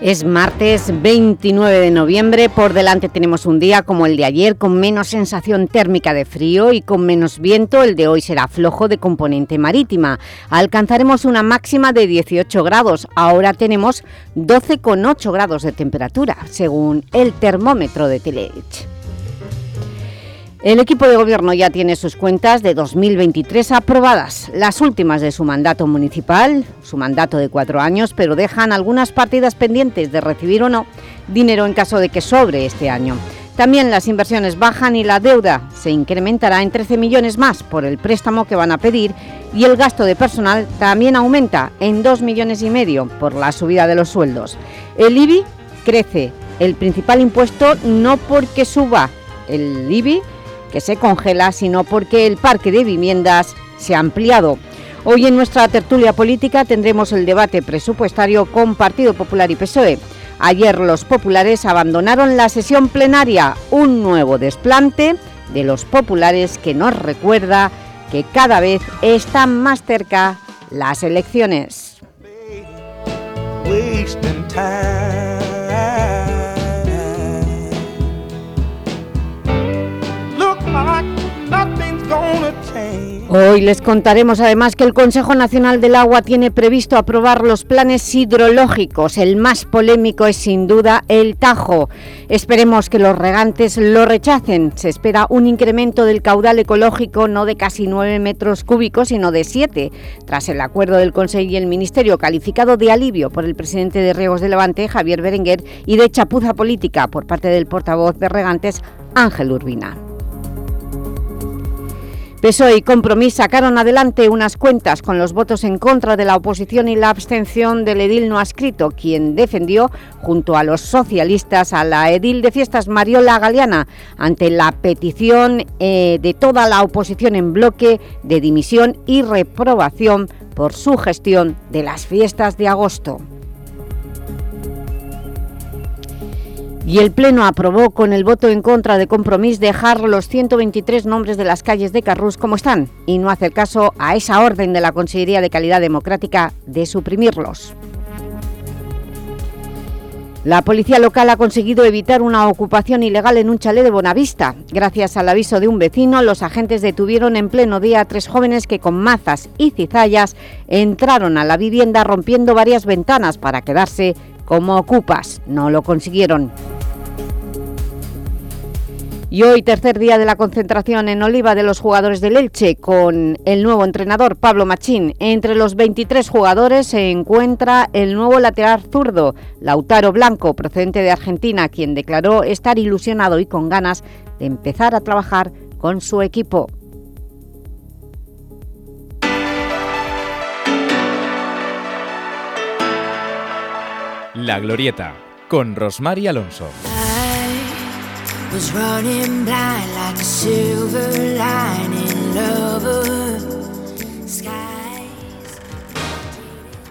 Es martes 29 de noviembre, por delante tenemos un día como el de ayer con menos sensación térmica de frío y con menos viento, el de hoy será flojo de componente marítima. Alcanzaremos una máxima de 18 grados, ahora tenemos 12,8 grados de temperatura, según el termómetro de Teleelch. El equipo de gobierno ya tiene sus cuentas de 2023 aprobadas, las últimas de su mandato municipal, su mandato de cuatro años, pero dejan algunas partidas pendientes de recibir o no dinero en caso de que sobre este año. También las inversiones bajan y la deuda se incrementará en 13 millones más por el préstamo que van a pedir y el gasto de personal también aumenta en 2 millones y medio por la subida de los sueldos. El IBI crece, el principal impuesto no porque suba el IBI, que se congela, sino porque el parque de viviendas se ha ampliado. Hoy en nuestra tertulia política tendremos el debate presupuestario con Partido Popular y PSOE. Ayer los populares abandonaron la sesión plenaria, un nuevo desplante de los populares que nos recuerda que cada vez están más cerca las elecciones. Hoy les contaremos además que el Consejo Nacional del Agua tiene previsto aprobar los planes hidrológicos. El más polémico es sin duda el Tajo. Esperemos que los regantes lo rechacen. Se espera un incremento del caudal ecológico no de casi 9 metros cúbicos, sino de 7, tras el acuerdo del Consejo y el Ministerio calificado de alivio por el presidente de Riegos de Levante, Javier Berenguer, y de chapuza política por parte del portavoz de regantes, Ángel Urbina. PSOE y Compromís sacaron adelante unas cuentas con los votos en contra de la oposición y la abstención del edil no adscrito, quien defendió, junto a los socialistas, a la edil de fiestas Mariola Galeana, ante la petición eh, de toda la oposición en bloque de dimisión y reprobación por su gestión de las fiestas de agosto. Y el Pleno aprobó con el voto en contra de Compromís dejar los 123 nombres de las calles de Carrús como están y no hacer caso a esa orden de la Consejería de Calidad Democrática de suprimirlos. La policía local ha conseguido evitar una ocupación ilegal en un chalet de Bonavista. Gracias al aviso de un vecino, los agentes detuvieron en pleno día a tres jóvenes que con mazas y cizallas entraron a la vivienda rompiendo varias ventanas para quedarse como ocupas. No lo consiguieron. Y hoy, tercer día de la concentración en Oliva de los jugadores del Elche, con el nuevo entrenador Pablo Machín. Entre los 23 jugadores se encuentra el nuevo lateral zurdo, Lautaro Blanco, procedente de Argentina, quien declaró estar ilusionado y con ganas de empezar a trabajar con su equipo. La Glorieta, con Rosmar Alonso.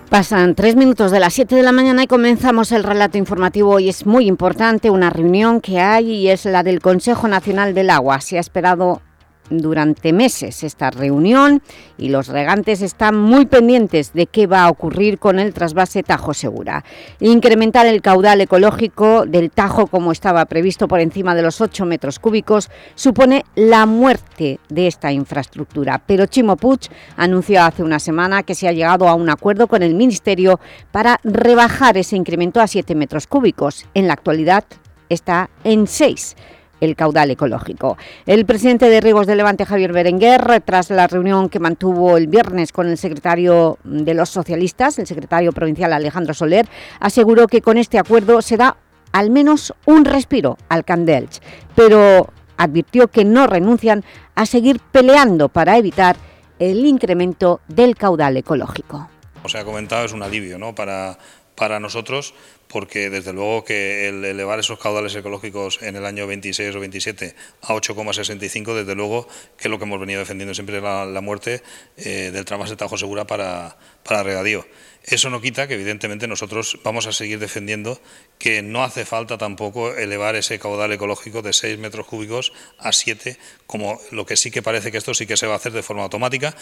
Pasan tres minutos de las 7 de la mañana y comenzamos el relato informativo. Hoy es muy importante una reunión que hay y es la del Consejo Nacional del Agua. Se ha esperado durante meses esta reunión y los regantes están muy pendientes de qué va a ocurrir con el trasvase Tajo Segura. Incrementar el caudal ecológico del Tajo como estaba previsto por encima de los 8 metros cúbicos supone la muerte de esta infraestructura, pero Chimo Puig anunció hace una semana que se ha llegado a un acuerdo con el Ministerio para rebajar ese incremento a 7 metros cúbicos. En la actualidad está en 6 el caudal ecológico. El presidente de Riegos de Levante, Javier Berenguer, tras la reunión que mantuvo el viernes con el secretario de los socialistas, el secretario provincial Alejandro Soler, aseguró que con este acuerdo se da al menos un respiro al Candelch, pero advirtió que no renuncian a seguir peleando para evitar el incremento del caudal ecológico. Como se ha comentado, es un alivio ¿no? para para nosotros porque desde luego que el elevar esos caudales ecológicos en el año 26 o 27 a 8,65, desde luego que es lo que hemos venido defendiendo siempre la, la muerte eh, del tramo de Tajo Segura para, para regadío. Eso no quita que evidentemente nosotros vamos a seguir defendiendo que no hace falta tampoco elevar ese caudal ecológico de 6 metros cúbicos a 7, como lo que sí que parece que esto sí que se va a hacer de forma automática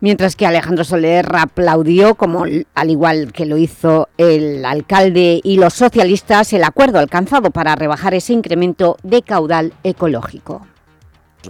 mientras que Alejandro Soler aplaudió, como al igual que lo hizo el alcalde y los socialistas, el acuerdo alcanzado para rebajar ese incremento de caudal ecológico.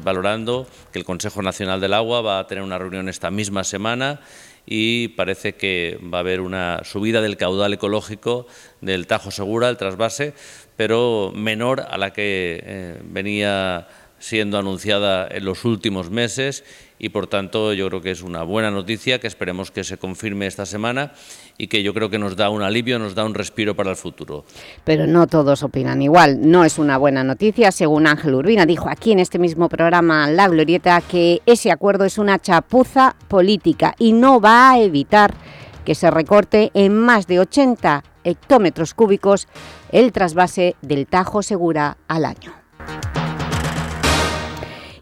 Valorando que el Consejo Nacional del Agua va a tener una reunión esta misma semana y parece que va a haber una subida del caudal ecológico del Tajo Segura, el trasvase, pero menor a la que eh, venía siendo anunciada en los últimos meses y por tanto yo creo que es una buena noticia que esperemos que se confirme esta semana y que yo creo que nos da un alivio, nos da un respiro para el futuro. Pero no todos opinan igual, no es una buena noticia, según Ángel Urbina dijo aquí en este mismo programa La Glorieta que ese acuerdo es una chapuza política y no va a evitar que se recorte en más de 80 hectómetros cúbicos el trasvase del Tajo Segura al año.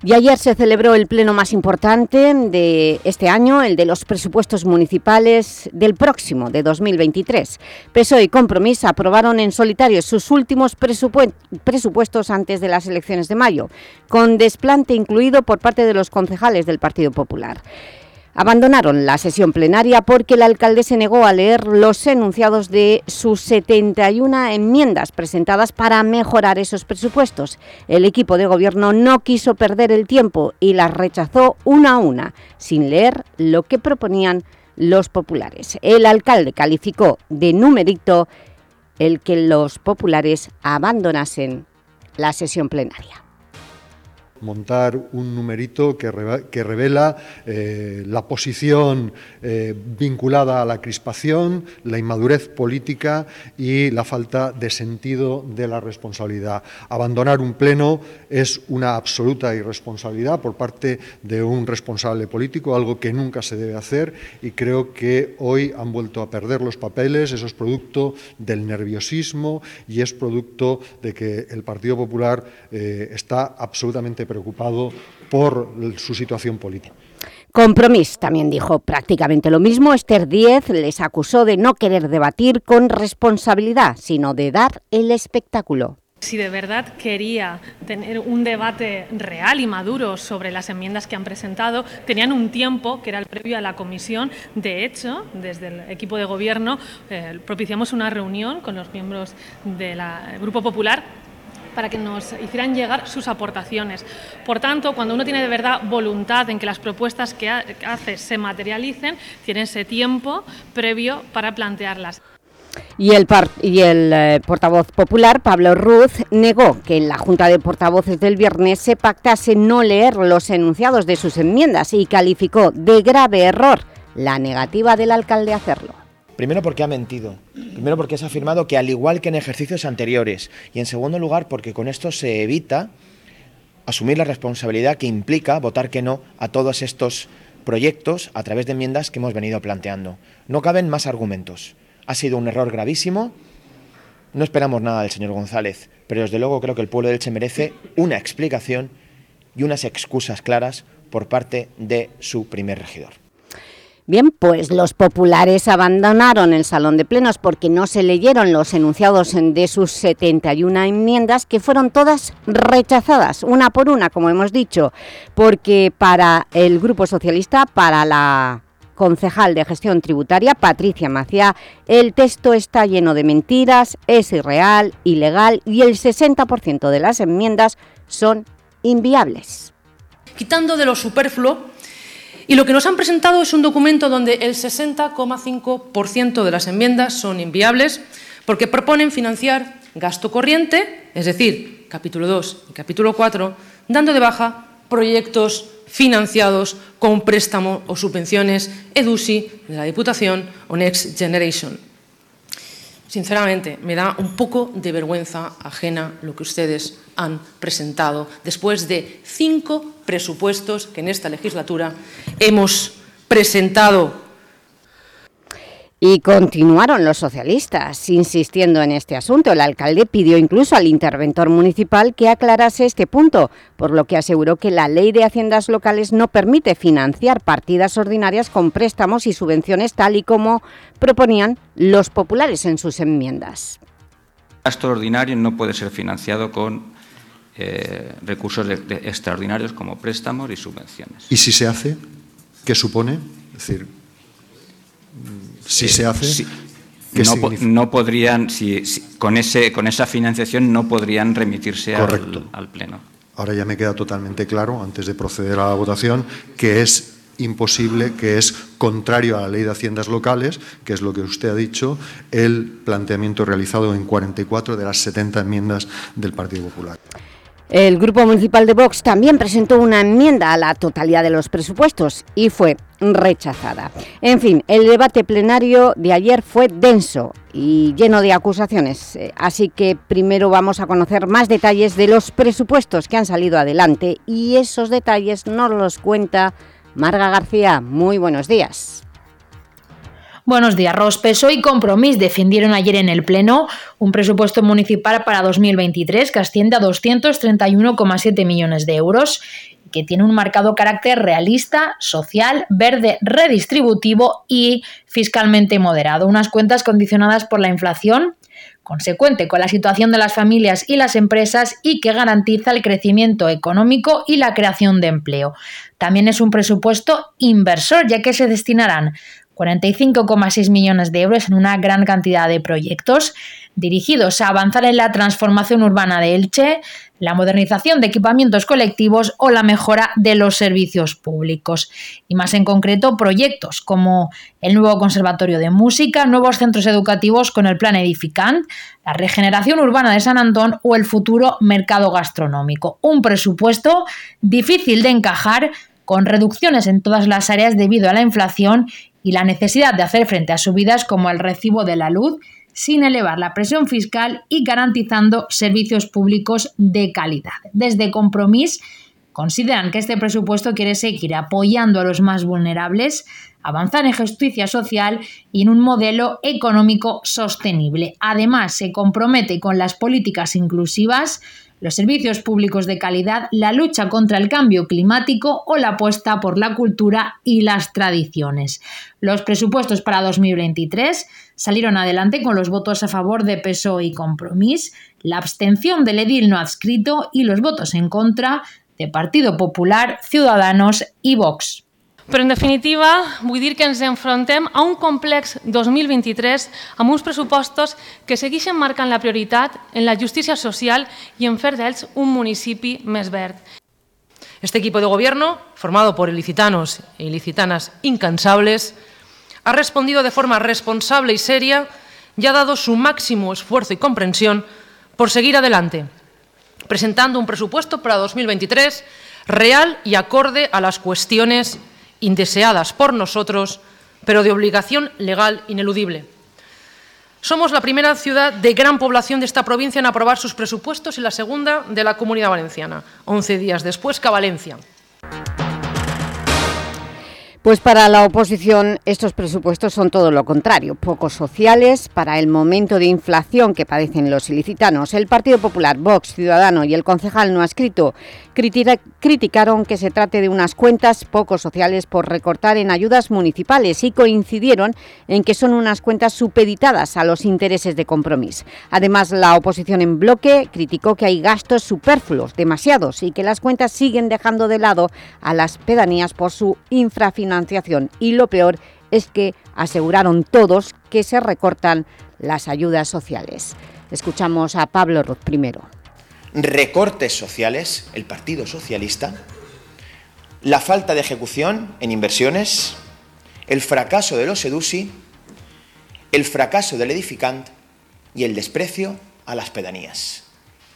Y ayer se celebró el pleno más importante de este año, el de los presupuestos municipales del próximo, de 2023. PSOE y Compromís aprobaron en solitario sus últimos presupuestos antes de las elecciones de mayo, con desplante incluido por parte de los concejales del Partido Popular. Abandonaron la sesión plenaria porque el alcalde se negó a leer los enunciados de sus 71 enmiendas presentadas para mejorar esos presupuestos. El equipo de gobierno no quiso perder el tiempo y las rechazó una a una, sin leer lo que proponían los populares. El alcalde calificó de numerito el que los populares abandonasen la sesión plenaria montar un numerito que, revela eh, la posición eh, vinculada a la crispación, la inmadurez política y la falta de sentido de la responsabilidad. Abandonar un pleno es una absoluta irresponsabilidad por parte de un responsable político, algo que nunca se debe hacer y creo que hoy han vuelto a perder los papeles, eso es producto del nerviosismo y es producto de que el Partido Popular eh, está absolutamente preocupado por su situación política. Compromís también dijo prácticamente lo mismo. Esther Díez les acusó de no querer debatir con responsabilidad, sino de dar el espectáculo. Si de verdad quería tener un debate real y maduro sobre las enmiendas que han presentado, tenían un tiempo, que era el previo a la comisión. De hecho, desde el equipo de gobierno eh, propiciamos una reunión con los miembros del Grupo Popular para que nos hicieran llegar sus aportaciones. Por tanto, cuando uno tiene de verdad voluntad en que las propuestas que hace se materialicen, tiene ese tiempo previo para plantearlas. Y el, eh, portavoz popular, Pablo Ruz, negó que en la Junta de Portavoces del viernes se pactase no leer los enunciados de sus enmiendas y calificó de grave error la negativa del alcalde a hacerlo. Primero porque ha mentido, primero porque se ha afirmado que al igual que en ejercicios anteriores y en segundo lugar porque con esto se evita asumir la responsabilidad que implica votar que no a todos estos proyectos a través de enmiendas que hemos venido planteando. No caben más argumentos. Ha sido un error gravísimo. No esperamos nada del señor González, pero desde luego creo que el pueblo de Elche merece una explicación y unas excusas claras por parte de su primer regidor. Bien, pues los populares abandonaron el salón de plenos porque no se leyeron los enunciados de sus 71 enmiendas que fueron todas rechazadas, una por una, como hemos dicho, porque para el Grupo Socialista, para la concejal de gestión tributaria, Patricia Maciá, el texto está lleno de mentiras, es irreal, ilegal y el 60% de las enmiendas son inviables. Quitando de lo superfluo y lo que nos han presentado es un documento donde el 60,5% de las enmiendas son inviables porque proponen financiar gasto corriente, es decir, capítulo 2 y capítulo 4, dando de baja proyectos financiados con préstamo o subvenciones EDUSI de la Diputación o Next Generation. Sinceramente, me da un poco de vergüenza ajena lo que ustedes han presentado después de cinco presupuestos que en esta legislatura hemos presentado Y continuaron los socialistas insistiendo en este asunto. El alcalde pidió incluso al interventor municipal que aclarase este punto, por lo que aseguró que la Ley de Haciendas Locales no permite financiar partidas ordinarias con préstamos y subvenciones tal y como proponían los populares en sus enmiendas. El gasto ordinario no puede ser financiado con eh, recursos extraordinarios como préstamos y subvenciones. ¿Y si se hace? ¿Qué supone? Es decir, si se hace. no, podrían, si, con, ese, con esa financiación no podrían remitirse al, al, Pleno. Ahora ya me queda totalmente claro, antes de proceder a la votación, que es imposible, que es contrario a la ley de haciendas locales, que es lo que usted ha dicho, el planteamiento realizado en 44 de las 70 enmiendas del Partido Popular. El Grupo Municipal de Vox también presentó una enmienda a la totalidad de los presupuestos y fue rechazada. En fin, el debate plenario de ayer fue denso y lleno de acusaciones, eh, así que primero vamos a conocer más detalles de los presupuestos que han salido adelante y esos detalles nos los cuenta Marga García. Muy buenos días. Buenos días, Ros. PSOE y Compromís defendieron ayer en el Pleno un presupuesto municipal para 2023 que asciende a 231,7 millones de euros que tiene un marcado carácter realista, social, verde, redistributivo y fiscalmente moderado. Unas cuentas condicionadas por la inflación, consecuente con la situación de las familias y las empresas y que garantiza el crecimiento económico y la creación de empleo. También es un presupuesto inversor, ya que se destinarán 45,6 millones de euros en una gran cantidad de proyectos dirigidos a avanzar en la transformación urbana de Elche, la modernización de equipamientos colectivos o la mejora de los servicios públicos. Y más en concreto, proyectos como el nuevo Conservatorio de Música, nuevos centros educativos con el Plan Edificant, la regeneración urbana de San Antón o el futuro mercado gastronómico. Un presupuesto difícil de encajar con reducciones en todas las áreas debido a la inflación y la necesidad de hacer frente a subidas como el recibo de la luz sin elevar la presión fiscal y garantizando servicios públicos de calidad. Desde Compromís consideran que este presupuesto quiere seguir apoyando a los más vulnerables, avanzar en justicia social y en un modelo económico sostenible. Además, se compromete con las políticas inclusivas, los servicios públicos de calidad, la lucha contra el cambio climático o la apuesta por la cultura y las tradiciones. Los presupuestos para 2023 salieron adelante con los votos a favor de PSOE y Compromís, la abstención del edil no adscrito y los votos en contra de Partido Popular, Ciudadanos y Vox. Però, en definitiva, vull dir que ens enfrontem a un complex 2023 amb uns pressupostos que segueixen marcant la prioritat en la justícia social i en fer d'ells un municipi més verd. Este equipo de gobierno, formado por ilicitanos e ilicitanas incansables, ha respondido de forma responsable y seria y ha dado su máximo esfuerzo y comprensión por seguir adelante, presentando un presupuesto para 2023 real y acorde a las cuestiones indeseadas por nosotros, pero de obligación legal ineludible. Somos la primera ciudad de gran población de esta provincia en aprobar sus presupuestos y la segunda de la Comunidad Valenciana, 11 días después que Valencia. Pues para la oposición estos presupuestos son todo lo contrario, pocos sociales para el momento de inflación que padecen los ilicitanos. El Partido Popular, Vox, Ciudadano y el concejal no ha escrito criticaron que se trate de unas cuentas poco sociales por recortar en ayudas municipales y coincidieron en que son unas cuentas supeditadas a los intereses de compromiso. Además, la oposición en bloque criticó que hay gastos superfluos, demasiados, y que las cuentas siguen dejando de lado a las pedanías por su infrafinanciación. Y lo peor es que aseguraron todos que se recortan las ayudas sociales. Escuchamos a Pablo Roth primero recortes sociales, el Partido Socialista, la falta de ejecución en inversiones, el fracaso de los EDUSI, el fracaso del edificante y el desprecio a las pedanías.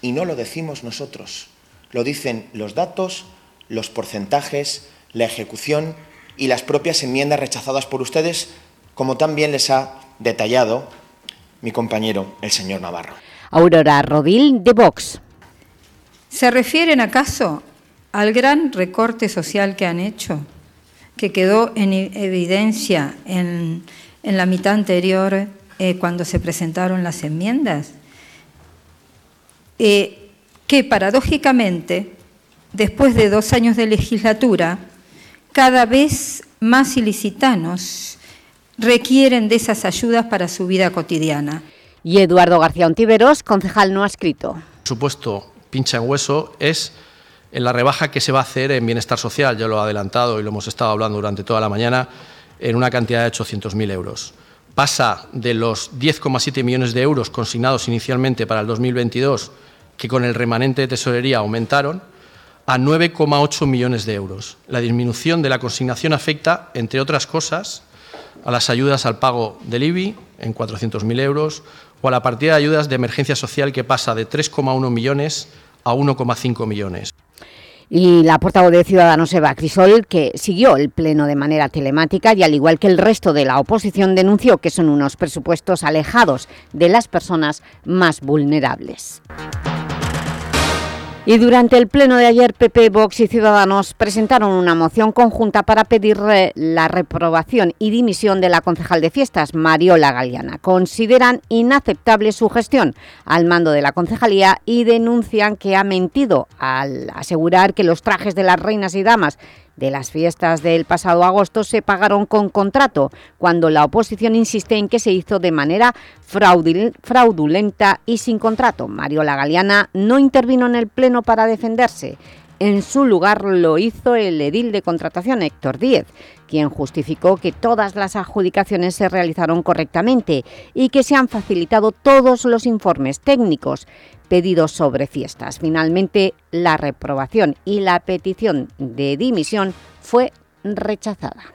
Y no lo decimos nosotros, lo dicen los datos, los porcentajes, la ejecución y las propias enmiendas rechazadas por ustedes, como también les ha detallado mi compañero, el señor Navarro. Aurora Rodil, de Vox. ¿Se refieren acaso al gran recorte social que han hecho, que quedó en evidencia en en la mitad anterior eh, cuando se presentaron las enmiendas, eh, que paradójicamente, después de dos años de legislatura, cada vez más ilicitanos requieren de esas ayudas para su vida cotidiana. Y Eduardo García Ontiveros, concejal no escrito. supuesto pincha en hueso es en la rebaja que se va a hacer en bienestar social, ya lo he adelantado y lo hemos estado hablando durante toda la mañana, en una cantidad de 800.000 euros. Pasa de los 10,7 millones de euros consignados inicialmente para el 2022, que con el remanente de tesorería aumentaron, a 9,8 millones de euros. La disminución de la consignación afecta, entre otras cosas, a las ayudas al pago del IBI en 400.000 euros o a la partida de ayudas de emergencia social que pasa de 3,1 millones a 1,5 millones. Y la portavoz de Ciudadanos, Eva Crisol, que siguió el pleno de manera telemática y al igual que el resto de la oposición denunció que son unos presupuestos alejados de las personas más vulnerables. Y durante el pleno de ayer, PP, Vox y Ciudadanos presentaron una moción conjunta para pedir la reprobación y dimisión de la concejal de fiestas, Mariola Galeana. Consideran inaceptable su gestión al mando de la concejalía y denuncian que ha mentido al asegurar que los trajes de las reinas y damas de las fiestas del pasado agosto se pagaron con contrato, cuando la oposición insiste en que se hizo de manera fraudulenta y sin contrato. Mariola Galeana no intervino en el Pleno para defenderse. En su lugar lo hizo el edil de contratación Héctor Díez, quien justificó que todas las adjudicaciones se realizaron correctamente y que se han facilitado todos los informes técnicos pedidos sobre fiestas. Finalmente, la reprobación y la petición de dimisión fue rechazada.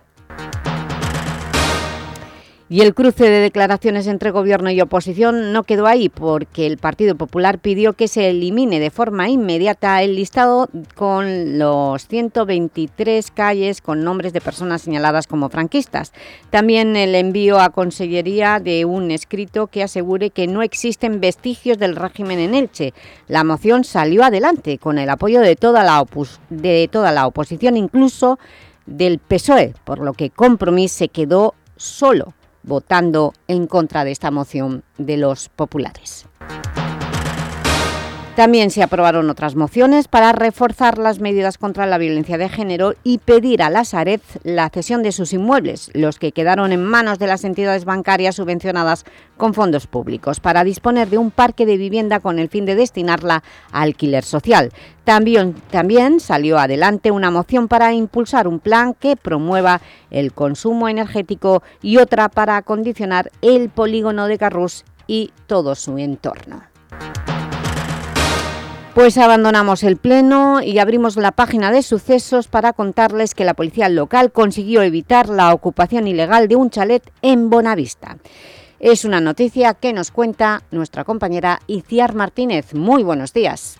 Y el cruce de declaraciones entre Gobierno y oposición no quedó ahí porque el Partido Popular pidió que se elimine de forma inmediata el listado con los 123 calles con nombres de personas señaladas como franquistas. También el envío a Consellería de un escrito que asegure que no existen vestigios del régimen en Elche. La moción salió adelante con el apoyo de toda la, de toda la oposición, incluso del PSOE, por lo que Compromís se quedó solo votando en contra de esta moción de los populares. También se aprobaron otras mociones para reforzar las medidas contra la violencia de género y pedir a la Sareb la cesión de sus inmuebles, los que quedaron en manos de las entidades bancarias subvencionadas con fondos públicos, para disponer de un parque de vivienda con el fin de destinarla a alquiler social. También, también salió adelante una moción para impulsar un plan que promueva el consumo energético y otra para acondicionar el polígono de Carrús y todo su entorno. Pues abandonamos el pleno y abrimos la página de sucesos para contarles que la policía local consiguió evitar la ocupación ilegal de un chalet en Bonavista. Es una noticia que nos cuenta nuestra compañera Iciar Martínez. Muy buenos días.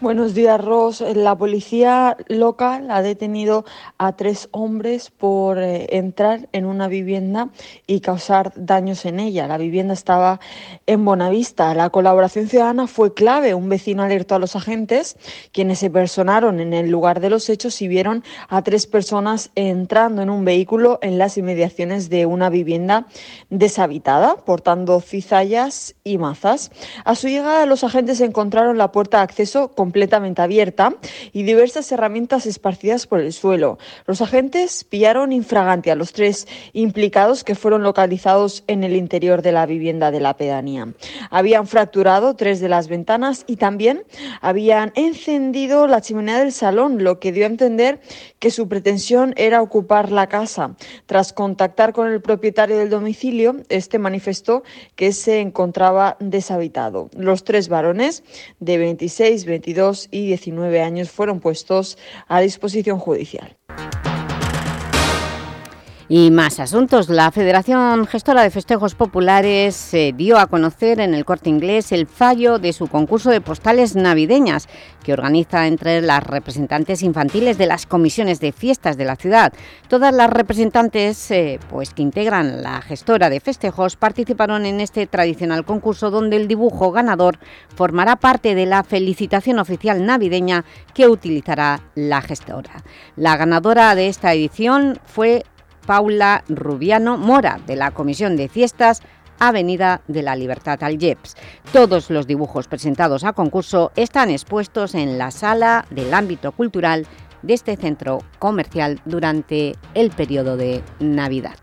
Buenos días, Ros. La policía local ha detenido a tres hombres por eh, entrar en una vivienda y causar daños en ella. La vivienda estaba en Bonavista. La colaboración ciudadana fue clave. Un vecino alertó a los agentes, quienes se personaron en el lugar de los hechos y vieron a tres personas entrando en un vehículo en las inmediaciones de una vivienda deshabitada, portando cizallas y mazas. A su llegada, los agentes encontraron la puerta de acceso con completamente abierta y diversas herramientas esparcidas por el suelo. Los agentes pillaron infragante a los tres implicados que fueron localizados en el interior de la vivienda de la pedanía. Habían fracturado tres de las ventanas y también habían encendido la chimenea del salón, lo que dio a entender que su pretensión era ocupar la casa. Tras contactar con el propietario del domicilio, este manifestó que se encontraba deshabitado. Los tres varones de 26, 22 y 19 años fueron puestos a disposición judicial. Y más asuntos. La Federación Gestora de Festejos Populares dio a conocer en el Corte Inglés el fallo de su concurso de postales navideñas que organiza entre las representantes infantiles de las comisiones de fiestas de la ciudad. Todas las representantes eh, pues, que integran la gestora de festejos participaron en este tradicional concurso donde el dibujo ganador formará parte de la felicitación oficial navideña que utilizará la gestora. La ganadora de esta edición fue Paula Rubiano Mora, de la Comisión de Fiestas Avenida de la Libertad Algeps. Todos los dibujos presentados a concurso están expuestos en la sala del ámbito cultural de este centro comercial durante el periodo de Navidad.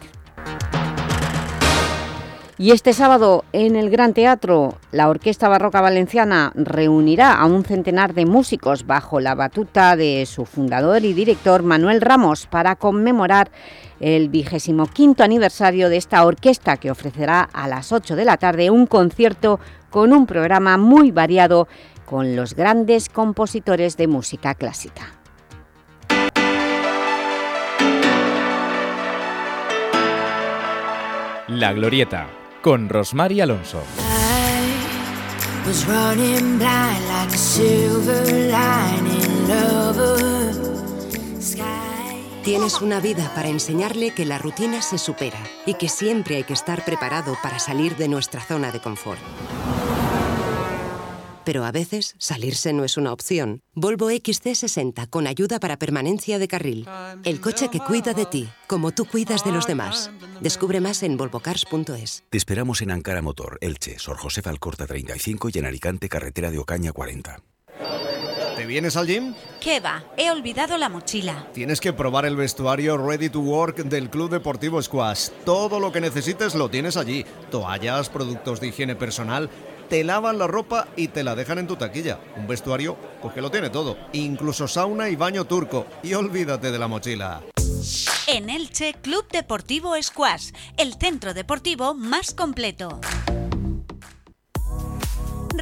Y este sábado en el Gran Teatro, la Orquesta Barroca Valenciana reunirá a un centenar de músicos bajo la batuta de su fundador y director Manuel Ramos para conmemorar el vigésimo quinto aniversario de esta orquesta que ofrecerá a las 8 de la tarde un concierto con un programa muy variado con los grandes compositores de música clásica. La Glorieta, con Rosmar Alonso. Tienes una vida para enseñarle que la rutina se supera y que siempre hay que estar preparado para salir de nuestra zona de confort. Pero a veces salirse no es una opción. Volvo XC60 con ayuda para permanencia de carril. El coche que cuida de ti, como tú cuidas de los demás. Descubre más en volvocars.es. Te esperamos en Ankara Motor, Elche, Sor José Alcorta 35 y en Alicante, carretera de Ocaña 40. ¿Te vienes al gym? ¿Qué va? He olvidado la mochila. Tienes que probar el vestuario Ready to Work del Club Deportivo Squash. Todo lo que necesites lo tienes allí. Toallas, productos de higiene personal. Te lavan la ropa y te la dejan en tu taquilla. Un vestuario pues que lo tiene todo. Incluso sauna y baño turco. Y olvídate de la mochila. En Elche, Club Deportivo Squash, el centro deportivo más completo.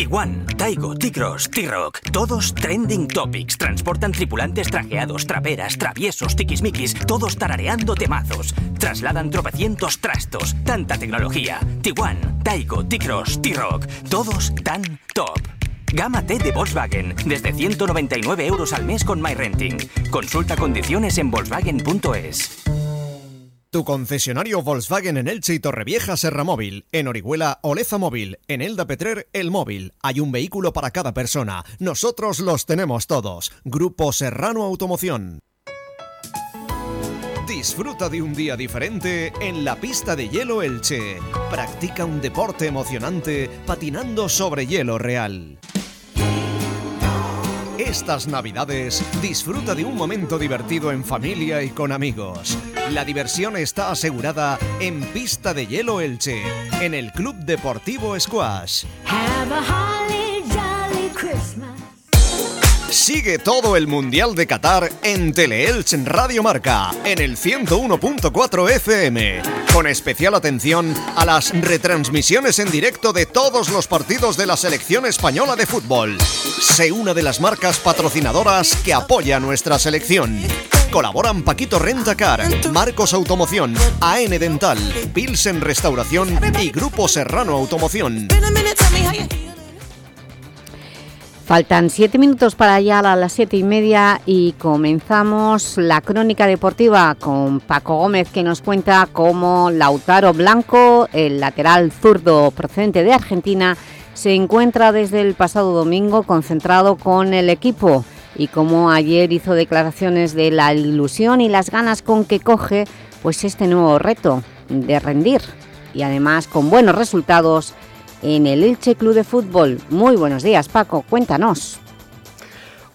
Tiguan, Taigo, T-Cross, T-Rock, todos trending topics. Transportan tripulantes trajeados, traperas, traviesos, tiquismiquis, todos tarareando temazos. Trasladan tropecientos trastos, tanta tecnología. Tiguan, Taigo, T-Cross, T-Rock, todos tan top. Gama T de Volkswagen, desde 199 euros al mes con MyRenting. Consulta condiciones en volkswagen.es. Tu concesionario Volkswagen en Elche y Torrevieja Serra Móvil, en Orihuela Oleza Móvil, en Elda Petrer El Móvil. Hay un vehículo para cada persona. Nosotros los tenemos todos. Grupo Serrano Automoción. Disfruta de un día diferente en la pista de hielo Elche. Practica un deporte emocionante patinando sobre hielo real. Estas navidades disfruta de un momento divertido en familia y con amigos. La diversión está asegurada en Pista de Hielo Elche, en el Club Deportivo Squash. Sigue todo el Mundial de Qatar en Teleelch Radio Marca, en el 101.4 FM, con especial atención a las retransmisiones en directo de todos los partidos de la selección española de fútbol. Sé una de las marcas patrocinadoras que apoya nuestra selección. Colaboran Paquito Rentacar, Marcos Automoción, AN Dental, Pilsen Restauración y Grupo Serrano Automoción. Faltan siete minutos para llegar a las siete y media y comenzamos la crónica deportiva con Paco Gómez que nos cuenta cómo Lautaro Blanco, el lateral zurdo procedente de Argentina, se encuentra desde el pasado domingo concentrado con el equipo y cómo ayer hizo declaraciones de la ilusión y las ganas con que coge pues este nuevo reto de rendir. Y además con buenos resultados en el Elche Club de Fútbol. Muy buenos días, Paco, cuéntanos.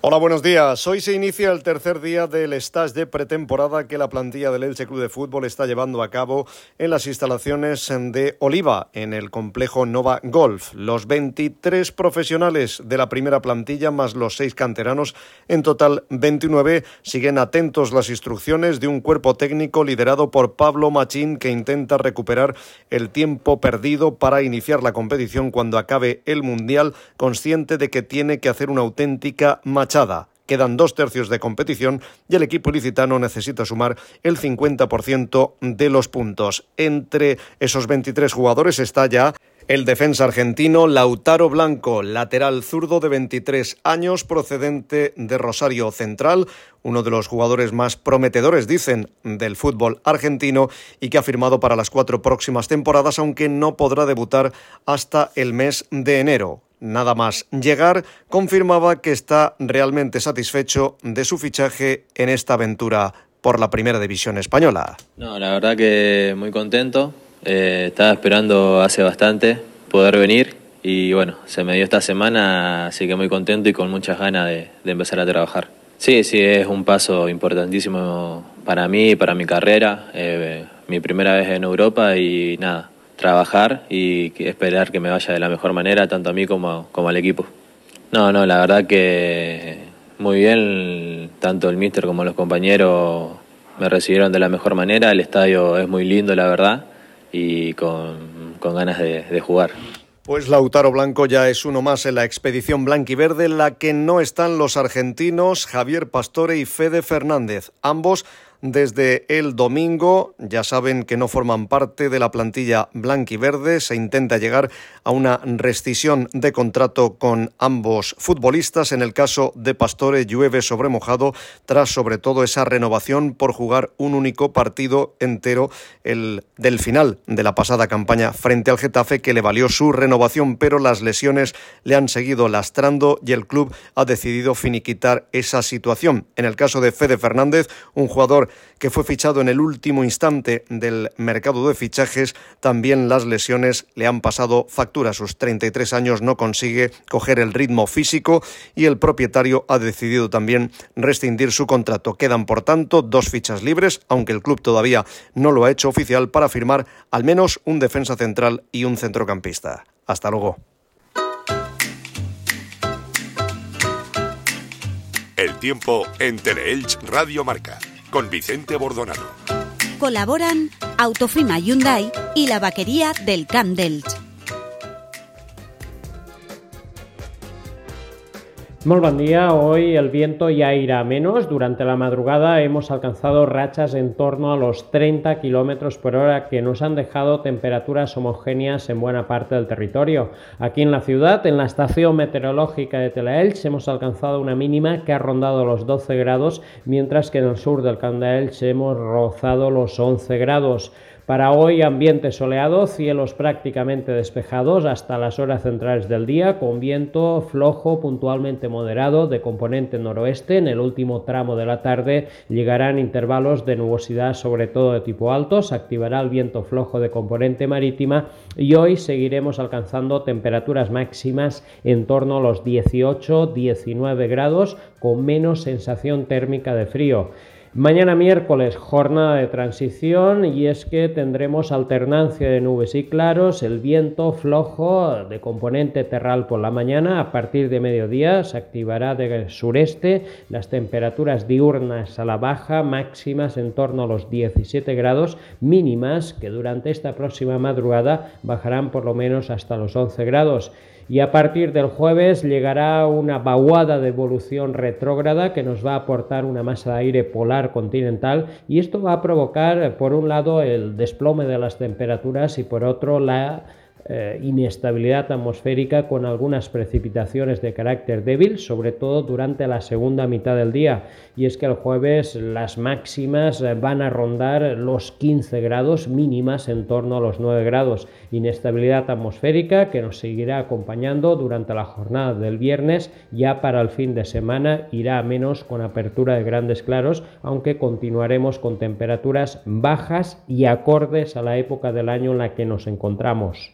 Hola, buenos días. Hoy se inicia el tercer día del stage de pretemporada que la plantilla del Elche Club de Fútbol está llevando a cabo en las instalaciones de Oliva, en el complejo Nova Golf. Los 23 profesionales de la primera plantilla, más los seis canteranos, en total 29, siguen atentos las instrucciones de un cuerpo técnico liderado por Pablo Machín que intenta recuperar el tiempo perdido para iniciar la competición cuando acabe el Mundial, consciente de que tiene que hacer una auténtica marcha Quedan dos tercios de competición y el equipo ilicitano necesita sumar el 50% de los puntos. Entre esos 23 jugadores está ya el defensa argentino Lautaro Blanco, lateral zurdo de 23 años, procedente de Rosario Central, uno de los jugadores más prometedores, dicen, del fútbol argentino y que ha firmado para las cuatro próximas temporadas, aunque no podrá debutar hasta el mes de enero. Nada más llegar, confirmaba que está realmente satisfecho de su fichaje en esta aventura por la Primera División Española. No, la verdad que muy contento. Eh, estaba esperando hace bastante poder venir y bueno, se me dio esta semana, así que muy contento y con muchas ganas de, empezar a trabajar. Sí, sí, es un paso importantísimo para mí para mi carrera. Eh, mi primera vez en Europa y nada, trabajar y esperar que me vaya de la mejor manera, tanto a mí como, como al equipo. No, no, la verdad que muy bien, tanto el míster como los compañeros me recibieron de la mejor manera, el estadio es muy lindo, la verdad, y con, con ganas de, jugar. Pues Lautaro Blanco ya es uno más en la expedición blanquiverde, en la que no están los argentinos Javier Pastore y Fede Fernández. Ambos desde el domingo. Ya saben que no forman parte de la plantilla blanquiverde. Se intenta llegar a una rescisión de contrato con ambos futbolistas. En el caso de Pastore, llueve sobre mojado tras sobre todo esa renovación por jugar un único partido entero el, del final de la pasada campaña frente al Getafe que le valió su renovación, pero las lesiones le han seguido lastrando y el club ha decidido finiquitar esa situación. En el caso de Fede Fernández, un jugador que fue fichado en el último instante del mercado de fichajes, también las lesiones le han pasado factura. A sus 33 años no consigue coger el ritmo físico y el propietario ha decidido también rescindir su contrato. Quedan, por tanto, dos fichas libres, aunque el club todavía no lo ha hecho oficial, para firmar al menos un defensa central y un centrocampista. Hasta luego. El tiempo en Teleelch Radio Marca con Vicente Bordonado. Colaboran Autofima Hyundai y la vaquería del Camp. Muy buen día, hoy el viento ya irá menos. Durante la madrugada hemos alcanzado rachas en torno a los 30 kilómetros por hora que nos han dejado temperaturas homogéneas en buena parte del territorio. Aquí en la ciudad, en la estación meteorológica de Telaelch, hemos alcanzado una mínima que ha rondado los 12 grados, mientras que en el sur del Candaelch hemos rozado los 11 grados. Para hoy ambiente soleado, cielos prácticamente despejados hasta las horas centrales del día, con viento flojo puntualmente moderado de componente noroeste. En el último tramo de la tarde llegarán intervalos de nubosidad sobre todo de tipo alto, se activará el viento flojo de componente marítima y hoy seguiremos alcanzando temperaturas máximas en torno a los 18-19 grados con menos sensación térmica de frío. Mañana miércoles, jornada de transición y es que tendremos alternancia de nubes y claros, el viento flojo de componente terral por la mañana, a partir de mediodía se activará de sureste, las temperaturas diurnas a la baja, máximas en torno a los 17 grados, mínimas que durante esta próxima madrugada bajarán por lo menos hasta los 11 grados y a partir del jueves llegará una vaguada de evolución retrógrada que nos va a aportar una masa de aire polar continental y esto va a provocar por un lado el desplome de las temperaturas y por otro la eh, inestabilidad atmosférica con algunas precipitaciones de carácter débil, sobre todo durante la segunda mitad del día. Y es que el jueves las máximas eh, van a rondar los 15 grados mínimas en torno a los 9 grados. Inestabilidad atmosférica que nos seguirá acompañando durante la jornada del viernes. Ya para el fin de semana irá a menos con apertura de grandes claros, aunque continuaremos con temperaturas bajas y acordes a la época del año en la que nos encontramos.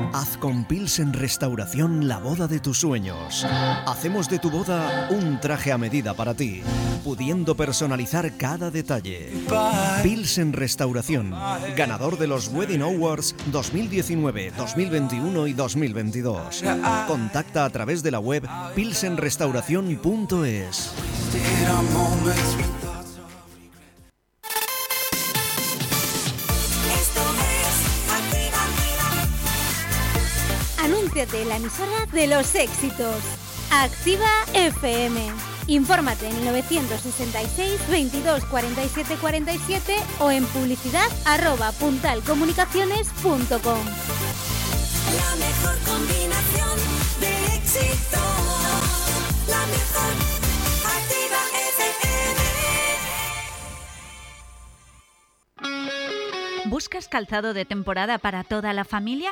Haz con Pilsen Restauración la boda de tus sueños. Hacemos de tu boda un traje a medida para ti, pudiendo personalizar cada detalle. Pilsen Restauración, ganador de los Wedding Awards 2019, 2021 y 2022. Contacta a través de la web pilsenrestauración.es. La emisora de los éxitos. Activa FM. Infórmate en el 966 22 47 47 o en publicidad arroba puntalcomunicaciones.com. La mejor combinación de éxito. La mejor. Activa FM. ¿Buscas calzado de temporada para toda la familia?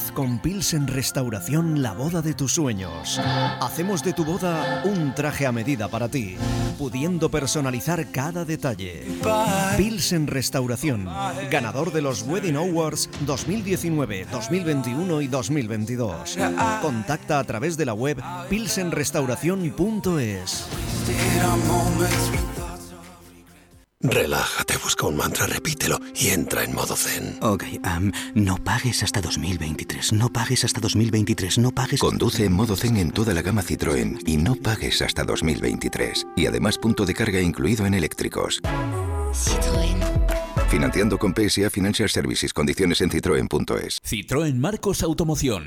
Haz con Pilsen Restauración la boda de tus sueños. Hacemos de tu boda un traje a medida para ti, pudiendo personalizar cada detalle. Pilsen Restauración, ganador de los Wedding Awards 2019, 2021 y 2022. Contacta a través de la web pilsenrestauración.es. Relájate, busca un mantra, repítelo y entra en modo zen. Ok, am, no pagues hasta 2023, no pagues hasta 2023, no pagues... Conduce en modo zen en toda la gama Citroën y no pagues hasta 2023. Y además punto de carga incluido en eléctricos. Citroën. Financiando con PSA Financial Services. Condiciones en citroen.es. Citroën Marcos Automoción.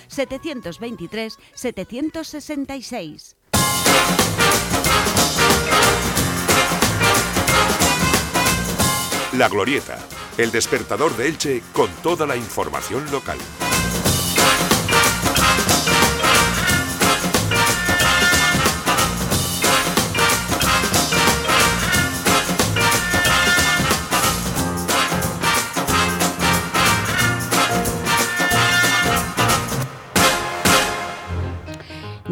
723 766. La Glorieta, el despertador de Elche con toda la información local.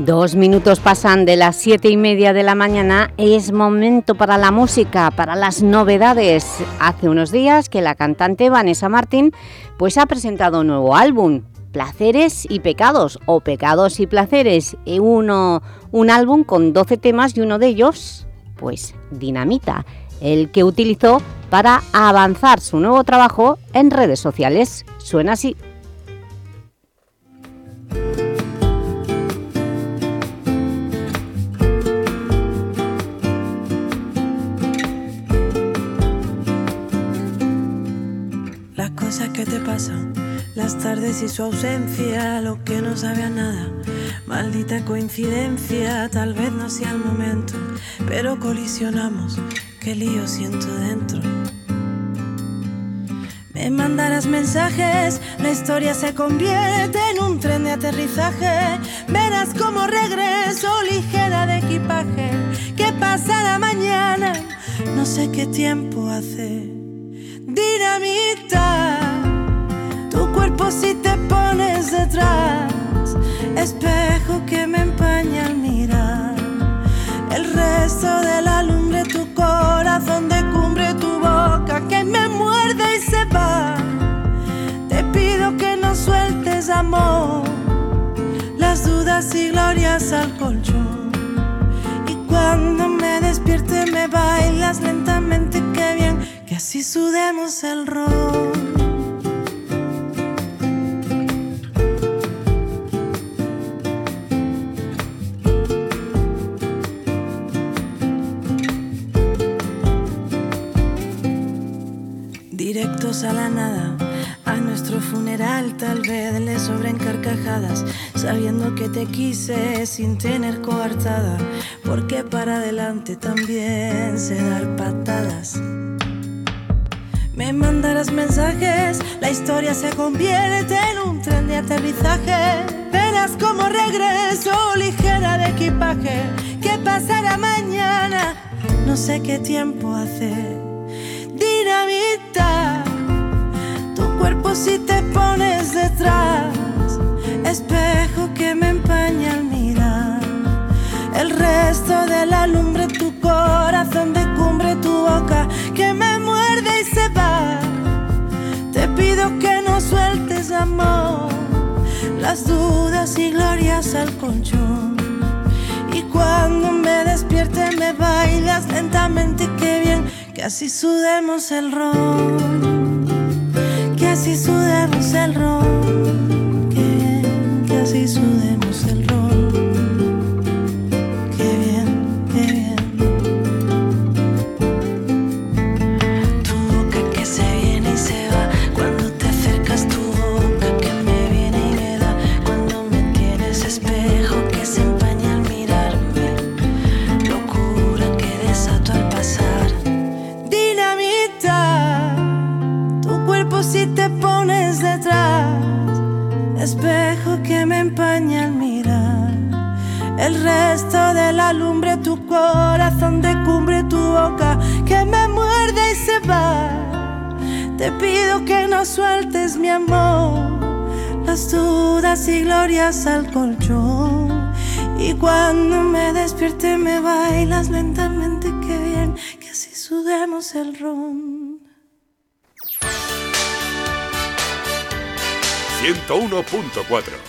Dos minutos pasan de las siete y media de la mañana. Es momento para la música, para las novedades. Hace unos días que la cantante Vanessa Martín pues, ha presentado un nuevo álbum, Placeres y Pecados, o Pecados y Placeres. Y uno, un álbum con 12 temas y uno de ellos, pues, Dinamita, el que utilizó para avanzar su nuevo trabajo en redes sociales. Suena así. Que te pasan, las tardes y su ausencia, lo que no sabe a nada. Maldita coincidencia, tal vez no sea el momento, pero colisionamos, qué lío siento dentro. Me mandarás mensajes, la historia se convierte en un tren de aterrizaje. Verás como regreso ligera de equipaje. ¿Qué pasará mañana? No sé qué tiempo hace. Dinamita, tu cuerpo si te pones detrás. Espejo que me empaña al mirar. El resto de la lumbre, tu corazón de cumbre, tu boca que me muerde y se va. Te pido que no sueltes amor, las dudas y glorias al colchón. Y cuando me despierte me bailas lentamente, que bien, que así sudemos el ron. funeral tal vez le sobren carcajadas, sabiendo que te quise sin tener coartada, porque para adelante también sé dar patadas. Me mandarás mensajes, la historia se convierte en un tren de aterrizaje. Verás como regreso ligera de equipaje. ¿Qué pasará mañana? No sé qué tiempo hace. Tu cuerpo si te pones detrás. Espejo que me empaña al mirar. El resto de la lumbre, tu corazón de cumbre, tu boca que me muerde y se va. Te pido que no sueltes amor, las dudas y glorias al colchón. Y cuando me despierte me bailas lentamente, qué bien, que así sudemos el ron, que así sudemos el ron, al mirar. El resto de la lumbre, tu corazón de cumbre, tu boca que me muerde y se va. Te pido que no sueltes mi amor, las dudas y glorias al colchón. Y cuando me despierte me bailas lentamente, qué bien, que así sudemos el ron. 101.4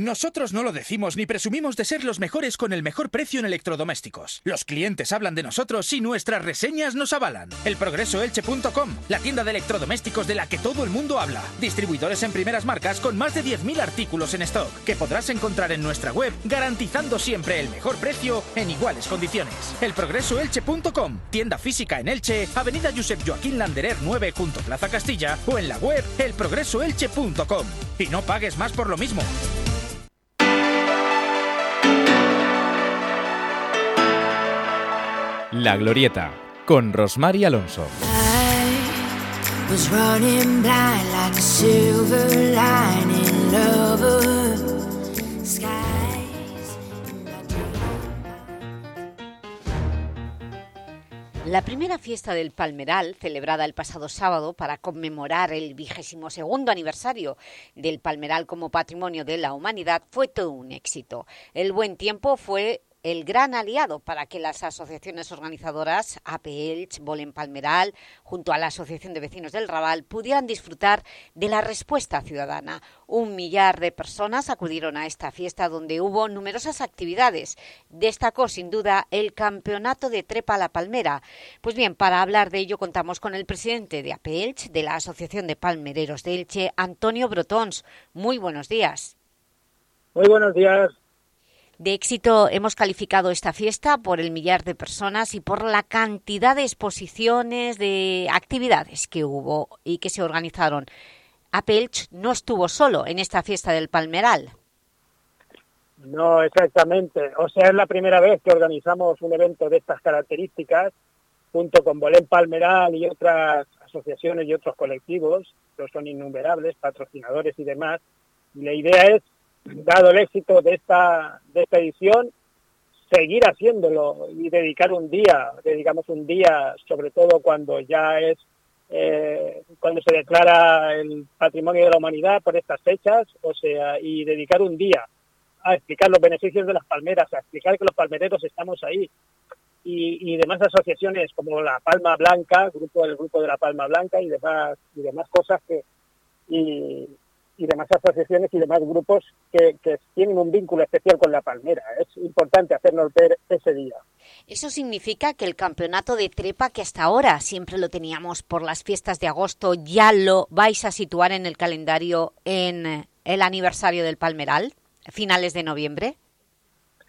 Nosotros no lo decimos ni presumimos de ser los mejores con el mejor precio en electrodomésticos. Los clientes hablan de nosotros y nuestras reseñas nos avalan. Elprogresoelche.com, la tienda de electrodomésticos de la que todo el mundo habla. Distribuidores en primeras marcas con más de 10.000 artículos en stock que podrás encontrar en nuestra web garantizando siempre el mejor precio en iguales condiciones. Elprogresoelche.com, tienda física en Elche, Avenida Josep Joaquín Landerer 9 junto Plaza Castilla o en la web elprogresoelche.com. Y no pagues más por lo mismo. La Glorieta, con Rosmar y Alonso. La primera fiesta del Palmeral, celebrada el pasado sábado para conmemorar el vigésimo segundo aniversario del Palmeral como Patrimonio de la Humanidad, fue todo un éxito. El buen tiempo fue el gran aliado para que las asociaciones organizadoras APELCH, Bolen Palmeral, junto a la Asociación de Vecinos del Raval, pudieran disfrutar de la respuesta ciudadana. Un millar de personas acudieron a esta fiesta donde hubo numerosas actividades. Destacó sin duda el Campeonato de Trepa a la Palmera. Pues bien, para hablar de ello contamos con el presidente de APELCH, de la Asociación de Palmereros de Elche, Antonio Brotons. Muy buenos días. Muy buenos días. De éxito hemos calificado esta fiesta por el millar de personas y por la cantidad de exposiciones, de actividades que hubo y que se organizaron. Apelch no estuvo solo en esta fiesta del Palmeral. No, exactamente. O sea, es la primera vez que organizamos un evento de estas características junto con Bolén Palmeral y otras asociaciones y otros colectivos, que son innumerables, patrocinadores y demás. Y la idea es dado el éxito de esta, de esta edición, seguir haciéndolo y dedicar un día, dedicamos un día, sobre todo cuando ya es, eh, cuando se declara el patrimonio de la humanidad por estas fechas, o sea, y dedicar un día a explicar los beneficios de las palmeras, a explicar que los palmereros estamos ahí. Y, y demás asociaciones como la Palma Blanca, grupo del grupo de la Palma Blanca y demás y demás cosas que y, y demás asociaciones y demás grupos que, que, tienen un vínculo especial con la palmera. Es importante hacernos ver ese día. Eso significa que el campeonato de trepa, que hasta ahora siempre lo teníamos por las fiestas de agosto, ya lo vais a situar en el calendario en el aniversario del Palmeral, finales de noviembre.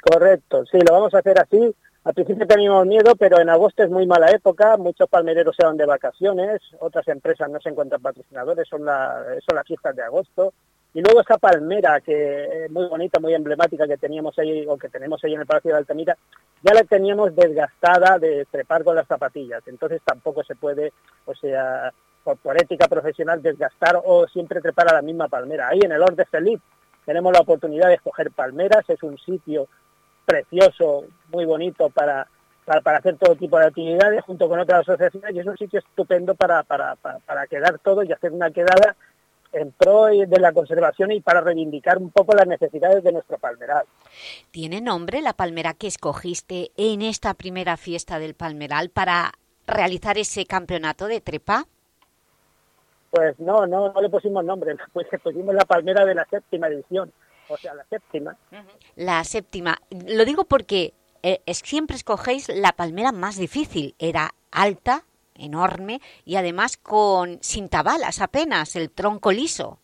Correcto, sí, lo vamos a hacer así. Al principio teníamos miedo, pero en agosto es muy mala época, muchos palmereros se van de vacaciones, otras empresas no se encuentran patrocinadores, son, la, son las fiestas de agosto. Y luego esa palmera, que es muy bonita, muy emblemática, que teníamos ahí, o que tenemos ahí en el Palacio de Altamira, ya la teníamos desgastada de trepar con las zapatillas. Entonces tampoco se puede, o sea, por, por ética profesional, desgastar o siempre trepar a la misma palmera. Ahí en el Orde Felipe tenemos la oportunidad de escoger palmeras, es un sitio precioso, muy bonito para, para, para, hacer todo tipo de actividades junto con otras asociaciones y es un sitio estupendo para, para, para, quedar todo y hacer una quedada en pro de la conservación y para reivindicar un poco las necesidades de nuestro palmeral. ¿Tiene nombre la palmera que escogiste en esta primera fiesta del palmeral para realizar ese campeonato de trepa? Pues no, no, no le pusimos nombre, pues pusimos la palmera de la séptima edición o sea, la séptima. La séptima. Lo digo porque eh, es, siempre escogéis la palmera más difícil. Era alta, enorme y además con sin tabalas apenas, el tronco liso.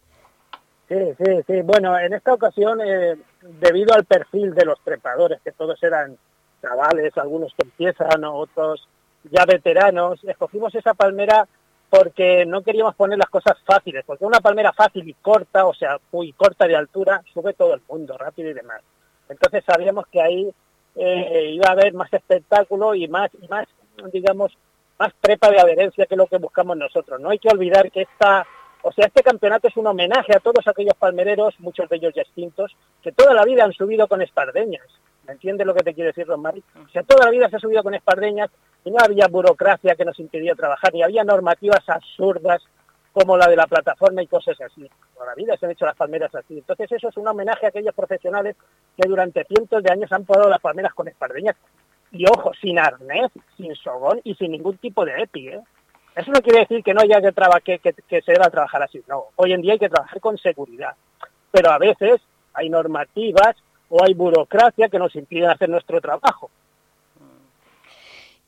Sí, sí, sí. Bueno, en esta ocasión, eh, debido al perfil de los trepadores, que todos eran chavales, algunos que empiezan, otros ya veteranos, escogimos esa palmera porque no queríamos poner las cosas fáciles, porque una palmera fácil y corta, o sea, muy corta de altura, sube todo el mundo, rápido y demás. Entonces sabíamos que ahí eh, iba a haber más espectáculo y más, y más, digamos, más trepa de adherencia que lo que buscamos nosotros. No hay que olvidar que esta, o sea, este campeonato es un homenaje a todos aquellos palmereros, muchos de ellos ya extintos, que toda la vida han subido con espardeñas. ¿Me entiendes lo que te quiere decir, Rosmary? O sea, toda la vida se ha subido con espardeñas y no había burocracia que nos impedía trabajar, ni había normativas absurdas como la de la plataforma y cosas así. Toda la vida se han hecho las palmeras así. Entonces eso es un homenaje a aquellos profesionales que durante cientos de años han podado las palmeras con espardeñas. Y ojo, sin arnés, sin sogón y sin ningún tipo de EPI, ¿eh? Eso no quiere decir que no haya que, que, que, que se deba trabajar así, no. Hoy en día hay que trabajar con seguridad. Pero a veces hay normativas o hay burocracia que nos impiden hacer nuestro trabajo.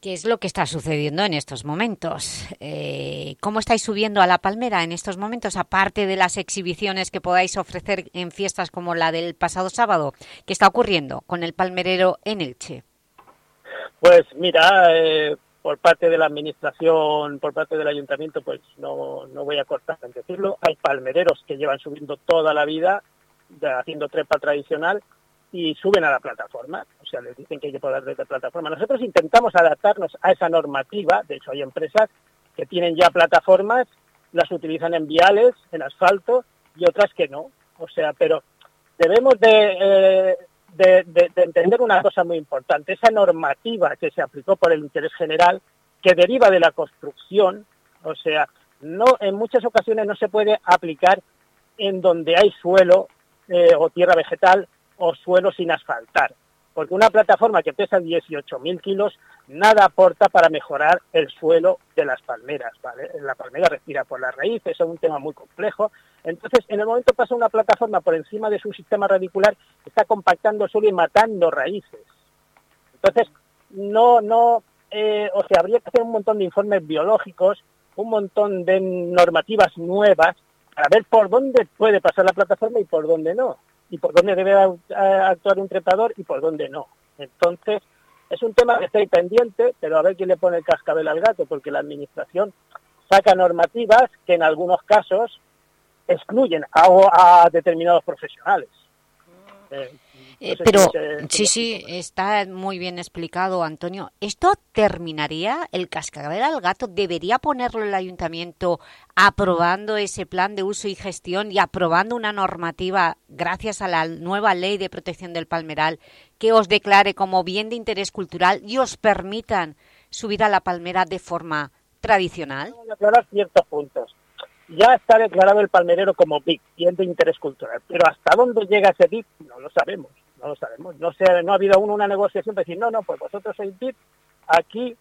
¿Qué es lo que está sucediendo en estos momentos? Eh, ¿Cómo estáis subiendo a La Palmera en estos momentos, aparte de las exhibiciones que podáis ofrecer en fiestas como la del pasado sábado? ¿Qué está ocurriendo con el palmerero en Elche? Pues mira, eh, por parte de la Administración, por parte del Ayuntamiento, pues no, no voy a cortar en decirlo, hay palmereros que llevan subiendo toda la vida, haciendo trepa tradicional, y suben a la plataforma, o sea, les dicen que hay que poder desde la plataforma. Nosotros intentamos adaptarnos a esa normativa, de hecho hay empresas que tienen ya plataformas, las utilizan en viales, en asfalto, y otras que no. O sea, pero debemos de, eh, de entender una cosa muy importante. Esa normativa que se aplicó por el interés general, que deriva de la construcción, o sea, no en muchas ocasiones no se puede aplicar en donde hay suelo eh, o tierra vegetal o suelo sin asfaltar. Porque una plataforma que pesa 18.000 kilos nada aporta para mejorar el suelo de las palmeras. ¿vale? La palmera respira por las raíces, es un tema muy complejo. Entonces, en el momento pasa una plataforma por encima de su sistema radicular, está compactando el suelo y matando raíces. Entonces, no, no, eh, o sea, habría que hacer un montón de informes biológicos, un montón de normativas nuevas para ver por dónde puede pasar la plataforma y por dónde no, y por dónde debe actuar un trepador y por dónde no. Entonces, es un tema que está ahí pendiente, pero a ver quién le pone el cascabel al gato, porque la Administración saca normativas que en algunos casos excluyen a, a determinados profesionales. Eh, Eh, no sé pero si sí, sí, está muy bien explicado, Antonio. ¿Esto terminaría el cascabel al gato? ¿Debería ponerlo el ayuntamiento aprobando ese plan de uso y gestión y aprobando una normativa gracias a la nueva ley de protección del palmeral que os declare como bien de interés cultural y os permitan subir a la palmera de forma tradicional? Vamos a aclarar ciertos puntos. Ya está declarado el palmerero como BIP, bien de interés cultural, pero hasta dónde llega ese BIP no lo sabemos, no lo sabemos. No, sé, no ha habido aún una negociación para decir, no, no, pues vosotros sois BIP aquí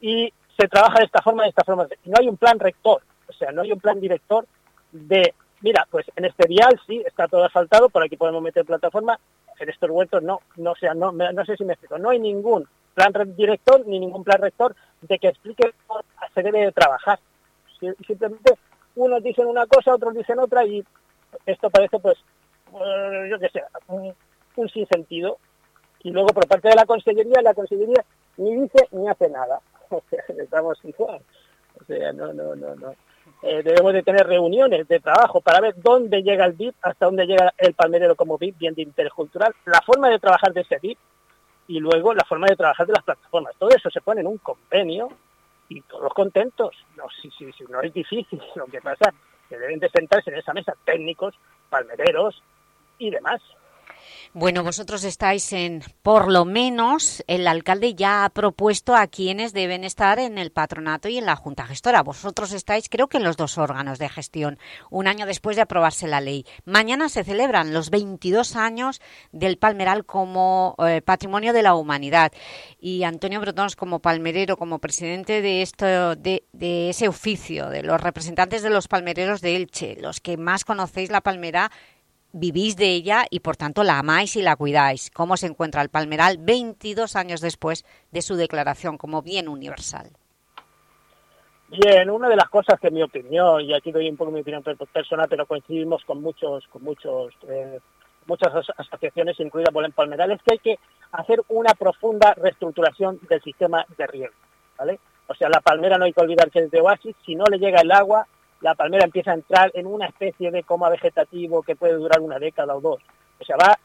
y se trabaja de esta forma, de esta forma. No hay un plan rector, o sea, no hay un plan director de, mira, pues en este vial sí, está todo asfaltado, por aquí podemos meter plataforma, en estos huertos no, no, sea, no, no sé si me explico, no hay ningún plan re- director ni ningún plan rector de que explique cómo se debe de trabajar. Si- Simplemente unos dicen una cosa, otros dicen otra y esto parece pues, eh, yo qué sé, un, sinsentido. Y luego por parte de la Consellería, la Consellería ni dice ni hace nada. O sea, estamos. O sea, no, no, no, no. Eh, debemos de tener reuniones de trabajo para ver dónde llega el BIP, hasta dónde llega el palmerero como BIP, bien de interés cultural, la forma de trabajar de ese BIP y luego la forma de trabajar de las plataformas. Todo eso se pone en un convenio y todos contentos. No, si, si, si no es difícil, lo que pasa que deben de sentarse en esa mesa técnicos, palmereros y demás. Bueno, vosotros estáis en, por lo menos, el alcalde ya ha propuesto a quienes deben estar en el patronato y en la Junta Gestora. Vosotros estáis, creo que en los dos órganos de gestión, un año después de aprobarse la ley. Mañana se celebran los 22 años del Palmeral como eh, Patrimonio de la Humanidad. Y Antonio Brotons, como palmerero, como presidente de, esto, de, de ese oficio, de los representantes de los palmereros de Elche, los que más conocéis la palmera, vivís de ella y por tanto la amáis y la cuidáis. ¿Cómo se encuentra el palmeral 22 años después de su declaración como bien universal? Bien, una de las cosas que mi opinión, y aquí doy un poco mi opinión per- personal, pero coincidimos con muchos, con muchos, eh, muchas as- asociaciones, incluida Bolén Palmeral, es que hay que hacer una profunda reestructuración del sistema de riego, ¿vale? O sea, la palmera no hay que olvidar que es de oasis, si no le llega el agua, la palmera empieza a entrar en una especie de coma vegetativo que puede durar una década o dos. O sea, va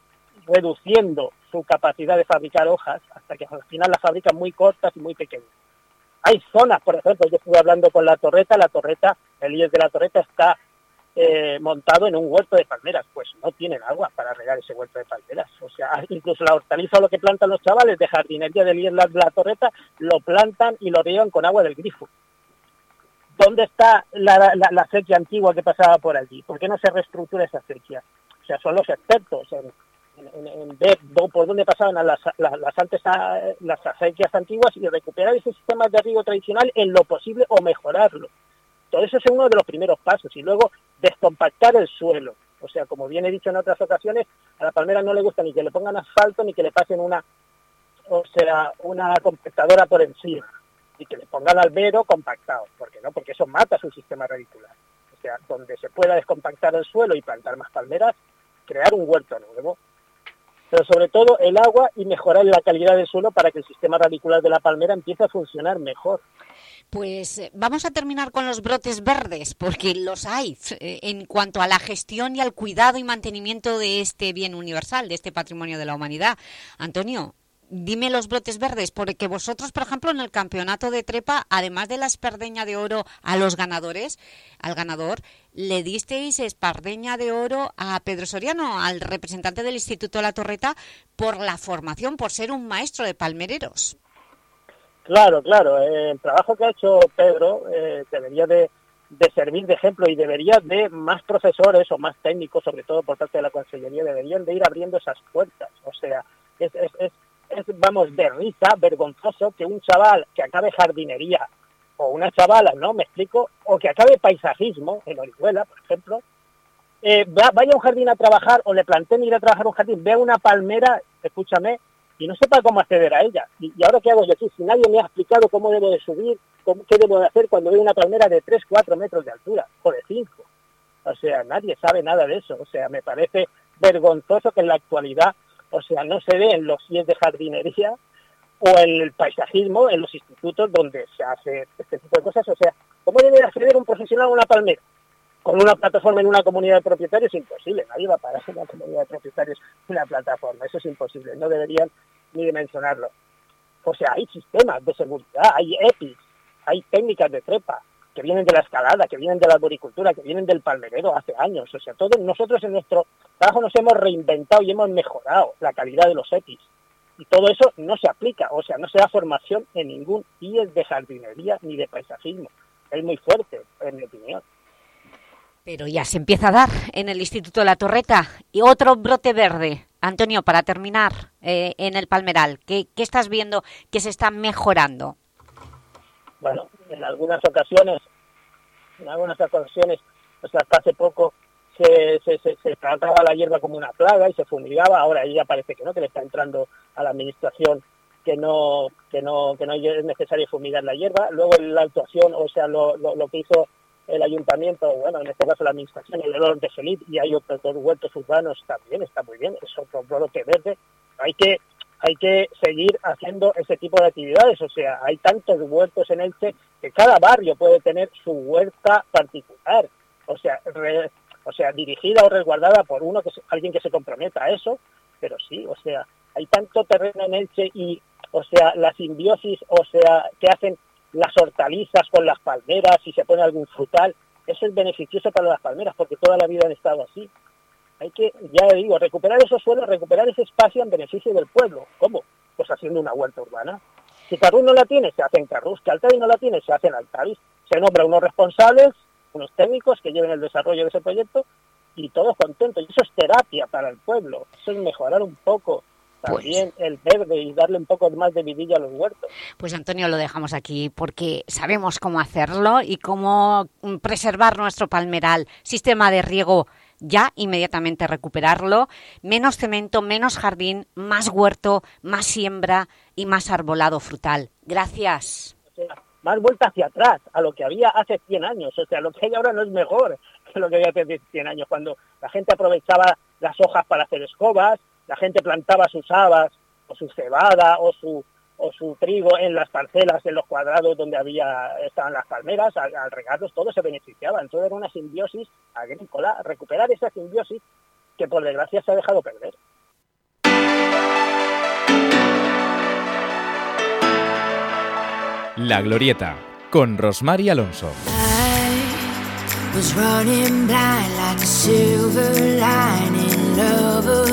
reduciendo su capacidad de fabricar hojas hasta que al final las fabrican muy cortas y muy pequeñas. Hay zonas, por ejemplo, yo estuve hablando con la torreta, la torreta, el líder de la torreta está eh, montado en un huerto de palmeras, pues no tienen agua para regar ese huerto de palmeras. O sea, incluso la hortaliza o lo que plantan los chavales de jardinería del líder de la torreta, lo plantan y lo riegan con agua del grifo. ¿Dónde está la, acequia antigua que pasaba por allí? ¿Por qué no se reestructura esa acequia? O sea, son los expertos en, ver por dónde pasaban las, las, las las acequias antiguas y recuperar ese sistema de riego tradicional en lo posible o mejorarlo. Todo eso es uno de los primeros pasos. Y luego descompactar el suelo. O sea, como bien he dicho en otras ocasiones, a la palmera no le gusta ni que le pongan asfalto ni que le pasen una, o sea, una compactadora por encima y que le pongan albero compactado. ¿Por qué no? Porque eso mata su sistema radicular. O sea, donde se pueda descompactar el suelo y plantar más palmeras, crear un huerto nuevo. Pero sobre todo el agua y mejorar la calidad del suelo para que el sistema radicular de la palmera empiece a funcionar mejor. Pues eh, vamos a terminar con los brotes verdes, porque los hay eh, en cuanto a la gestión y al cuidado y mantenimiento de este bien universal, de este patrimonio de la humanidad. Antonio, dime los brotes verdes, porque vosotros, por ejemplo, en el campeonato de trepa, además de la espardeña de oro a los ganadores, al ganador, le disteis espardeña de oro a Pedro Soriano, al representante del Instituto La Torreta, por la formación, por ser un maestro de palmereros. Claro, claro. eh, el trabajo que ha hecho Pedro eh, debería de, servir de ejemplo y debería de más profesores o más técnicos, sobre todo por parte de la Consellería, deberían de ir abriendo esas puertas. O sea, es, es, es, vamos, de risa, vergonzoso que un chaval que acabe jardinería o una chavala, ¿no? Me explico, o que acabe paisajismo en Orihuela, por ejemplo, eh, va- vaya a un jardín a trabajar o le planteen ir a trabajar a un jardín, vea una palmera, escúchame, y no sepa cómo acceder a ella. Y, y ahora qué hago yo aquí, si nadie me ha explicado cómo debo de subir, cómo- qué debo de hacer cuando veo una palmera de 3, 4 metros de altura, o de 5. O sea, nadie sabe nada de eso. O sea, me parece vergonzoso que en la actualidad, o sea, no se ve en los CIES de jardinería o en el paisajismo, en los institutos donde se hace este tipo de cosas. O sea, ¿cómo debe acceder un profesional a una palmera? Con una plataforma en una comunidad de propietarios imposible. Nadie va a parar en una comunidad de propietarios una plataforma. Eso es imposible. No deberían ni dimensionarlo. O sea, hay sistemas de seguridad, hay EPIs, hay técnicas de trepa que vienen de la escalada, que vienen de la arboricultura, que vienen del palmerero hace años. O sea, todos nosotros en nuestro trabajo nos hemos reinventado y hemos mejorado la calidad de los EPIs. Y todo eso no se aplica, o sea, no se da formación en ningún IES de jardinería ni de paisajismo. Es muy fuerte, en mi opinión. Pero ya se empieza a dar en el Instituto La Torreta. Y otro brote verde. Antonio, para terminar, eh, en el Palmeral, ¿qué, qué estás viendo que se está mejorando? bueno, en algunas ocasiones, en algunas ocasiones, o sea, hasta hace poco se, trataba la hierba como una plaga y se fumigaba, ahora ya parece que no, que le está entrando a la administración que no, que no, que no es necesario fumigar la hierba. Luego la actuación, o sea, lo, lo, que hizo el ayuntamiento, bueno, en este caso la administración, el olor de Feliz y hay otros huertos urbanos también, está muy bien, es otro brote verde. Hay que hay que seguir haciendo ese tipo de actividades. O sea, hay tantos huertos en Elche que cada barrio puede tener su huerta particular. O sea, o sea, dirigida o resguardada por uno que alguien que se comprometa a eso. Pero sí, o sea, hay tanto terreno en Elche y, o sea, la simbiosis, o sea, que hacen las hortalizas con las palmeras y se pone algún frutal, eso es beneficioso para las palmeras porque toda la vida han estado así. Hay que, ya digo, recuperar esos suelos, recuperar ese espacio en beneficio del pueblo. ¿Cómo? Pues haciendo una huerta urbana. Si Carrús no la tiene, se hace en Carrús. Que Altavis no la tiene, se hace en Altavis. Se nombra unos responsables, unos técnicos que lleven el desarrollo de ese proyecto y todos contentos. Y eso es terapia para el pueblo. Eso es mejorar un poco también el verde y darle un poco más de vidilla a los huertos. Pues Antonio, lo dejamos aquí porque sabemos cómo hacerlo y cómo preservar nuestro palmeral. Sistema de riego ya, inmediatamente recuperarlo. Menos cemento, menos jardín, más huerto, más siembra y más arbolado frutal. Gracias. O sea, más vuelta hacia atrás, a lo que había hace 100 años. O sea, lo que hay ahora no es mejor que lo que había hace 100 años, cuando la gente aprovechaba las hojas para hacer escobas, la gente plantaba sus habas, o su cebada, o su o su trigo en las parcelas, en los cuadrados donde había estaban las palmeras, al, al regarlos todos se beneficiaban. Entonces era una simbiosis agrícola, recuperar esa simbiosis que por desgracia se ha dejado perder. La Glorieta, con Rosmar y Alonso. was running blind like a silver lining lover.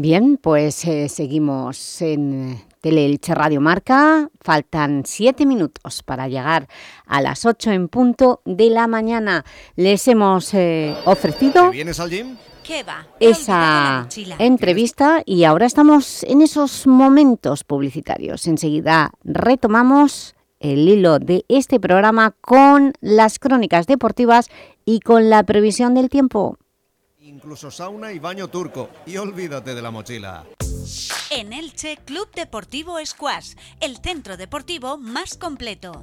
Bien, pues eh, seguimos en Teleelche Radio Marca. Faltan siete minutos para llegar a las ocho en punto de la mañana. Les hemos eh, ofrecido... ¿Vienes al gym? ¿Qué va? esa entrevista y ahora estamos en esos momentos publicitarios. Enseguida retomamos el hilo de este programa con las crónicas deportivas y con la previsión del tiempo. Incluso sauna y baño turco. Y olvídate de la mochila. En Elche, Club Deportivo Squash, el centro deportivo más completo.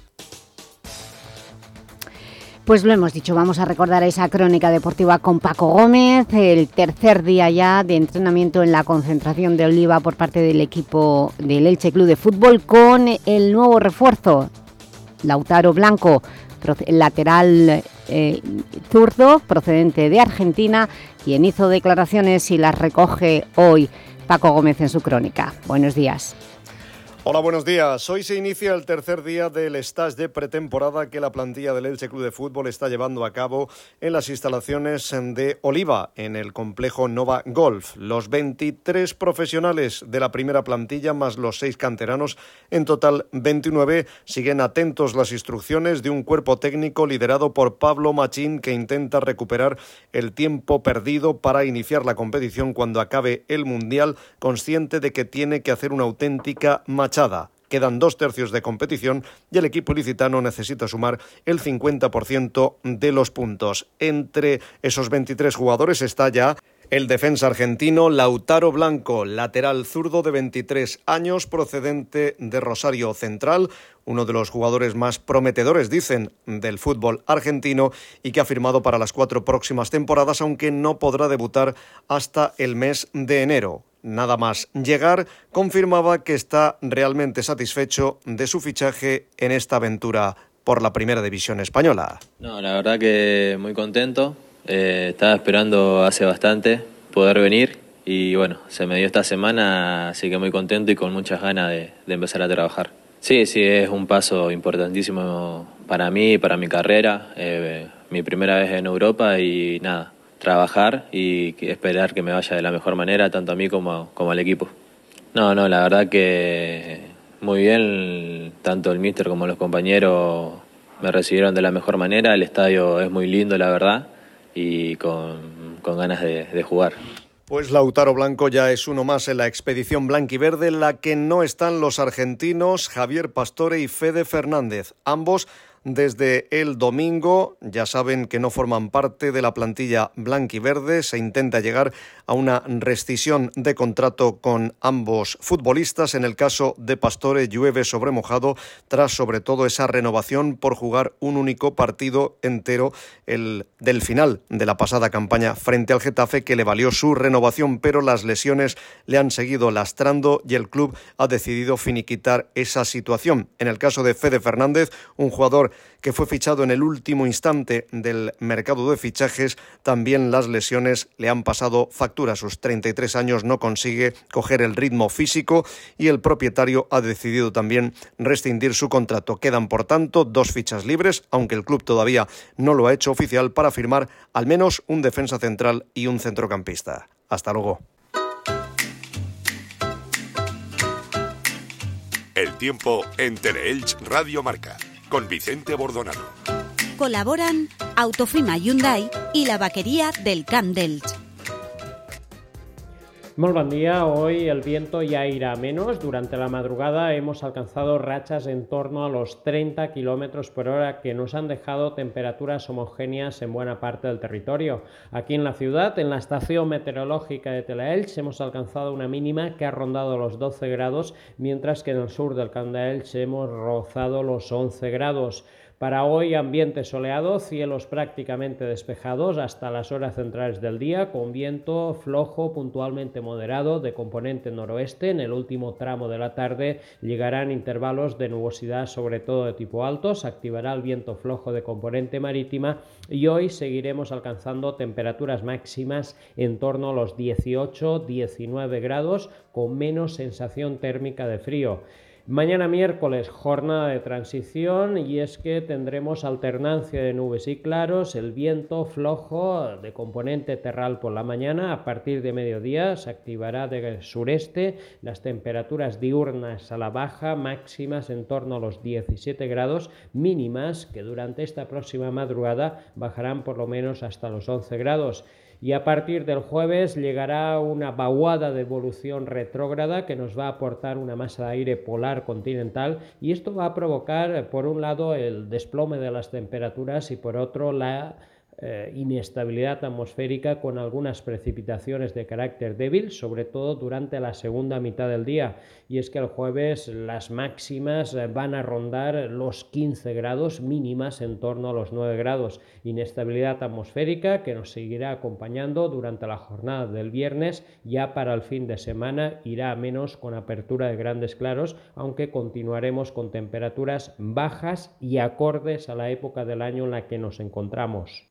Pues lo hemos dicho, vamos a recordar esa crónica deportiva con Paco Gómez, el tercer día ya de entrenamiento en la concentración de Oliva por parte del equipo del Elche Club de Fútbol con el nuevo refuerzo, Lautaro Blanco, lateral eh, zurdo procedente de Argentina, quien hizo declaraciones y las recoge hoy Paco Gómez en su crónica. Buenos días. Hola, buenos días. Hoy se inicia el tercer día del stage de pretemporada que la plantilla del Elche Club de Fútbol está llevando a cabo en las instalaciones de Oliva, en el complejo Nova Golf. Los 23 profesionales de la primera plantilla, más los seis canteranos, en total 29, siguen atentos las instrucciones de un cuerpo técnico liderado por Pablo Machín que intenta recuperar el tiempo perdido para iniciar la competición cuando acabe el Mundial, consciente de que tiene que hacer una auténtica Quedan dos tercios de competición y el equipo ilicitano necesita sumar el 50% de los puntos. Entre esos 23 jugadores está ya el defensa argentino Lautaro Blanco, lateral zurdo de 23 años, procedente de Rosario Central, uno de los jugadores más prometedores, dicen, del fútbol argentino y que ha firmado para las cuatro próximas temporadas, aunque no podrá debutar hasta el mes de enero nada más llegar, confirmaba que está realmente satisfecho de su fichaje en esta aventura por la Primera División Española. No, la verdad que muy contento. Eh, estaba esperando hace bastante poder venir y bueno, se me dio esta semana, así que muy contento y con muchas ganas de, empezar a trabajar. Sí, sí, es un paso importantísimo para mí, para mi carrera, eh, mi primera vez en Europa y nada, trabajar y esperar que me vaya de la mejor manera, tanto a mí como, al equipo. No, no, la verdad que muy bien, tanto el míster como los compañeros me recibieron de la mejor manera, el estadio es muy lindo, la verdad, y con, ganas de, de jugar. Pues Lautaro Blanco ya es uno más en la expedición blanquiverde, en la que no están los argentinos Javier Pastore y Fede Fernández. Ambos desde el domingo. Ya saben que no forman parte de la plantilla blanquiverde. Se intenta llegar a una rescisión de contrato con ambos futbolistas. En el caso de Pastore, llueve sobre mojado tras sobre todo esa renovación por jugar un único partido entero el, del final de la pasada campaña frente al Getafe que le valió su renovación, pero las lesiones le han seguido lastrando y el club ha decidido finiquitar esa situación. En el caso de Fede Fernández, un jugador que fue fichado en el último instante del mercado de fichajes, también las lesiones le han pasado factura. A sus 33 años no consigue coger el ritmo físico y el propietario ha decidido también rescindir su contrato. Quedan, por tanto, dos fichas libres, aunque el club todavía no lo ha hecho oficial, para firmar al menos un defensa central y un centrocampista. Hasta luego. El tiempo en Teleelch Radio Marca con Vicente Bordonado. Colaboran Autofima Hyundai y la vaquería del Camp d'Elx. Muy buen día, hoy el viento ya irá menos. Durante la madrugada hemos alcanzado rachas en torno a los 30 kilómetros por hora que nos han dejado temperaturas homogéneas en buena parte del territorio. Aquí en la ciudad, en la estación meteorológica de Telaelch, hemos alcanzado una mínima que ha rondado los 12 grados, mientras que en el sur del d'Elx hemos rozado los 11 grados. Para hoy ambiente soleado, cielos prácticamente despejados hasta las horas centrales del día, con viento flojo, puntualmente moderado, de componente noroeste. En el último tramo de la tarde llegarán intervalos de nubosidad, sobre todo de tipo alto, se activará el viento flojo de componente marítima y hoy seguiremos alcanzando temperaturas máximas en torno a los 18-19 grados, con menos sensación térmica de frío. Mañana miércoles, jornada de transición y es que tendremos alternancia de nubes y claros, el viento flojo de componente terral por la mañana, a partir de mediodía se activará de sureste, las temperaturas diurnas a la baja, máximas en torno a los 17 grados, mínimas que durante esta próxima madrugada bajarán por lo menos hasta los 11 grados y a partir del jueves llegará una vaguada de evolución retrógrada que nos va a aportar una masa de aire polar continental. Y esto va a provocar por un lado el desplome de las temperaturas y por otro la eh, inestabilidad atmosférica con algunas precipitaciones de carácter débil, sobre todo durante la segunda mitad del día. Y es que el jueves las máximas eh, van a rondar los 15 grados, mínimas en torno a los 9 grados. Inestabilidad atmosférica que nos seguirá acompañando durante la jornada del viernes, ya para el fin de semana irá a menos con apertura de grandes claros, aunque continuaremos con temperaturas bajas y acordes a la época del año en la que nos encontramos.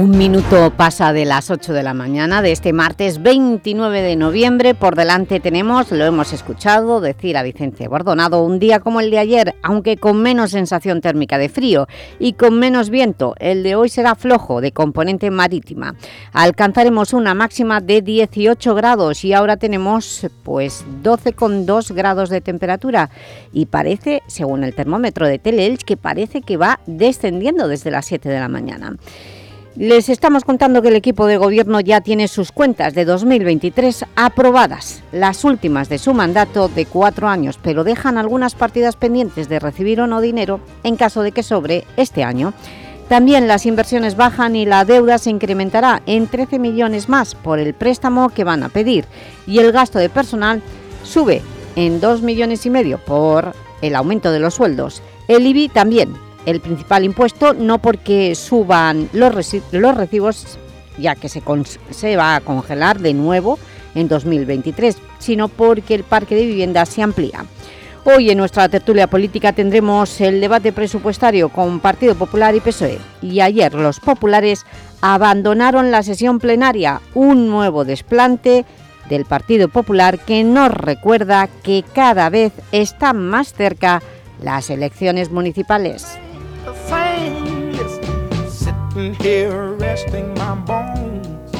Un minuto pasa de las 8 de la mañana de este martes 29 de noviembre. Por delante tenemos, lo hemos escuchado decir a Vicente Bordonado, un día como el de ayer, aunque con menos sensación térmica de frío y con menos viento. El de hoy será flojo, de componente marítima. Alcanzaremos una máxima de 18 grados y ahora tenemos pues 12,2 grados de temperatura. Y parece, según el termómetro de Teleelch, que parece que va descendiendo desde las 7 de la mañana. Les estamos contando que el equipo de gobierno ya tiene sus cuentas de 2023 aprobadas, las últimas de su mandato de cuatro años, pero dejan algunas partidas pendientes de recibir o no dinero en caso de que sobre este año. También las inversiones bajan y la deuda se incrementará en 13 millones más por el préstamo que van a pedir y el gasto de personal sube en 2 millones y medio por el aumento de los sueldos. El IBI también el principal impuesto, no porque suban los, los recibos, ya que se, se va a congelar de nuevo en 2023, sino porque el parque de viviendas se amplía. Hoy en nuestra tertulia política tendremos el debate presupuestario con Partido Popular y PSOE. Y ayer los populares abandonaron la sesión plenaria, un nuevo desplante del Partido Popular que nos recuerda que cada vez están más cerca las elecciones municipales. Sitting here resting my bones.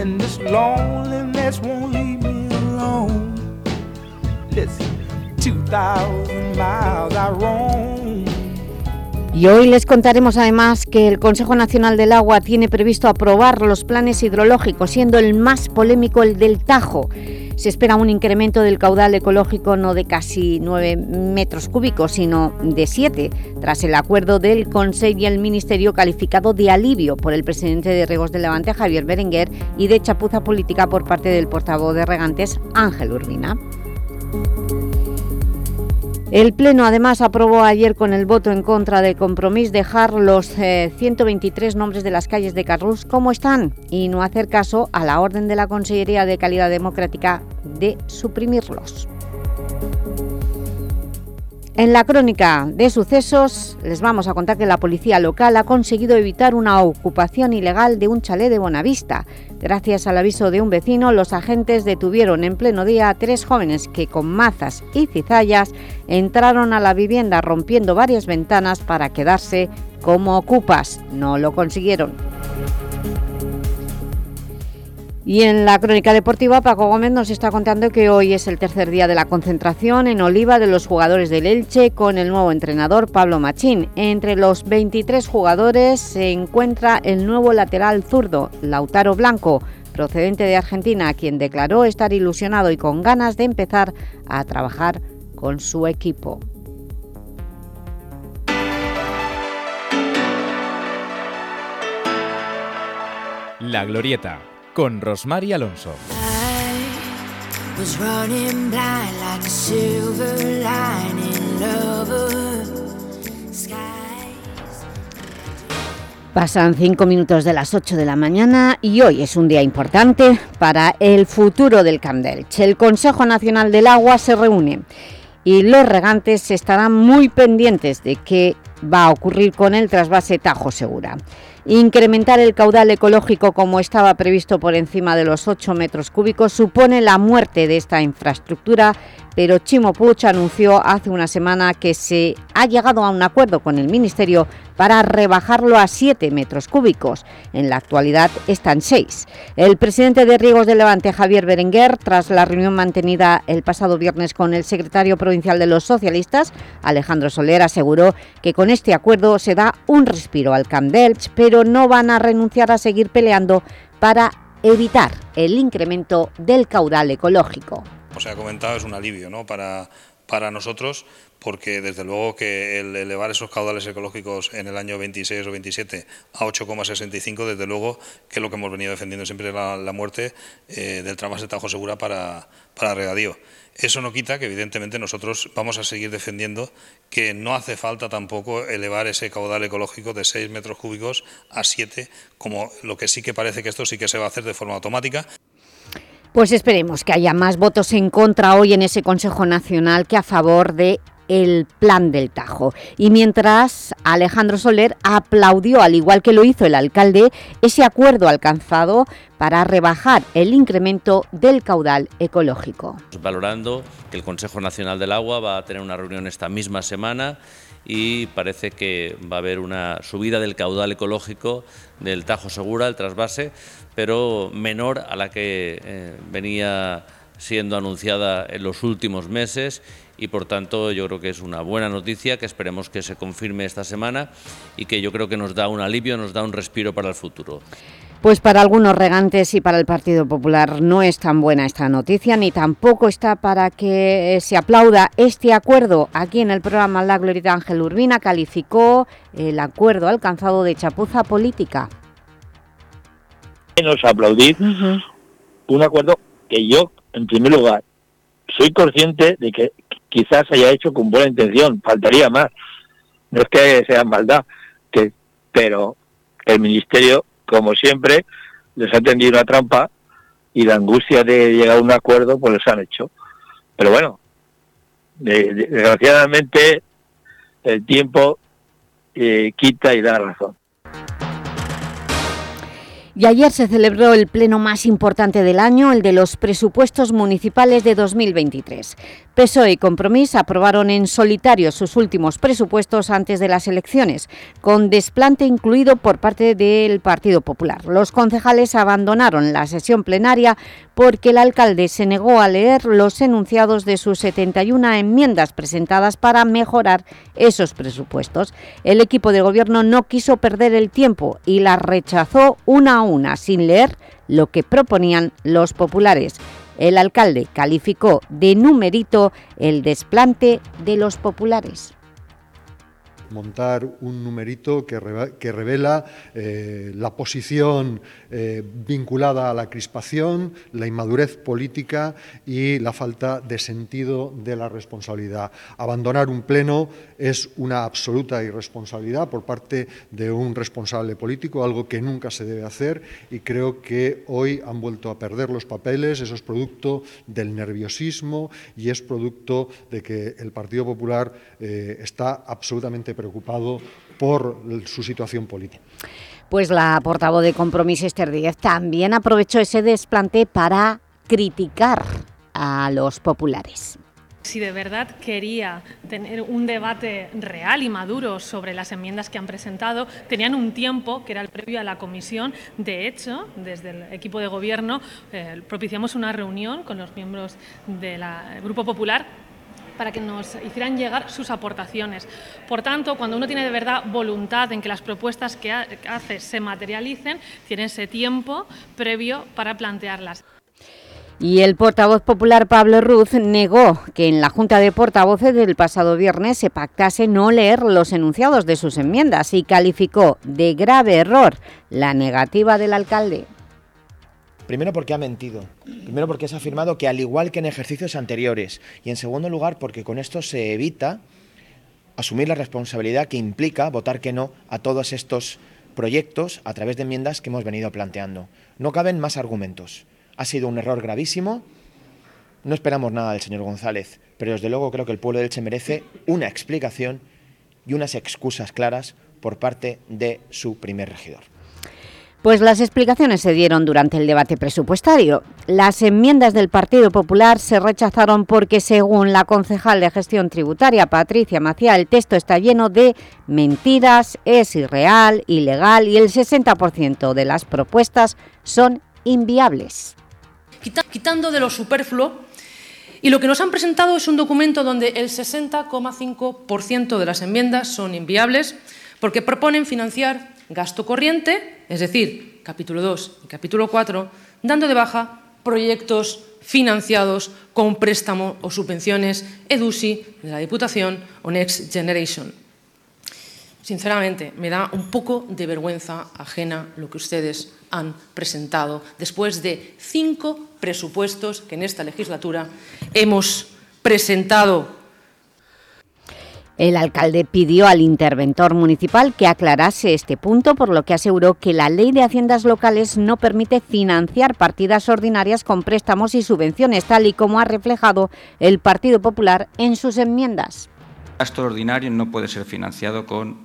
And this loneliness won't leave me alone. Listen, 2,000 miles I roam. Y hoy les contaremos además que el Consejo Nacional del Agua tiene previsto aprobar los planes hidrológicos, siendo el más polémico el del Tajo. Se espera un incremento del caudal ecológico no de casi 9 metros cúbicos, sino de 7, tras el acuerdo del Consejo y el Ministerio calificado de alivio por el presidente de Regos de Levante, Javier Berenguer, y de chapuza política por parte del portavoz de Regantes, Ángel Urbina. El Pleno además aprobó ayer con el voto en contra de Compromís dejar los eh, 123 nombres de las calles de Carrús como están y no hacer caso a la orden de la Consellería de Calidad Democrática de suprimirlos. En la crónica de sucesos les vamos a contar que la policía local ha conseguido evitar una ocupación ilegal de un chalet de Bonavista, Gracias al aviso de un vecino, los agentes detuvieron en pleno día a tres jóvenes que con mazas y cizallas entraron a la vivienda rompiendo varias ventanas para quedarse como ocupas. No lo consiguieron. Y en la crónica deportiva, Paco Gómez nos está contando que hoy es el tercer día de la concentración en Oliva de los jugadores del Elche con el nuevo entrenador Pablo Machín. Entre los 23 jugadores se encuentra el nuevo lateral zurdo, Lautaro Blanco, procedente de Argentina, quien declaró estar ilusionado y con ganas de empezar a trabajar con su equipo. La Glorieta con Rosmar Alonso. Pasan cinco minutos de las 8 de la mañana y hoy es un día importante para el futuro del Camp El Consejo Nacional del Agua se reúne y los regantes estarán muy pendientes de qué va a ocurrir con el trasvase Tajo Segura. Incrementar el caudal ecológico como estaba previsto por encima de los 8 metros cúbicos supone la muerte de esta infraestructura pero Chimo Puig anunció hace una semana que se ha llegado a un acuerdo con el Ministerio para rebajarlo a 7 metros cúbicos. En la actualidad están 6. El presidente de Riegos de Levante, Javier Berenguer, tras la reunión mantenida el pasado viernes con el secretario provincial de los socialistas, Alejandro Soler, aseguró que con este acuerdo se da un respiro al Camp no van a renunciar a seguir peleando para evitar el incremento del caudal ecológico como se ha comentado, es un alivio ¿no? para, para nosotros, porque desde luego que el elevar esos caudales ecológicos en el año 26 o 27 a 8,65, desde luego que es lo que hemos venido defendiendo siempre la, la muerte eh, del tramo de Tajo Segura para, para regadío. Eso no quita que evidentemente nosotros vamos a seguir defendiendo que no hace falta tampoco elevar ese caudal ecológico de 6 metros cúbicos a 7, como lo que sí que parece que esto sí que se va a hacer de forma automática. Pues esperemos que haya más votos en contra hoy en ese Consejo Nacional que a favor de el plan del Tajo. Y mientras Alejandro Soler aplaudió, al igual que lo hizo el alcalde, ese acuerdo alcanzado para rebajar el incremento del caudal ecológico. Valorando que el Consejo Nacional del Agua va a tener una reunión esta misma semana y parece que va a haber una subida del caudal ecológico del Tajo Segura, el trasvase, pero menor a la que eh, venía siendo anunciada en los últimos meses y por tanto yo creo que es una buena noticia que esperemos que se confirme esta semana y que yo creo que nos da un alivio, nos da un respiro para el futuro. Pues para algunos regantes y para el Partido Popular no es tan buena esta noticia, ni tampoco está para que se aplauda este acuerdo. Aquí en el programa La Glorita Ángel Urbina calificó el acuerdo alcanzado de chapuza política menos aplaudir un acuerdo que yo, en primer lugar, soy consciente de que quizás haya hecho con buena intención, faltaría más. No es que sea maldad, que, pero el Ministerio, como siempre, les ha tendido una trampa y la angustia de llegar a un acuerdo, pues les han hecho. Pero bueno, desgraciadamente el tiempo eh, quita y da razón. Y ayer se celebró el pleno más importante del año, el de los presupuestos municipales de 2023. PSOE y Compromís aprobaron en solitario sus últimos presupuestos antes de las elecciones, con desplante incluido por parte del Partido Popular. Los concejales abandonaron la sesión plenaria porque el alcalde se negó a leer los enunciados de sus 71 enmiendas presentadas para mejorar esos presupuestos. El equipo de gobierno no quiso perder el tiempo y las rechazó una a una, sin leer lo que proponían los populares. El alcalde calificó de numerito el desplante de los populares montar un numerito que, revela eh, la posición eh, vinculada a la crispación, la inmadurez política y la falta de sentido de la responsabilidad. Abandonar un pleno es una absoluta irresponsabilidad por parte de un responsable político, algo que nunca se debe hacer y creo que hoy han vuelto a perder los papeles, eso es producto del nerviosismo y es producto de que el Partido Popular eh, está absolutamente preocupado por su situación política. Pues la portavoz de Compromís, Esther Díez, también aprovechó ese desplante para criticar a los populares. Si de verdad quería tener un debate real y maduro sobre las enmiendas que han presentado, tenían un tiempo, que era el previo a la comisión. De hecho, desde el equipo de gobierno eh, propiciamos una reunión con los miembros del Grupo Popular para que nos hicieran llegar sus aportaciones. Por tanto, cuando uno tiene de verdad voluntad en que las propuestas que hace se materialicen, tiene ese tiempo previo para plantearlas. Y el portavoz popular Pablo Ruz negó que en la Junta de Portavoces del pasado viernes se pactase no leer los enunciados de sus enmiendas y calificó de grave error la negativa del alcalde. Primero porque ha mentido, primero porque se ha afirmado que al igual que en ejercicios anteriores y en segundo lugar porque con esto se evita asumir la responsabilidad que implica votar que no a todos estos proyectos a través de enmiendas que hemos venido planteando. No caben más argumentos. Ha sido un error gravísimo. No esperamos nada del señor González, pero desde luego creo que el pueblo de Elche merece una explicación y unas excusas claras por parte de su primer regidor. Pues las explicaciones se dieron durante el debate presupuestario. Las enmiendas del Partido Popular se rechazaron porque, según la concejal de Gestión Tributaria, Patricia Macía, el texto está lleno de mentiras, es irreal, ilegal y el 60% de las propuestas son inviables quitando de lo superfluo. Y lo que nos han presentado es un documento donde el 60,5% de las enmiendas son inviables porque proponen financiar gasto corriente, es decir, capítulo 2 y capítulo 4, dando de baja proyectos financiados con préstamo o subvenciones EDUSI de la Diputación o Next Generation. Sinceramente, me da un poco de vergüenza ajena lo que ustedes han presentado después de cinco presupuestos que en esta legislatura hemos presentado. El alcalde pidió al interventor municipal que aclarase este punto, por lo que aseguró que la Ley de Haciendas Locales no permite financiar partidas ordinarias con préstamos y subvenciones, tal y como ha reflejado el Partido Popular en sus enmiendas. El gasto ordinario no puede ser financiado con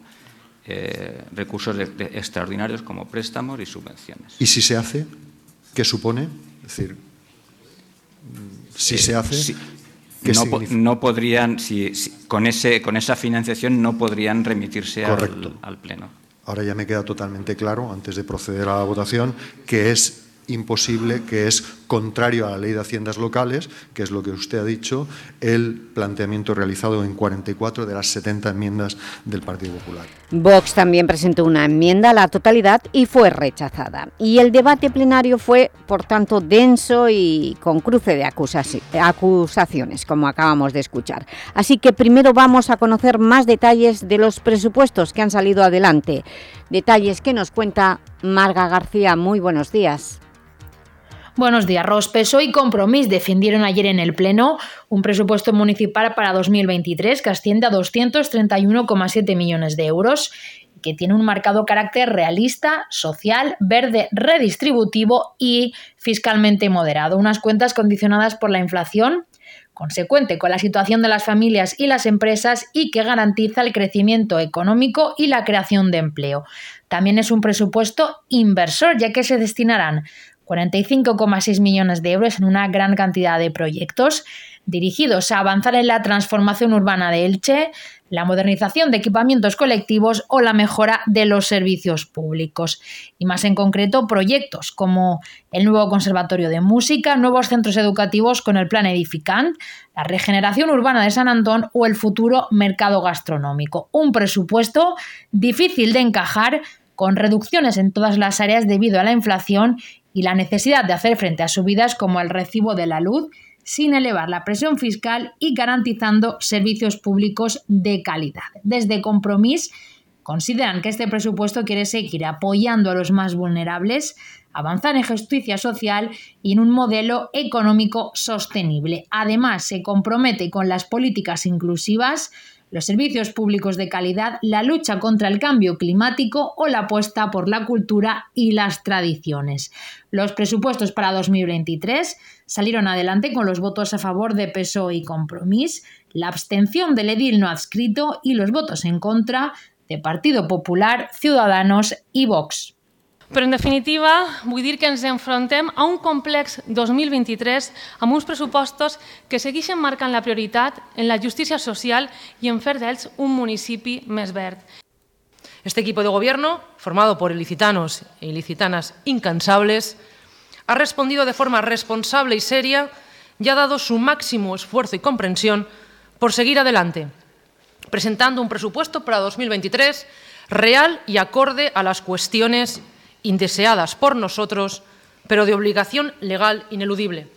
eh, recursos extraordinarios como préstamos y subvenciones. ¿Y si se hace? ¿Qué supone? Es decir, si se hace... no, no, podrían, si, con, ese, con esa financiación no podrían remitirse al, al Pleno. Ahora ya me queda totalmente claro, antes de proceder a la votación, que es imposible, que es contrario a la ley de haciendas locales, que es lo que usted ha dicho, el planteamiento realizado en 44 de las 70 enmiendas del Partido Popular. Vox también presentó una enmienda a la totalidad y fue rechazada. Y el debate plenario fue, por tanto, denso y con cruce de acusaciones, como acabamos de escuchar. Así que primero vamos a conocer más detalles de los presupuestos que han salido adelante. Detalles que nos cuenta Marga García. Muy buenos días. Buenos días, Ros. PSOE y Compromís defendieron ayer en el Pleno un presupuesto municipal para 2023 que asciende a 231,7 millones de euros que tiene un marcado carácter realista, social, verde, redistributivo y fiscalmente moderado. Unas cuentas condicionadas por la inflación, consecuente con la situación de las familias y las empresas y que garantiza el crecimiento económico y la creación de empleo. También es un presupuesto inversor, ya que se destinarán 45,6 millones de euros en una gran cantidad de proyectos dirigidos a avanzar en la transformación urbana de Elche, la modernización de equipamientos colectivos o la mejora de los servicios públicos. Y más en concreto, proyectos como el nuevo Conservatorio de Música, nuevos centros educativos con el Plan Edificant, la regeneración urbana de San Antón o el futuro mercado gastronómico. Un presupuesto difícil de encajar con reducciones en todas las áreas debido a la inflación y la necesidad de hacer frente a subidas como el recibo de la luz sin elevar la presión fiscal y garantizando servicios públicos de calidad. Desde Compromís consideran que este presupuesto quiere seguir apoyando a los más vulnerables, avanzar en justicia social y en un modelo económico sostenible. Además, se compromete con las políticas inclusivas, los servicios públicos de calidad, la lucha contra el cambio climático o la apuesta por la cultura y las tradiciones. Los presupuestos para 2023 salieron adelante con los votos a favor de PSOE y Compromís, la abstención del edil no adscrito y los votos en contra de Partido Popular, Ciudadanos i Vox. Però, en definitiva, vull dir que ens enfrontem a un complex 2023 amb uns pressupostos que segueixen marcant la prioritat en la justícia social i en fer d'ells un municipi més verd. Este equipo de gobierno, formado por ilicitanos e ilicitanas incansables, ha respondido de forma responsable y seria y ha dado su máximo esfuerzo y comprensión por seguir adelante, presentando un presupuesto para 2023 real y acorde a las cuestiones indeseadas por nosotros, pero de obligación legal ineludible.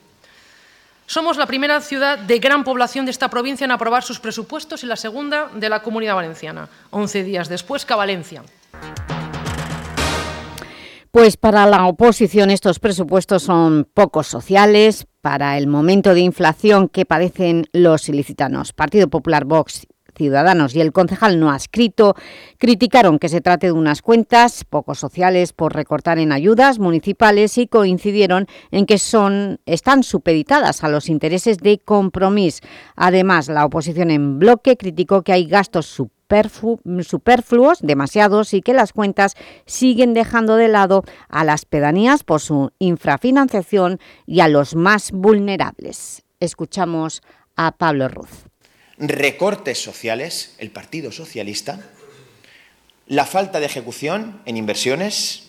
Somos la primera ciudad de gran población de esta provincia en aprobar sus presupuestos y la segunda de la Comunidad Valenciana, 11 días después que Valencia. Pues para la oposición estos presupuestos son pocos sociales para el momento de inflación que padecen los ilicitanos. Partido Popular Vox Ciudadanos y el concejal no adscrito criticaron que se trate de unas cuentas poco sociales por recortar en ayudas municipales y coincidieron en que son, están supeditadas a los intereses de compromiso. Además, la oposición en bloque criticó que hay gastos superfluos, demasiados, y que las cuentas siguen dejando de lado a las pedanías por su infrafinanciación y a los más vulnerables. Escuchamos a Pablo Ruz recortes sociales, el Partido Socialista, la falta de ejecución en inversiones,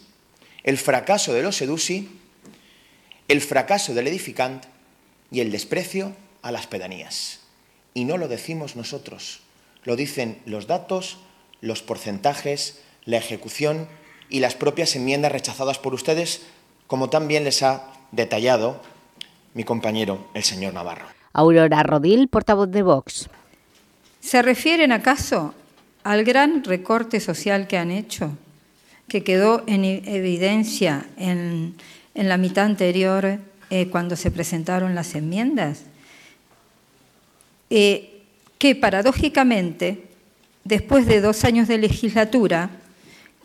el fracaso de los EDUSI, el fracaso del edificante y el desprecio a las pedanías. Y no lo decimos nosotros, lo dicen los datos, los porcentajes, la ejecución y las propias enmiendas rechazadas por ustedes, como también les ha detallado mi compañero, el señor Navarro. Aurora Rodil, portavoz de Vox. ¿Se refieren acaso al gran recorte social que han hecho, que quedó en evidencia en, la mitad anterior eh, cuando se presentaron las enmiendas? Eh, que paradójicamente, después de dos años de legislatura,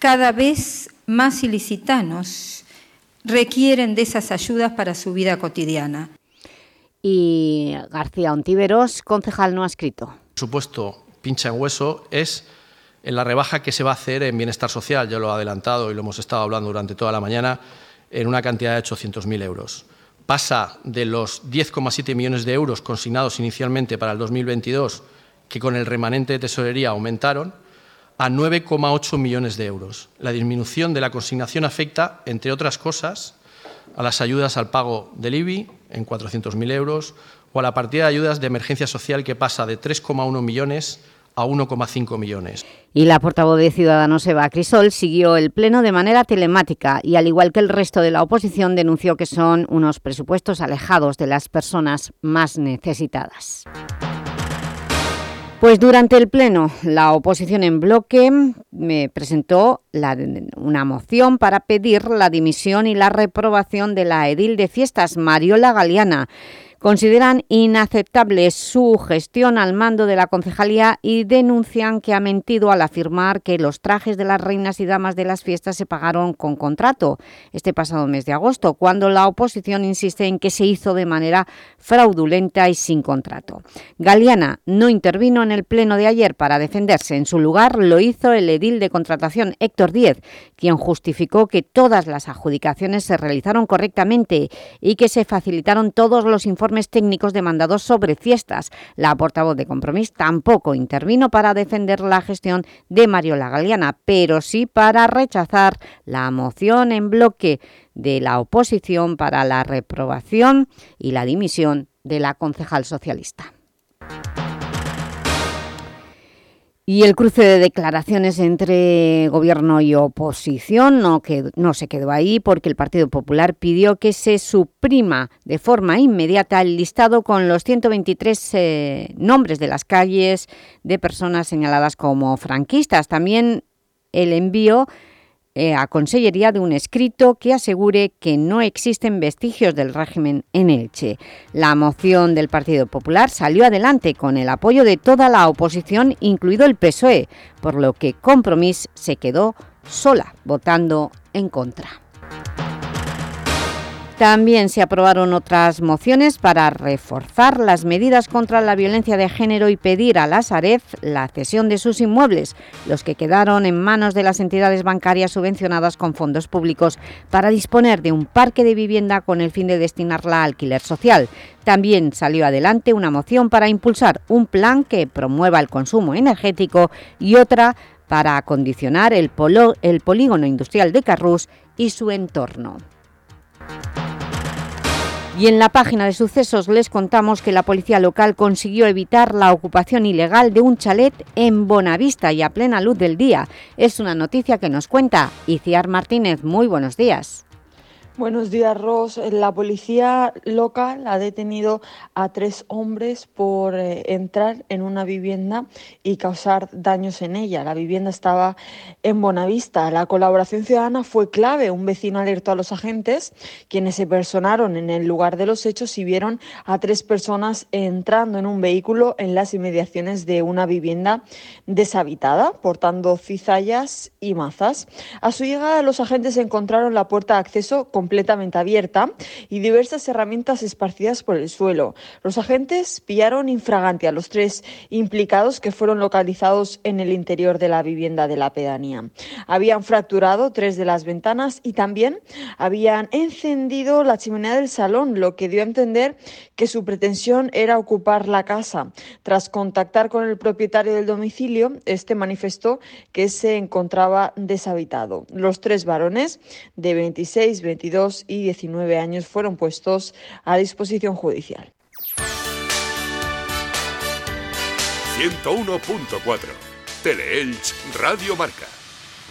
cada vez más ilicitanos requieren de esas ayudas para su vida cotidiana. Y García Ontiveros, concejal no ha escrito supuesto pincha en hueso es en la rebaja que se va a hacer en bienestar social, ya lo he adelantado y lo hemos estado hablando durante toda la mañana, en una cantidad de 800.000 euros. Pasa de los 10,7 millones de euros consignados inicialmente para el 2022, que con el remanente de tesorería aumentaron, a 9,8 millones de euros. La disminución de la consignación afecta, entre otras cosas, a las ayudas al pago del IBI en 400.000 euros, o a la partida de ayudas de emergencia social que pasa de 3,1 millones a 1,5 millones. Y la portavoz de Ciudadanos, Eva Crisol, siguió el pleno de manera telemática y, al igual que el resto de la oposición, denunció que son unos presupuestos alejados de las personas más necesitadas. Pues durante el Pleno, la oposición en bloque me presentó una moción para pedir la dimisión y la reprobación de la edil de fiestas, Mariola Galeana, Consideran inaceptable su gestión al mando de la concejalía y denuncian que ha mentido al afirmar que los trajes de las reinas y damas de las fiestas se pagaron con contrato este pasado mes de agosto, cuando la oposición insiste en que se hizo de manera fraudulenta y sin contrato. Galeana no intervino en el pleno de ayer para defenderse. En su lugar lo hizo el edil de contratación Héctor Díez, quien justificó que todas las adjudicaciones se realizaron correctamente y que se facilitaron todos los informes técnicos demandados sobre fiestas. La portavoz de Compromís tampoco intervino para defender la gestión de Mariola Galeana, pero sí para rechazar la moción en bloque de la oposición para la reprobación y la dimisión de la concejal socialista. Y el cruce de declaraciones entre gobierno y oposición no, no se quedó ahí porque el Partido Popular pidió que se suprima de forma inmediata el listado con los 123 eh, nombres de las calles de personas señaladas como franquistas. También el envío a Consellería de un escrito que asegure que no existen vestigios del régimen en Elche. La moción del Partido Popular salió adelante con el apoyo de toda la oposición, incluido el PSOE, por lo que Compromís se quedó sola, votando en contra. También se aprobaron otras mociones para reforzar las medidas contra la violencia de género y pedir a la Sareb la cesión de sus inmuebles, los que quedaron en manos de las entidades bancarias subvencionadas con fondos públicos para disponer de un parque de vivienda con el fin de destinarla a alquiler social. También salió adelante una moción para impulsar un plan que promueva el consumo energético y otra para acondicionar el, el polígono industrial de Carrús y su entorno. Y en la página de sucesos les contamos que la policía local consiguió evitar la ocupación ilegal de un chalet en Bonavista y a plena luz del día. Es una noticia que nos cuenta Iciar Martínez. Muy buenos días. Buenos días, Ros. La policía local ha detenido a tres hombres por eh, entrar en una vivienda y causar daños en ella. La vivienda estaba en Bonavista. La colaboración ciudadana fue clave. Un vecino alertó a los agentes, quienes se personaron en el lugar de los hechos y vieron a tres personas entrando en un vehículo en las inmediaciones de una vivienda deshabitada, portando cizallas y mazas. A su llegada, los agentes encontraron la puerta de acceso con completamente abierta y diversas herramientas esparcidas por el suelo. Los agentes pillaron infragante a los tres implicados que fueron localizados en el interior de la vivienda de la pedanía. Habían fracturado tres de las ventanas y también habían encendido la chimenea del salón, lo que dio a entender que su pretensión era ocupar la casa. Tras contactar con el propietario del domicilio, este manifestó que se encontraba deshabitado. Los tres varones de 26, 22 y 19 años fueron puestos a disposición judicial. 101.4 Teleelch Radio Marca.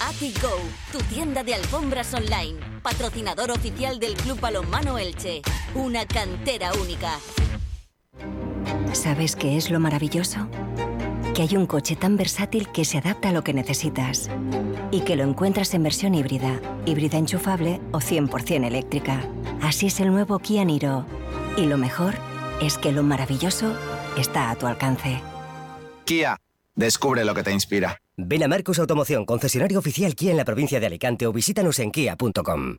AtiGo, tu tienda de alfombras online, patrocinador oficial del Club Balonmano Elche, una cantera única. ¿Sabes qué es lo maravilloso? Que hay un coche tan versátil que se adapta a lo que necesitas y que lo encuentras en versión híbrida, híbrida enchufable o 100% eléctrica. Así es el nuevo Kia Niro. Y lo mejor es que lo maravilloso está a tu alcance. Kia, descubre lo que te inspira. Ven a Marcos Automoción, concesionario oficial Kia en la provincia de Alicante o visítanos en kia.com.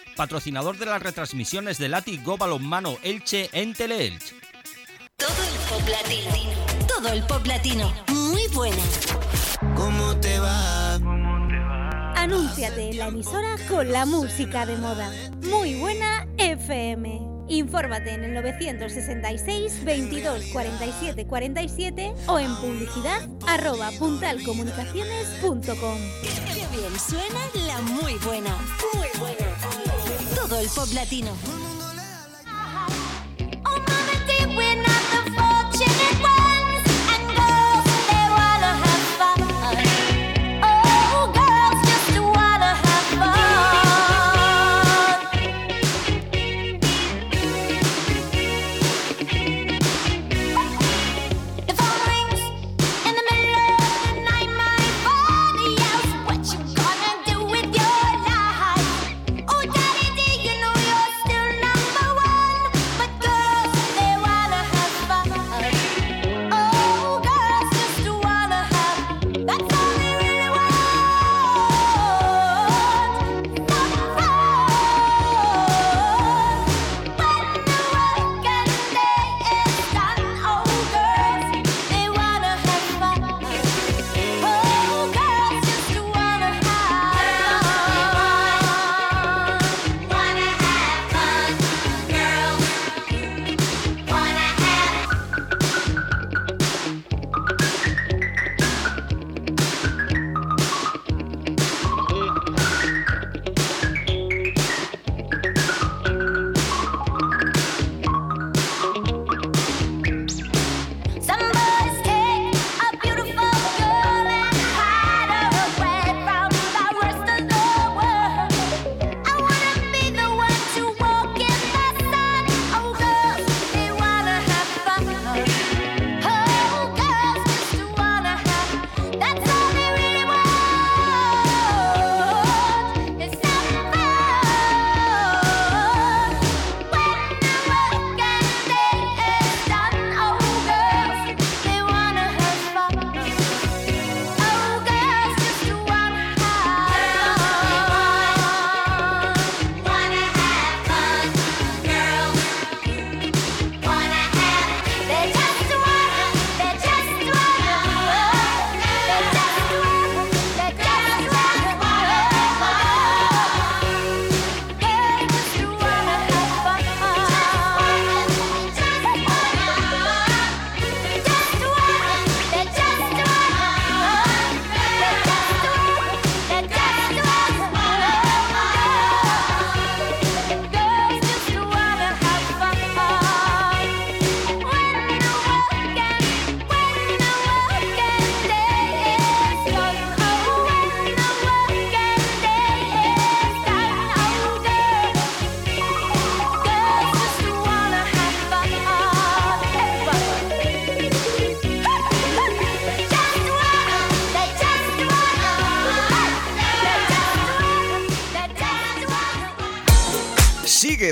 patrocinador de las retransmisiones de Lati Go Balonmano Elche en Teleelch. Todo el pop latino. Todo el pop latino. Muy buena. ¿Cómo te va? Anúnciate en la emisora con la música de moda. Muy buena FM. Infórmate en el 966 22 47 47 o en publicidad arroba puntalcomunicaciones.com. Qué bien suena la muy buena. Muy buena. Todo el pop latino.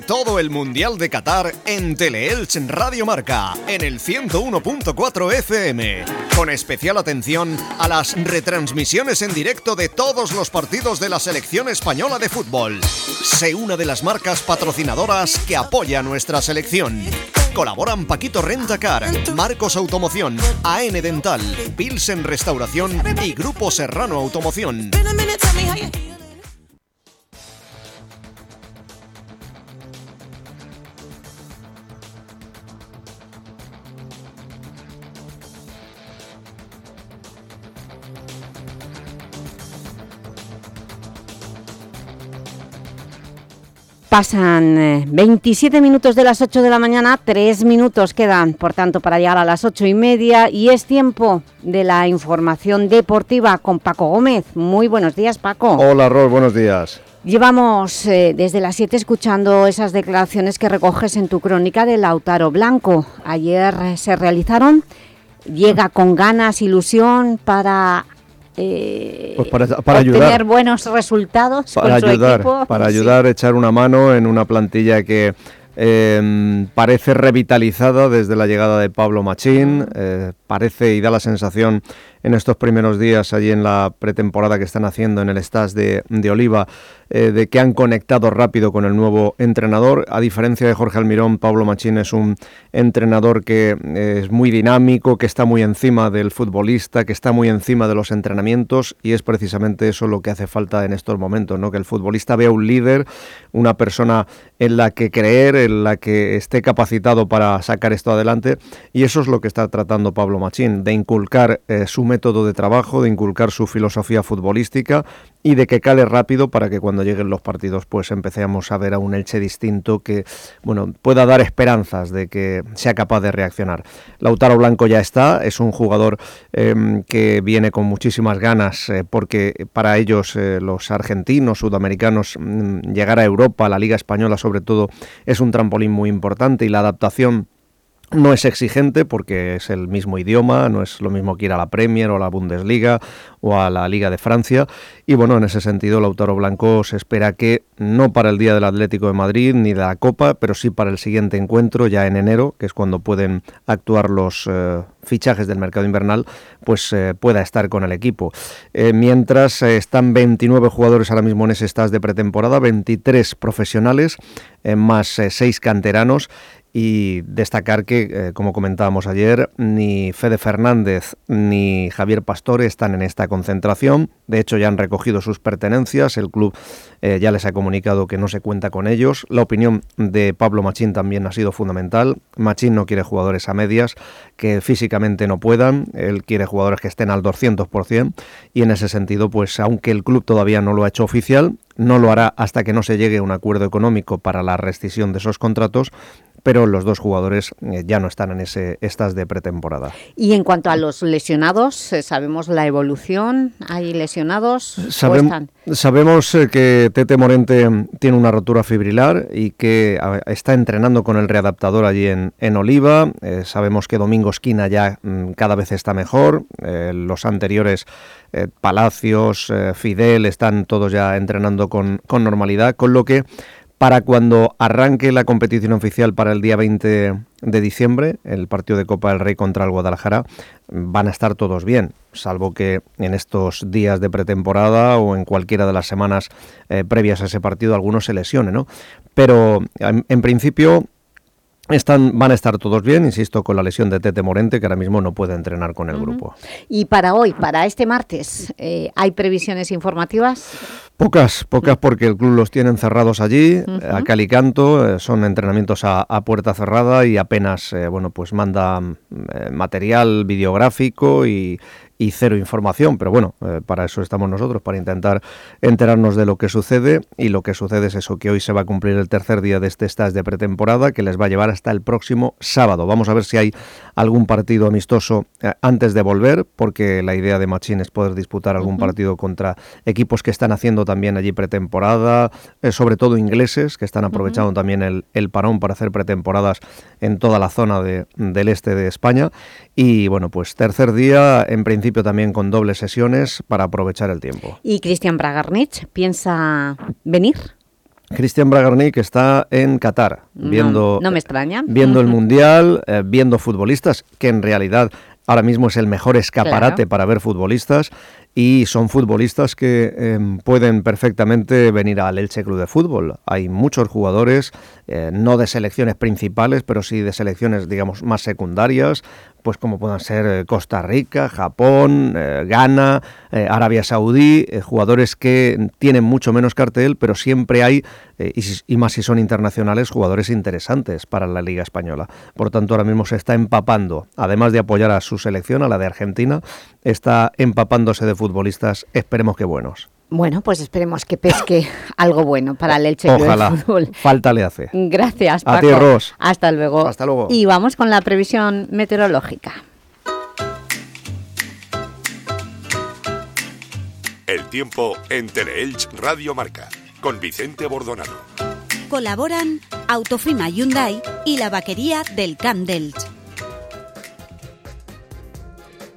Todo el Mundial de Qatar en Teleelch Radio Marca, en el 101.4 FM, con especial atención a las retransmisiones en directo de todos los partidos de la selección española de fútbol. Sé una de las marcas patrocinadoras que apoya nuestra selección. Colaboran Paquito Rentacar, Marcos Automoción, AN Dental, Pilsen Restauración y Grupo Serrano Automoción. Pasan 27 eh, minutos de las 8 de la mañana, 3 minutos quedan, por tanto, para llegar a las 8 y media y es tiempo de la información deportiva con Paco Gómez. Muy buenos días, Paco. Hola, Rol, buenos días. Llevamos eh, desde las 7 escuchando esas declaraciones que recoges en tu crónica de Lautaro Blanco. Ayer se realizaron, llega con ganas, ilusión para eh, pues para, para obtener buenos resultados para con su ayudar, equipo. Para ayudar, echar una mano en una plantilla que eh, parece revitalizada desde la llegada de Pablo Machín, eh, parece y da la sensación en estos primeros días allí en la pretemporada que están haciendo en el Stas de, de Oliva, eh, de que han conectado rápido con el nuevo entrenador. A diferencia de Jorge Almirón, Pablo Machín es un entrenador que eh, es muy dinámico, que está muy encima del futbolista, que está muy encima de los entrenamientos y es precisamente eso lo que hace falta en estos momentos, ¿no? que el futbolista vea un líder, una persona en la que creer, en la que esté capacitado para sacar esto adelante y eso es lo que está tratando Pablo Machín, de inculcar eh, su método de trabajo, de inculcar su filosofía futbolística y de que cale rápido para que cuando lleguen los partidos pues empecemos a ver a un Elche distinto que bueno pueda dar esperanzas de que sea capaz de reaccionar. Lautaro Blanco ya está, es un jugador eh, que viene con muchísimas ganas eh, porque para ellos eh, los argentinos, sudamericanos, mm, llegar a Europa, a la Liga Española sobre todo, es un trampolín muy importante y la adaptación no es exigente porque es el mismo idioma, no es lo mismo que ir a la Premier o a la Bundesliga o a la Liga de Francia. Y bueno, en ese sentido, Lautaro Blanco se espera que no para el día del Atlético de Madrid ni de la Copa, pero sí para el siguiente encuentro, ya en enero, que es cuando pueden actuar los eh, fichajes del mercado invernal, pues eh, pueda estar con el equipo. Eh, mientras están 29 jugadores ahora mismo en ese de pretemporada, 23 profesionales, más 6 canteranos y destacar que, eh, como comentábamos ayer, ni Fede Fernández ni Javier Pastore están en esta concentración. De hecho, ya han recogido sus pertenencias. El club eh, ya les ha comunicado que no se cuenta con ellos. La opinión de Pablo Machín también ha sido fundamental. Machín no quiere jugadores a medias que físicamente no puedan. Él quiere jugadores que estén al 200% y en ese sentido, pues aunque el club todavía no lo ha hecho oficial, no lo hará hasta que no se llegue a un acuerdo económico para la rescisión de esos contratos, pero los dos jugadores eh, ya no están en ese estas de pretemporada. Y en cuanto a los lesionados, eh, ¿sabemos la evolución? ¿Hay lesionados? Sabem- están? sabemos eh, que Tete Morente mm, tiene una rotura fibrilar y que está entrenando con el readaptador allí en, en Oliva. Eh, sabemos que Domingo Esquina ya mm, cada vez está mejor. Eh, los anteriores, eh, Palacios, Fidel, están todos ya entrenando con, con normalidad, con lo que para cuando arranque la competición oficial para el día 20 de diciembre, el partido de Copa del Rey contra el Guadalajara, van a estar todos bien, salvo que en estos días de pretemporada o en cualquiera de las semanas eh, previas a ese partido algunos se lesione, ¿no? Pero en principio están, van a estar todos bien, insisto, con la lesión de Tete Morente, que ahora mismo no puede entrenar con el grupo. Y para hoy, para este martes, eh, ¿hay previsiones informativas? Pocas, pocas porque el club los tiene encerrados allí, a cal y canto, eh, son entrenamientos a, a puerta cerrada y apenas, eh, bueno, pues manda mm, eh, material videográfico y, y cero información, pero bueno, eh, para eso estamos nosotros, para intentar enterarnos de lo que sucede y lo que sucede es eso, que hoy se va a cumplir el tercer día de este stage de pretemporada que les va a llevar hasta el próximo sábado. Vamos a ver si hay algún partido amistoso eh, antes de volver, porque la idea de Machín es poder disputar algún partido contra equipos que están haciendo también allí pretemporada, eh, sobre todo ingleses, que están aprovechando también el, el parón para hacer pretemporadas en toda la zona de- del este de España. Y bueno, pues tercer día, en principio también con dobles sesiones para aprovechar el tiempo. ¿Y Cristian Bragarnich piensa venir? Cristian Bragarnik está en Qatar, viendo, no me extraña. viendo el Mundial, eh, viendo futbolistas, que en realidad ahora mismo es el mejor escaparate Claro. para ver futbolistas y son futbolistas que em, pueden perfectamente venir al Elche Club de Fútbol. Hay muchos jugadores, eh, no de selecciones principales, pero sí de selecciones, digamos, más secundarias, pues como puedan ser eh, Costa Rica, Japón, eh, Ghana, eh, Arabia Saudí, jugadores que tienen mucho menos cartel, pero siempre hay, y, si- y más si son internacionales, jugadores interesantes para la Liga Española. Por tanto, ahora mismo se está empapando, además de apoyar a su selección, a la de Argentina, está empapándose de futbolistas, esperemos que buenos. Bueno, pues esperemos que pesque algo bueno para el Elche Club de Ojalá, Fútbol. falta le hace. Gracias, A Paco. ti, Ros. Hasta luego. Hasta luego. Y vamos con la previsión meteorológica. El tiempo en Teleelch Radio Marca, con Vicente Bordonano. Colaboran Autofima Hyundai y la vaquería del Camp d'Elx.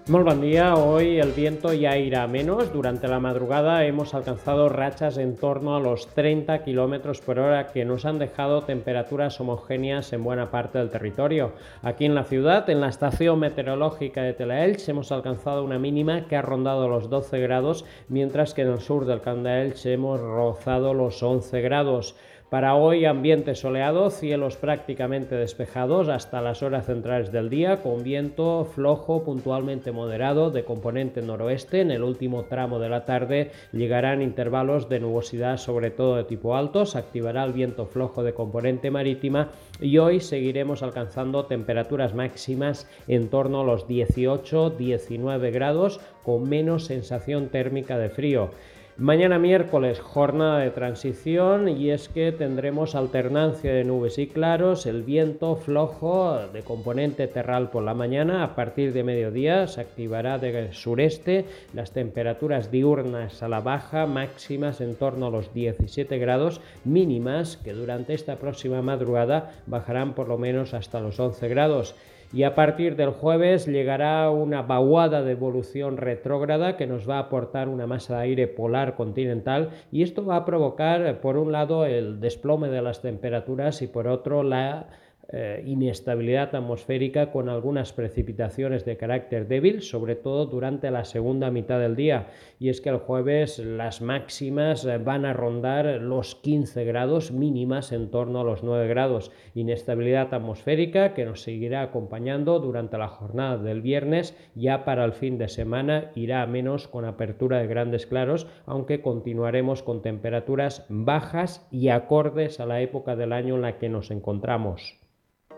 Muy buen día, hoy el viento ya irá menos. Durante la madrugada hemos alcanzado rachas en torno a los 30 kilómetros por hora que nos han dejado temperaturas homogéneas en buena parte del territorio. Aquí en la ciudad, en la estación meteorológica de Telaelch, hemos alcanzado una mínima que ha rondado los 12 grados, mientras que en el sur del d'Elx hemos rozado los 11 grados. Para hoy ambiente soleado, cielos prácticamente despejados hasta las horas centrales del día, con viento flojo puntualmente moderado de componente noroeste. En el último tramo de la tarde llegarán intervalos de nubosidad sobre todo de tipo alto, se activará el viento flojo de componente marítima y hoy seguiremos alcanzando temperaturas máximas en torno a los 18-19 grados con menos sensación térmica de frío. Mañana miércoles, jornada de transición y es que tendremos alternancia de nubes y claros, el viento flojo de componente terral por la mañana, a partir de mediodía se activará de sureste, las temperaturas diurnas a la baja, máximas en torno a los 17 grados, mínimas que durante esta próxima madrugada bajarán por lo menos hasta los 11 grados y a partir del jueves llegará una vaguada de evolución retrógrada que nos va a aportar una masa de aire polar continental y esto va a provocar por un lado el desplome de las temperaturas y por otro la eh, inestabilidad atmosférica con algunas precipitaciones de carácter débil, sobre todo durante la segunda mitad del día. Y es que el jueves las máximas eh, van a rondar los 15 grados mínimas en torno a los 9 grados. Inestabilidad atmosférica que nos seguirá acompañando durante la jornada del viernes. Ya para el fin de semana irá a menos con apertura de grandes claros, aunque continuaremos con temperaturas bajas y acordes a la época del año en la que nos encontramos.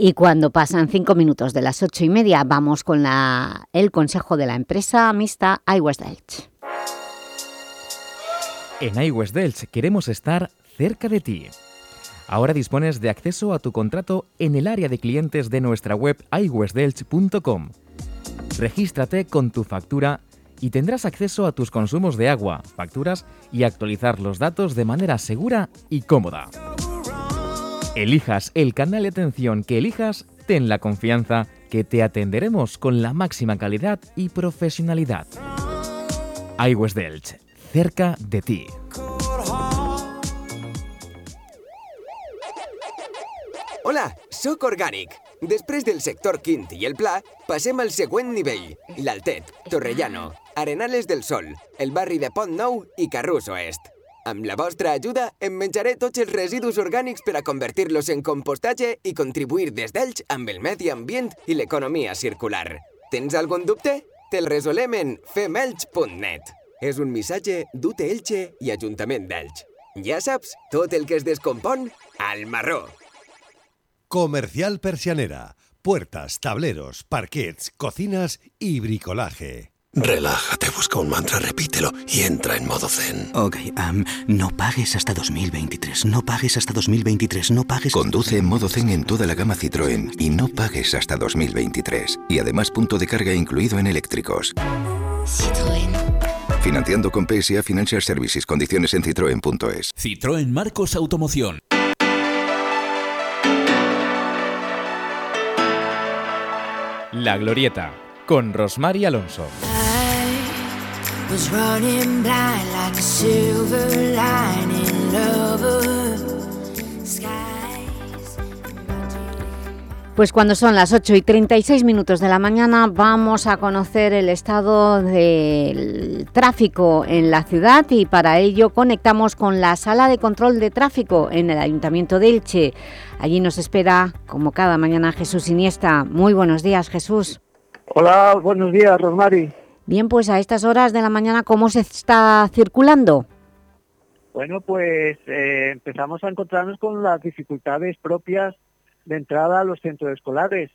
Y cuando pasan cinco minutos de las ocho y media, vamos con la, el consejo de la empresa mixta iWest Elche. En iWest Delch queremos estar cerca de ti. Ahora dispones de acceso a tu contrato en el área de clientes de nuestra web iwestdelch.com. Regístrate con tu factura y tendrás acceso a tus consumos de agua, facturas y actualizar los datos de manera segura y cómoda. Elijas el canal de atención que elijas, ten la confianza que te atenderemos con la máxima calidad y profesionalidad. iWest Delch, cerca de ti. Hola, sóc Orgànic. Després del sector quint i el pla, passem al següent nivell. L'Altet, Torrellano, Arenales del Sol, el barri de Pont Nou i Carrús Oest. Amb la vostra ajuda, em menjaré tots els residus orgànics per a convertir-los en compostatge i contribuir des d'ells amb el medi ambient i l'economia circular. Tens algun dubte? Te'l resolem en femelch.net. És un missatge d'UT Elche i Ajuntament d'Elx. Ja saps, tot el que es descompon, al marró. Comercial Persianera. Puertas, tableros, parquets, cocinas y bricolaje. Relájate, busca un mantra, repítelo y entra en modo zen. Ok, no pagues hasta 2023, no pagues hasta 2023, no pagues... Conduce en modo zen en toda la gama Citroën y no pagues hasta 2023. Y además punto de carga incluido en eléctricos. Citroën. Financiando con PSA Financial Services. Condiciones en citroen.es. Citroën Marcos Automoción. La Glorieta, con Rosmar y Alonso. Pues cuando son las 8 y 36 minutos de la mañana vamos a conocer el estado del tráfico en la ciudad y para ello conectamos con la Sala de Control de Tráfico en el Ayuntamiento de Elche. Allí nos espera, como cada mañana, Jesús Iniesta. Muy buenos días, Jesús. Hola, buenos días, Rosmari. Bien, pues a estas horas de la mañana, ¿cómo se está circulando? Bueno, pues eh, empezamos a encontrarnos con las dificultades propias de entrada a los centros escolares.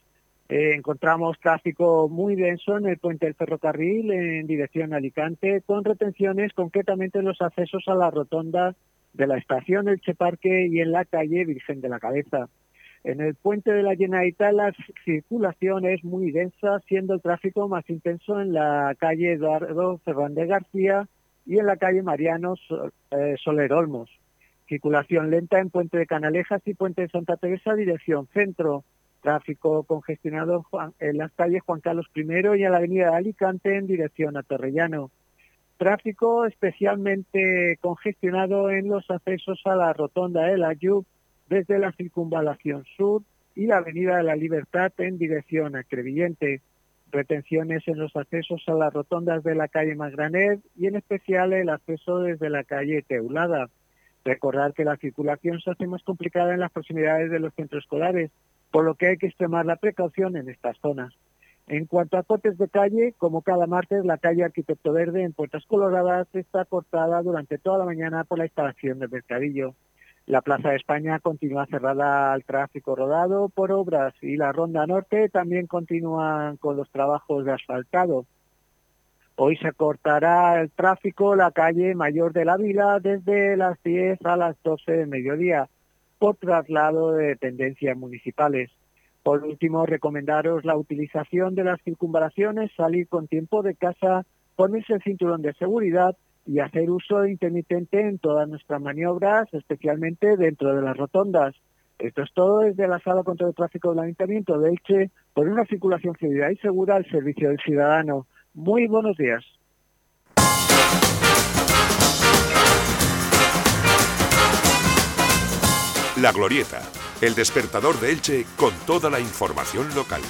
Eh, encontramos tráfico muy denso en el puente del ferrocarril en dirección a Alicante, con retenciones concretamente en los accesos a la rotonda de la estación El Cheparque y en la calle Virgen de la Cabeza. En el puente de la Llenadita la circulación es muy densa, siendo el tráfico más intenso en la calle Eduardo Fernández García y en la calle Mariano eh, Soler Olmos. Circulación lenta en Puente de Canalejas y Puente de Santa Teresa, dirección centro. Tráfico congestionado en las calles Juan Carlos I y en la avenida Alicante en dirección a Torrellano. Tráfico especialmente congestionado en los accesos a la rotonda de la Yub desde la circunvalación sur y la avenida de la Libertad en dirección a Crevillente. Retenciones en los accesos a las rotondas de la calle Magranet y en especial el acceso desde la calle Teulada. Recordar que la circulación se hace más complicada en las proximidades de los centros escolares, por lo que hay que extremar la precaución en estas zonas. En cuanto a cortes de calle, como cada martes, la calle Arquitecto Verde en Puertas Coloradas está cortada durante toda la mañana por la instalación del mercadillo. La Plaza de España continúa cerrada al tráfico rodado por obras y la Ronda Norte también continúa con los trabajos de asfaltado. Hoy se cortará el tráfico la calle Mayor de la Vila desde las 10 a las 12 de mediodía por traslado de dependencias municipales. Por último, recomendaros la utilización de las circunvalaciones, salir con tiempo de casa, ponerse el cinturón de seguridad y hacer uso intermitente en todas nuestras maniobras, especialmente dentro de las rotondas. Esto es todo desde la Sala contra el Tráfico del Ayuntamiento de Elche por una circulación fluida y segura al servicio del ciudadano. Muy buenos días. La Glorieta, el despertador de Elche con toda la información local.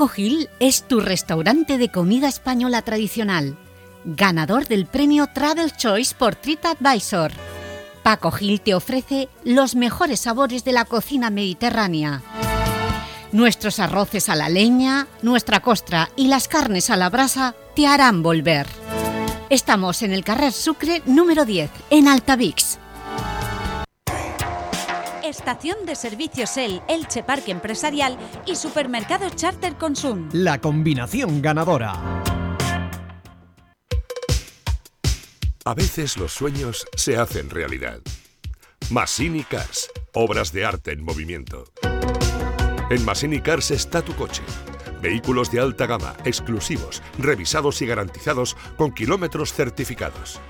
Paco Gil es tu restaurante de comida española tradicional, ganador del premio Travel Choice por TripAdvisor. Paco Gil te ofrece los mejores sabores de la cocina mediterránea. Nuestros arroces a la leña, nuestra costra y las carnes a la brasa te harán volver. Estamos en el Carrer Sucre número 10, en Altavix. Estación de servicios El, Elche Parque Empresarial y Supermercado Charter Consum. La combinación ganadora. A veces los sueños se hacen realidad. Masini Cars, obras de arte en movimiento. En Masini Cars está tu coche. Vehículos de alta gama, exclusivos, revisados y garantizados con kilómetros certificados.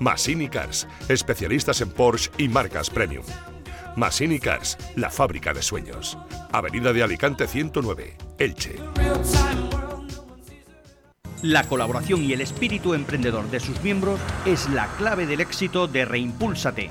Masini Cars, especialistas en Porsche y marcas premium. Masini Cars, la fábrica de sueños. Avenida de Alicante 109, Elche. La colaboración y el espíritu emprendedor de sus miembros es la clave del éxito de Reimpúlsate,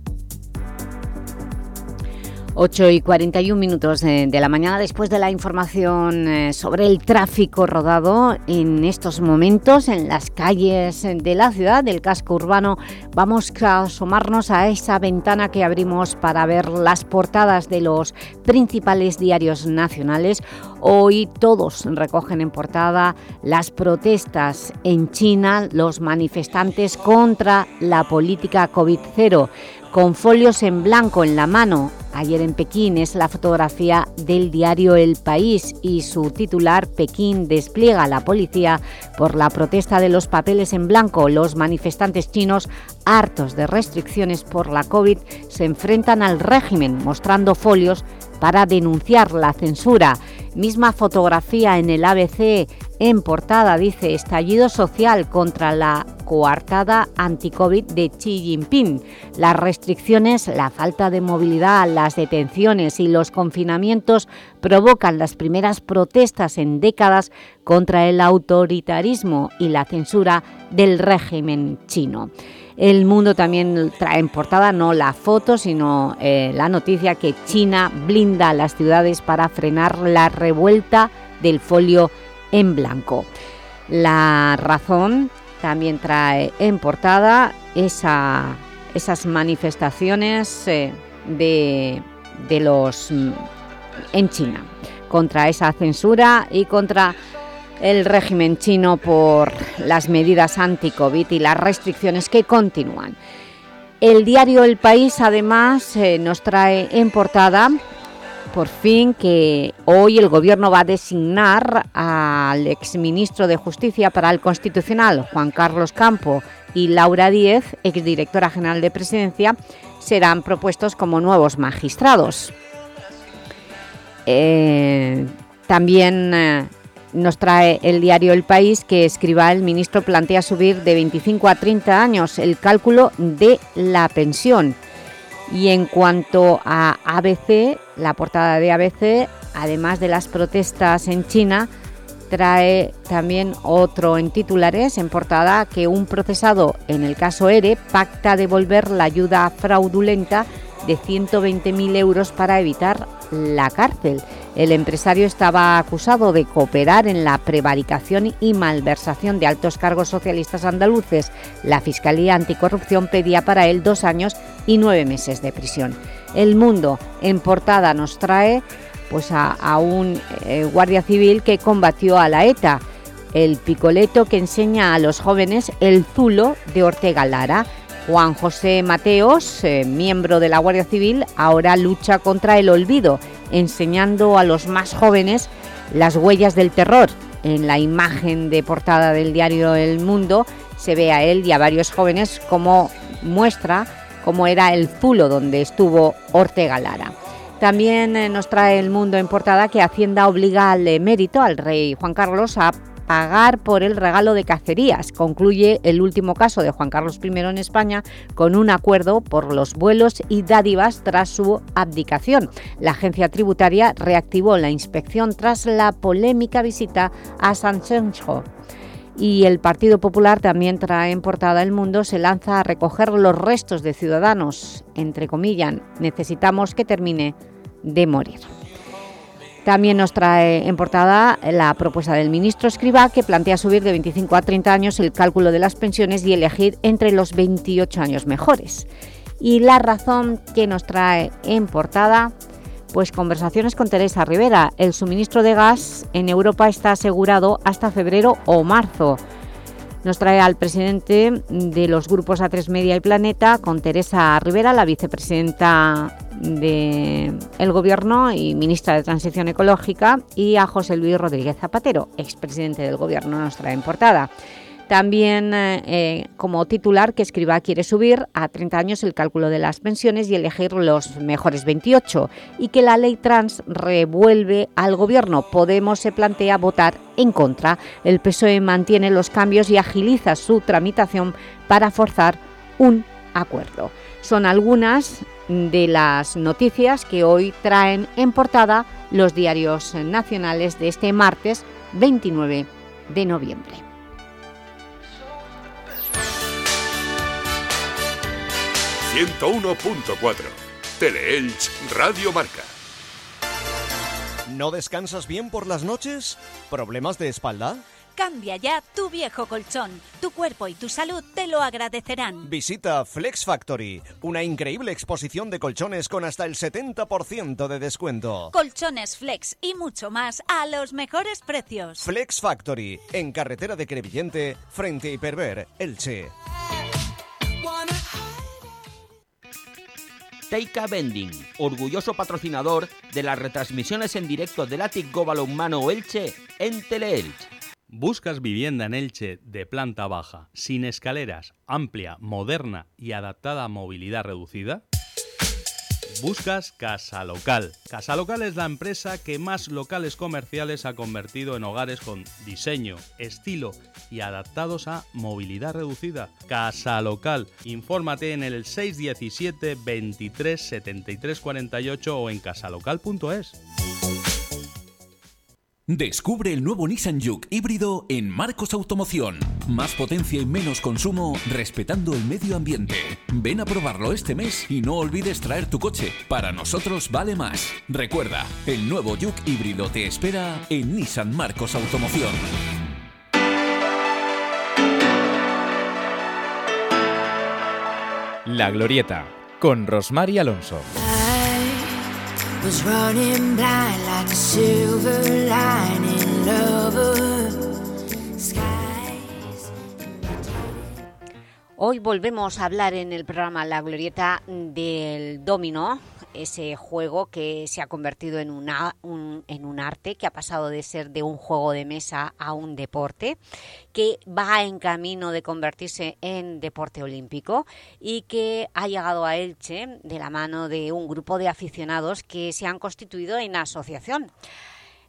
8 y 41 minutos de, la mañana después de la información eh, sobre el tráfico rodado en estos momentos en las calles de la ciudad, del casco urbano. Vamos a asomarnos a esa ventana que abrimos para ver las portadas de los principales diarios nacionales. Hoy todos recogen en portada las protestas en China, los manifestantes contra la política COVID-0 con folios en blanco en la mano. Ayer en Pekín es la fotografía del diario El País y su titular Pekín despliega a la policía por la protesta de los papeles en blanco. Los manifestantes chinos, hartos de restricciones por la COVID, se enfrentan al régimen mostrando folios para denunciar la censura. Misma fotografía en el ABC en portada, dice, estallido social contra la coartada anti-COVID de Xi Jinping. Las restricciones, la falta de movilidad, las detenciones y los confinamientos provocan las primeras protestas en décadas contra el autoritarismo y la censura del régimen chino. El Mundo también trae en portada no la foto, sino eh, la noticia que China blinda las ciudades para frenar la revuelta del folio en blanco. La razón también trae en portada esas manifestaciones eh, de, los mm, en China contra esa censura y contra el régimen chino por las medidas anti-COVID y las restricciones que continúan. El diario El País, además, eh, nos trae en portada, por fin, que hoy el Gobierno va a designar al exministro de Justicia para el Constitucional, Juan Carlos Campo, y Laura Díez, exdirectora general de Presidencia, serán propuestos como nuevos magistrados. Eh, también... Eh, nos trae el diario El País que escriba el ministro plantea subir de 25 a 30 años el cálculo de la pensión. Y en cuanto a ABC, la portada de ABC, además de las protestas en China, trae también otro en titulares, en portada, que un procesado en el caso ERE pacta devolver la ayuda fraudulenta de 120.000 euros para evitar la cárcel. El empresario estaba acusado de cooperar en la prevaricación y malversación de altos cargos socialistas andaluces. La Fiscalía Anticorrupción pedía para él dos años y nueve meses de prisión. El Mundo, en portada, nos trae pues, a, un eh, guardia civil que combatió a la ETA, el picoleto que enseña a los jóvenes el zulo de Ortega Lara. Juan José Mateos, eh, miembro de la Guardia Civil, ahora lucha contra el olvido enseñando a los más jóvenes las huellas del terror. En la imagen de portada del diario El Mundo se ve a él y a varios jóvenes como muestra cómo era el zulo donde estuvo Ortega Lara. También eh, nos trae El Mundo en portada que Hacienda obliga al emérito, al rey Juan Carlos, a pagar por el regalo de cacerías. Concluye el último caso de Juan Carlos I en España con un acuerdo por los vuelos y dádivas tras su abdicación. La agencia tributaria reactivó la inspección tras la polémica visita a Sanxenxo y el Partido Popular también trae en portada El Mundo, se lanza a recoger los restos de ciudadanos, entre comillas, necesitamos que termine de morir. También nos trae en portada la propuesta del ministro Escriba que plantea subir de 25 a 30 años el cálculo de las pensiones y elegir entre los 28 años mejores. Y la razón que nos trae en portada, pues conversaciones con Teresa Rivera. El suministro de gas en Europa está asegurado hasta febrero o marzo. Nos trae al presidente de los grupos A3 Media y Planeta con Teresa Rivera, la vicepresidenta del el Gobierno y ministra de Transición Ecológica, y a José Luis Rodríguez Zapatero, expresidente del Gobierno, nos trae en portada. También eh, como titular que escriba quiere subir a 30 años el cálculo de las pensiones y elegir los mejores 28 y que la ley trans revuelve al gobierno. Podemos se plantea votar en contra. El PSOE mantiene los cambios y agiliza su tramitación para forzar un acuerdo. Son algunas de las noticias que hoy traen en portada los diarios nacionales de este martes 29 de noviembre. ...101.4... Teleelch Radio Marca. ¿No descansas bien por las noches? ¿Problemas de espalda? Cambia ya tu viejo colchón. Tu cuerpo y tu salud te lo agradecerán. Visita Flex Factory, una increíble exposición de colchones con hasta el 70% de descuento. Colchones Flex y mucho más a los mejores precios. Flex Factory, en carretera de Crevillente, frente a Hiperver, Elche. Teika Bending, orgulloso patrocinador de las retransmisiones en directo del Atic Humano Elche en Teleelch. ¿Buscas vivienda en Elche de planta baja, sin escaleras, amplia, moderna y adaptada a movilidad reducida? Buscas Casa Local. Casa Local es la empresa que más locales comerciales ha convertido en hogares con diseño, estilo y adaptados a movilidad reducida. Casa Local. Infórmate en el 617 23 73 48 o en casalocal.es. Descubre el nuevo Nissan Juke híbrido en Marcos Automoción. Más potencia y menos consumo respetando el medio ambiente. Ven a probarlo este mes y no olvides traer tu coche. Para nosotros vale más. Recuerda, el nuevo Juke híbrido te espera en Nissan Marcos Automoción. La Glorieta con Rosmar y Alonso. Hoy volvemos a hablar en el programa La Glorieta del Domino, ese juego que se ha convertido en, una, un, en un arte, que ha pasado de ser de un juego de mesa a un deporte, que va en camino de convertirse en deporte olímpico y que ha llegado a Elche de la mano de un grupo de aficionados que se han constituido en asociación.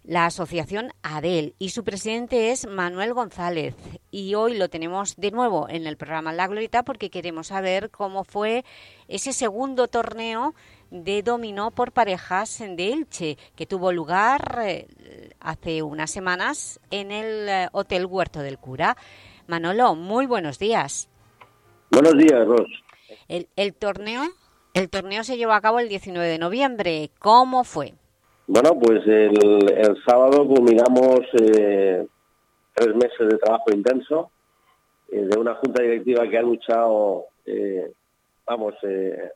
La asociación ADEL y su presidente es Manuel González. Y hoy lo tenemos de nuevo en el programa La Glorieta porque queremos saber cómo fue ese segundo torneo de dominó por parejas de Elche que tuvo lugar eh, hace unas semanas en el eh, Hotel Huerto del Cura. Manolo, muy buenos días. Buenos días, Ros. El, el, torneo, el torneo se llevó a cabo el 19 de noviembre. ¿Cómo fue? Bueno, pues el, el sábado culminamos eh, tres meses de trabajo intenso eh, de una junta directiva que ha luchado, eh, vamos, eh,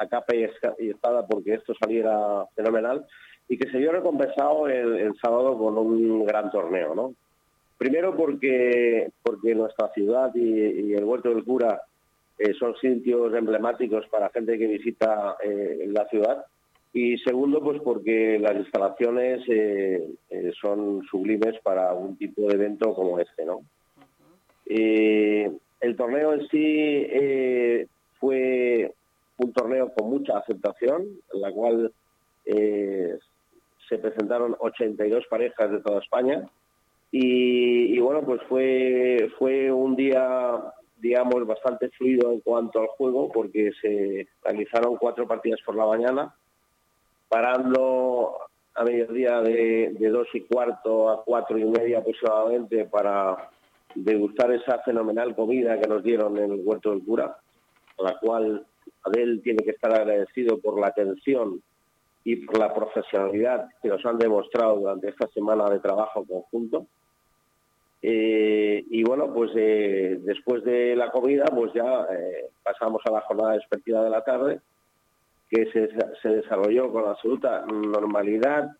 a capa y, espada porque esto saliera fenomenal y que se vio recompensado el, el sábado con un gran torneo, ¿no? Primero porque, porque nuestra ciudad y, y el Huerto del Cura eh, son sitios emblemáticos para gente que visita eh, la ciudad y segundo, pues porque las instalaciones eh, son sublimes para un tipo de evento como este, ¿no? El torneo en sí fue un torneo con mucha aceptación, en la cual se presentaron 82 parejas de toda España. Y, bueno, pues fue fue un día digamos bastante fluido en cuanto al juego porque se realizaron cuatro partidas por la mañana parando a mediodía de, de dos y cuarto a cuatro y media aproximadamente para degustar esa fenomenal comida que nos dieron en el Huerto del Cura, la cual Adel tiene que estar agradecido por la atención y por la profesionalidad que nos han demostrado durante esta semana de trabajo conjunto. Eh, y bueno, pues eh, después de la comida, pues ya eh, pasamos a la jornada despectiva de la tarde, que se, se, desarrolló con absoluta normalidad,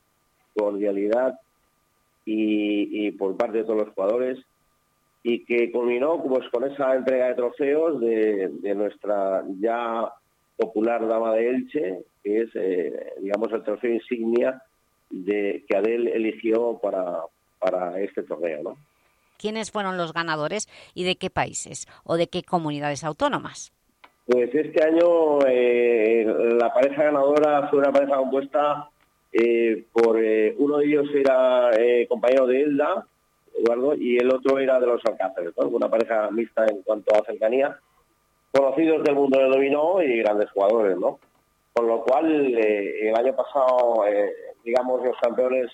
cordialidad y, y, por parte de todos los jugadores y que culminó pues, con esa entrega de trofeos de, de nuestra ya popular dama de Elche, que es, eh, digamos, el trofeo insignia de que Adel eligió para, para este torneo, ¿no? ¿Quiénes fueron los ganadores y de qué países o de qué comunidades autónomas? Pues este año eh, la pareja ganadora fue una pareja compuesta eh, por uno de ellos era compañero de Elda, Y el otro era de los Alcáceres, una pareja mixta en cuanto a cercanía, conocidos del mundo del dominó y grandes jugadores, ¿no? Con lo cual, el año pasado, digamos, los campeones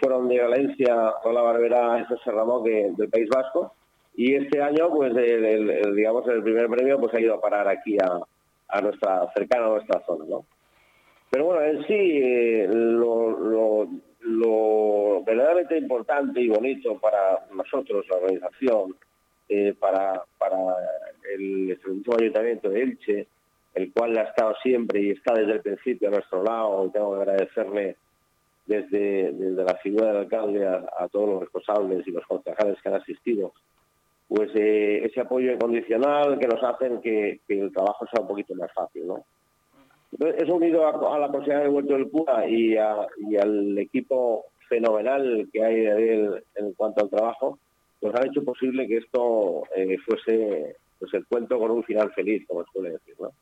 fueron de Valencia, la Barbera, José Serrano, del País Vasco, y este año, pues, el, digamos, el primer premio pues ha ido a parar aquí a, nuestra, cercana a nuestra zona, ¿no? Pero bueno, en sí, eh, lo, verdaderamente importante y bonito para nosotros, la organización, eh, para, para el excelentísimo Ayuntamiento de Elche, el cual ha estado siempre y está desde el principio a nuestro lado, y tengo que agradecerle desde, desde la figura del alcalde a todos los responsables y los concejales que han asistido pues eh, ese apoyo incondicional que nos hacen que, el trabajo sea un poquito más fácil, ¿no? Eso unido a, la posibilidad de Huerto del Cura y, al equipo fenomenal que hay de en cuanto al trabajo, pues han hecho posible que esto eh, fuese pues el cuento con un final feliz, como se suele decir, ¿no?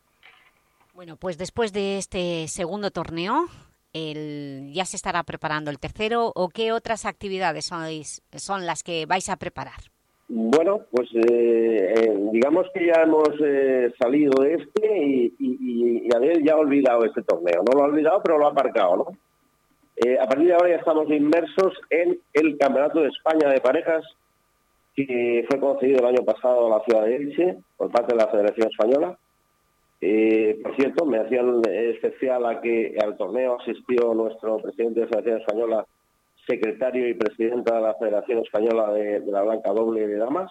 Bueno, pues después de este segundo torneo, el, ¿ya se estará preparando el tercero o qué otras actividades son las que vais a preparar? Bueno, pues eh, eh, digamos que ya hemos eh, salido de este y, y, y, ya ha olvidado este torneo. No lo ha olvidado, pero lo ha aparcado, ¿no? a partir de ahora ya estamos inmersos en el Campeonato de España de Parejas, que fue concedido el año pasado a la ciudad de Elche por parte de la Federación Española. por cierto, me hacían especial a que al torneo asistió nuestro presidente de la Federación Española, secretario y presidenta de la Federación Española de, la Blanca Doble de Damas.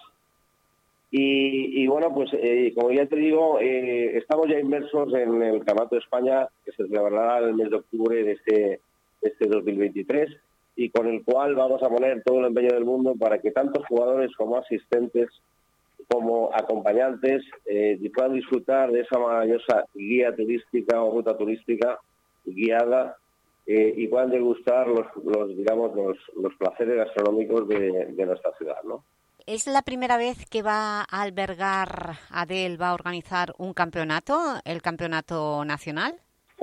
Y, bueno, pues eh, como ya te digo, eh, estamos ya inmersos en el Campeonato de España, que se celebrará el mes de octubre de este, este 2023, y con el cual vamos a poner todo el empeño del mundo para que tantos jugadores como asistentes, como acompañantes, eh, puedan disfrutar de esa maravillosa guía turística o ruta turística guiada eh, y puedan degustar los, los digamos, los, los, placeres gastronómicos de, nuestra ciudad, ¿no? ¿Es la primera vez que va a albergar, Adel va a organizar un campeonato, el campeonato nacional?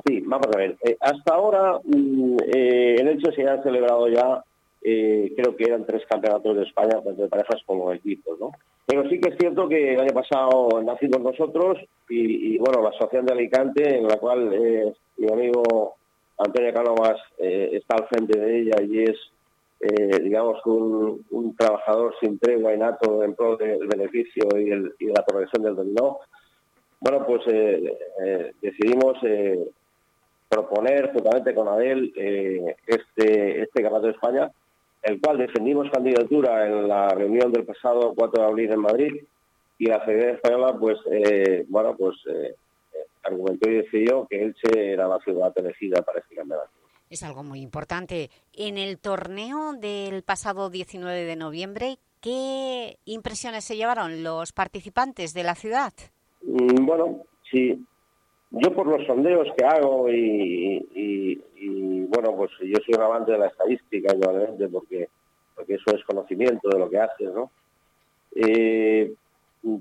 Sí, vamos a ver. Eh, hasta ahora, mm, eh, en hecho se han celebrado ya, creo que eran tres campeonatos de España, tanto de parejas como de equipos, ¿no? Pero sí que es cierto que el año pasado nacimos nosotros y, y bueno, la Asociación de Alicante, en la cual mi amigo Antonio Cánovas eh, está al frente de ella y es, eh, digamos, un, trabajador sin tregua y nato en pro del beneficio y, de la progresión del dominó. Bueno, pues eh, decidimos proponer juntamente con Adel este, este de España, el cual defendimos candidatura en la reunión del pasado 4 de abril en Madrid y la Federación Española, pues, bueno, pues argumentó y decidió que Elche era la ciudad elegida para este campeonato. Es algo muy importante. En el torneo del pasado 19 de noviembre, ¿qué impresiones se llevaron los participantes de la ciudad? Mm, bueno, sí. Yo por los sondeos que hago y, bueno, pues yo soy un amante de la estadística, igualmente, porque, porque eso es conocimiento de lo que haces, ¿no? Eh,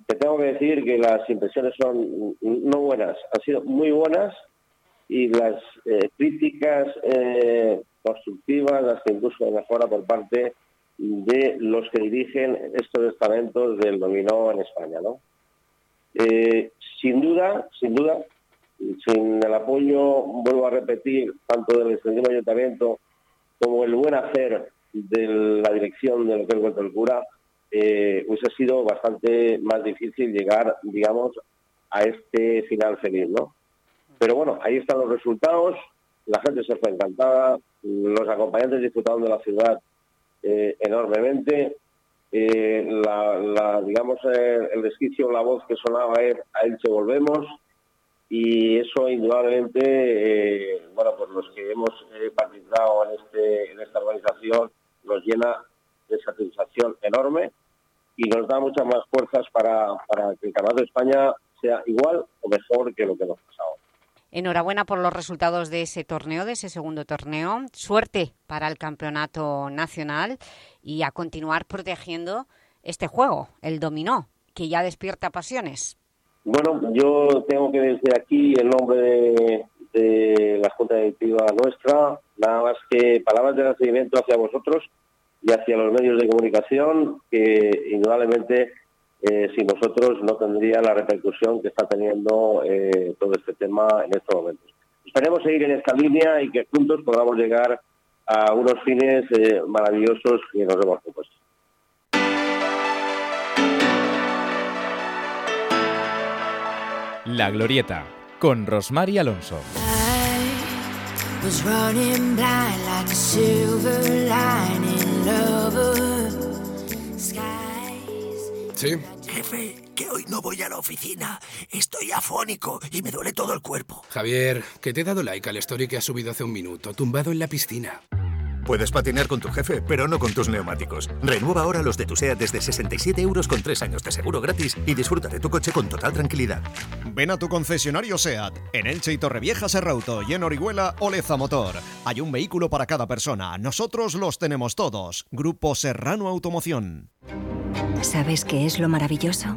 te tengo que decir que las impresiones son no buenas, han sido muy buenas y las eh, críticas eh, constructivas, las que incluso de mejora por parte de los que dirigen estos estamentos del dominó en España, ¿no? Eh, sin duda, sin duda, sin el apoyo, vuelvo a repetir, tanto del extensivo ayuntamiento como el buen hacer de la dirección de lo que es el Cura, eh, hubiese sido bastante más difícil llegar, digamos, a este final feliz, ¿no? Pero bueno, ahí están los resultados, la gente se fue encantada, los acompañantes disfrutaron de la ciudad eh, enormemente, eh, digamos, eh, el resquicio, la voz que sonaba es a Elche volvemos, y eso indudablemente, bueno, pues los que hemos participado en, este, en esta organización nos llena de satisfacción enorme y nos da muchas más fuerzas para, para que el Campeonato de España sea igual o mejor que lo que nos pasado. Enhorabuena por los resultados de ese torneo, de ese segundo torneo. Suerte para el campeonato nacional y a continuar protegiendo este juego, el dominó, que ya despierta pasiones. Bueno, yo tengo que decir aquí el nombre de, de la Junta Directiva nuestra, nada más que palabras de agradecimiento hacia vosotros y hacia los medios de comunicación, que indudablemente eh, sin nosotros no tendría la repercusión que está teniendo eh, todo este tema en estos momentos. Esperemos seguir en esta línea y que juntos podamos llegar a unos fines eh, maravillosos que nos hemos propuesto. La Glorieta, con Rosmar y Alonso. Sí. Jefe, que hoy no voy a la oficina. Estoy afónico y me duele todo el cuerpo. Javier, que te he dado like al story que has subido hace un minuto, tumbado en la piscina. Puedes patinar con tu jefe, pero no con tus neumáticos. Renueva ahora los de tu SEAT desde 67 euros con 3 años de seguro gratis y disfruta de tu coche con total tranquilidad. Ven a tu concesionario SEAT, en Elche y Torrevieja Serrauto y en Orihuela Oleza Motor. Hay un vehículo para cada persona. Nosotros los tenemos todos. Grupo Serrano Automoción. ¿Sabes qué es lo maravilloso?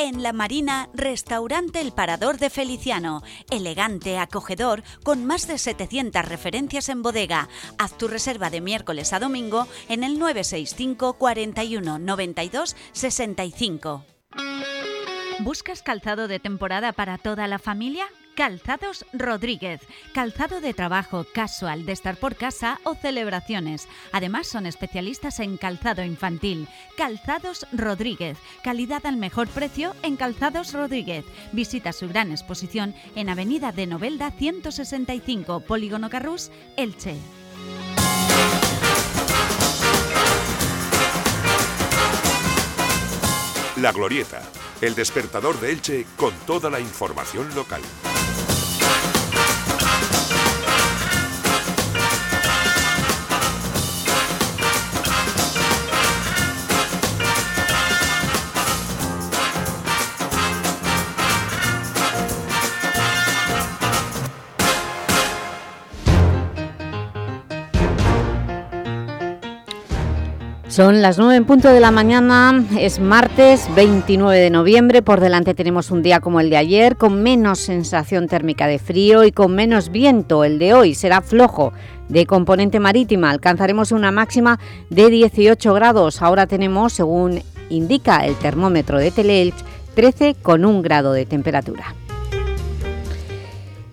En La Marina, restaurante El Parador de Feliciano. Elegante, acogedor, con más de 700 referencias en bodega. Haz tu reserva de miércoles a domingo en el 965 41 92 65. ¿Buscas calzado de temporada para toda la familia? Calzados Rodríguez. Calzado de trabajo, casual, de estar por casa o celebraciones. Además son especialistas en calzado infantil. Calzados Rodríguez. Calidad al mejor precio en Calzados Rodríguez. Visita su gran exposición en Avenida de Novelda 165, Polígono Carrús, Elche. La Glorieta, el despertador de Elche con toda la información local. Son las 9 en punto de la mañana, es martes 29 de noviembre, por delante tenemos un día como el de ayer, con menos sensación térmica de frío y con menos viento. El de hoy será flojo de componente marítima, alcanzaremos una máxima de 18 grados. Ahora tenemos, según indica el termómetro de Teleelch, 13 con un grado de temperatura.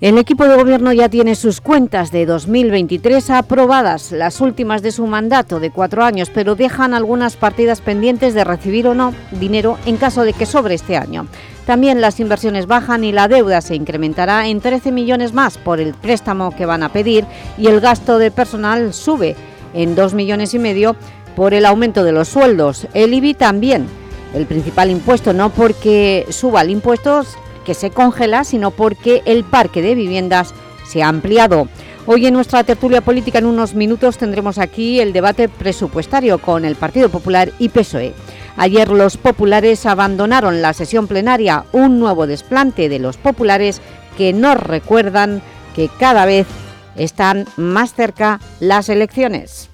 El equipo de gobierno ya tiene sus cuentas de 2023 aprobadas, las últimas de su mandato de cuatro años, pero dejan algunas partidas pendientes de recibir o no dinero en caso de que sobre este año. También las inversiones bajan y la deuda se incrementará en 13 millones más por el préstamo que van a pedir y el gasto de personal sube en 2 millones y medio por el aumento de los sueldos. El IBI también, el principal impuesto, no porque suba el impuesto que se congela, sino porque el parque de viviendas se ha ampliado. Hoy en nuestra tertulia política en unos minutos tendremos aquí el debate presupuestario con el Partido Popular y PSOE. Ayer los populares abandonaron la sesión plenaria, un nuevo desplante de los populares que nos recuerdan que cada vez están más cerca las elecciones.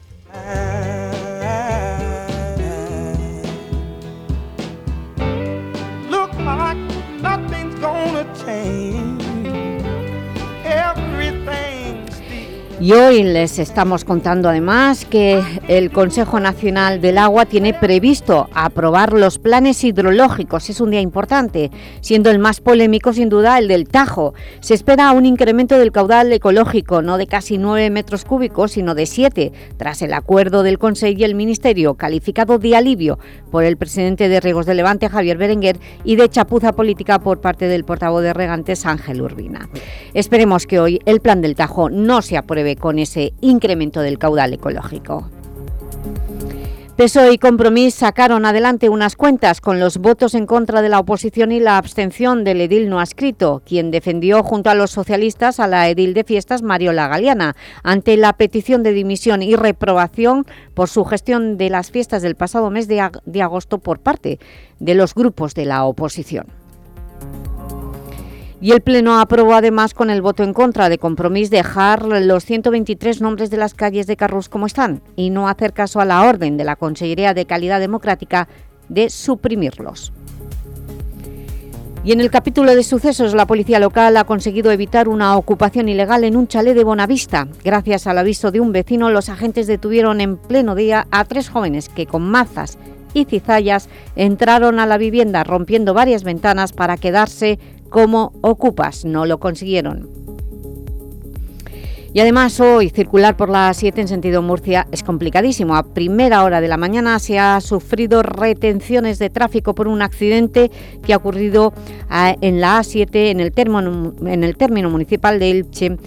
Y hoy les estamos contando además que el Consejo Nacional del Agua tiene previsto aprobar los planes hidrológicos. Es un día importante, siendo el más polémico sin duda el del Tajo. Se espera un incremento del caudal ecológico, no de casi 9 metros cúbicos, sino de 7, tras el acuerdo del Consejo y el Ministerio, calificado de alivio por el presidente de Riegos de Levante, Javier Berenguer, y de chapuza política por parte del portavoz de Regantes, Ángel Urbina. Esperemos que hoy el plan del Tajo no se apruebe con ese incremento del caudal ecológico. PSOE y Compromís sacaron adelante unas cuentas con los votos en contra de la oposición y la abstención del edil no adscrito, quien defendió junto a los socialistas a la edil de fiestas Mariola Galeana, ante la petición de dimisión y reprobación por su gestión de las fiestas del pasado mes de agosto por parte de los grupos de la oposición. Y el Pleno aprobó además con el voto en contra de Compromís dejar los 123 nombres de las calles de Carrús como están y no hacer caso a la orden de la Consellería de Calidad Democrática de suprimirlos. Y en el capítulo de sucesos, la policía local ha conseguido evitar una ocupación ilegal en un chalet de Bonavista. Gracias al aviso de un vecino, los agentes detuvieron en pleno día a tres jóvenes que con mazas y cizallas entraron a la vivienda rompiendo varias ventanas para quedarse como ocupas. No lo consiguieron. Y además hoy circular por la 7 en sentido Murcia es complicadísimo. A primera hora de la mañana se ha sufrido retenciones de tráfico por un accidente que ha ocurrido en la A7 en el, en el término municipal de Elche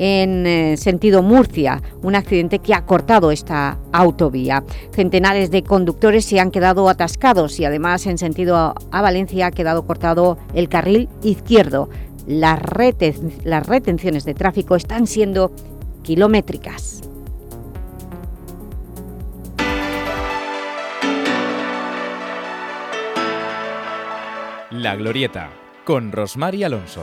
en eh, sentido Murcia, un accidente que ha cortado esta autovía. Centenares de conductores se han quedado atascados y además en sentido a Valencia ha quedado cortado el carril izquierdo. Las, las retenciones de tráfico están siendo kilométricas. La Glorieta, con Rosmar Alonso.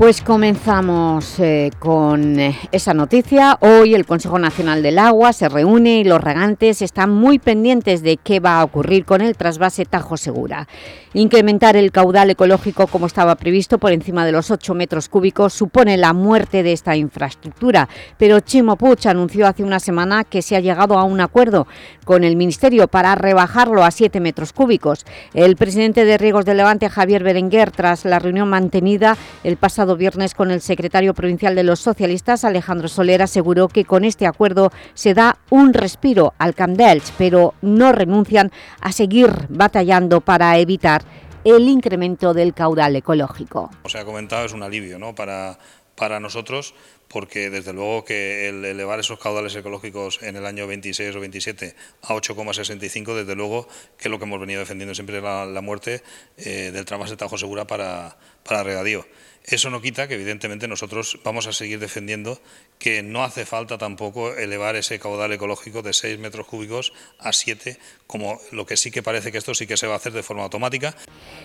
Pues comenzamos eh, con eh, esa noticia. Hoy el Consejo Nacional del Agua se reúne y los regantes están muy pendientes de qué va a ocurrir con el trasvase Tajo Segura. Incrementar el caudal ecológico como estaba previsto por encima de los 8 metros cúbicos supone la muerte de esta infraestructura, pero Chimo Puig anunció hace una semana que se ha llegado a un acuerdo con el Ministerio para rebajarlo a 7 metros cúbicos. El presidente de Riegos de Levante, Javier Berenguer, tras la reunión mantenida el pasado viernes con el secretario provincial de los socialistas, Alejandro Soler, aseguró que con este acuerdo se da un respiro al Camp pero no renuncian a seguir batallando para evitar el incremento del caudal ecológico. Como se ha comentado, es un alivio ¿no? para, para nosotros, porque desde luego que el elevar esos caudales ecológicos en el año 26 o 27 a 8,65, desde luego que es lo que hemos venido defendiendo siempre la, la muerte eh, del tramo de Tajo Segura para, para regadío. Eso no quita que, evidentemente, nosotros vamos a seguir defendiendo que no hace falta tampoco elevar ese caudal ecológico de 6 metros cúbicos a 7, como lo que sí que parece que esto sí que se va a hacer de forma automática.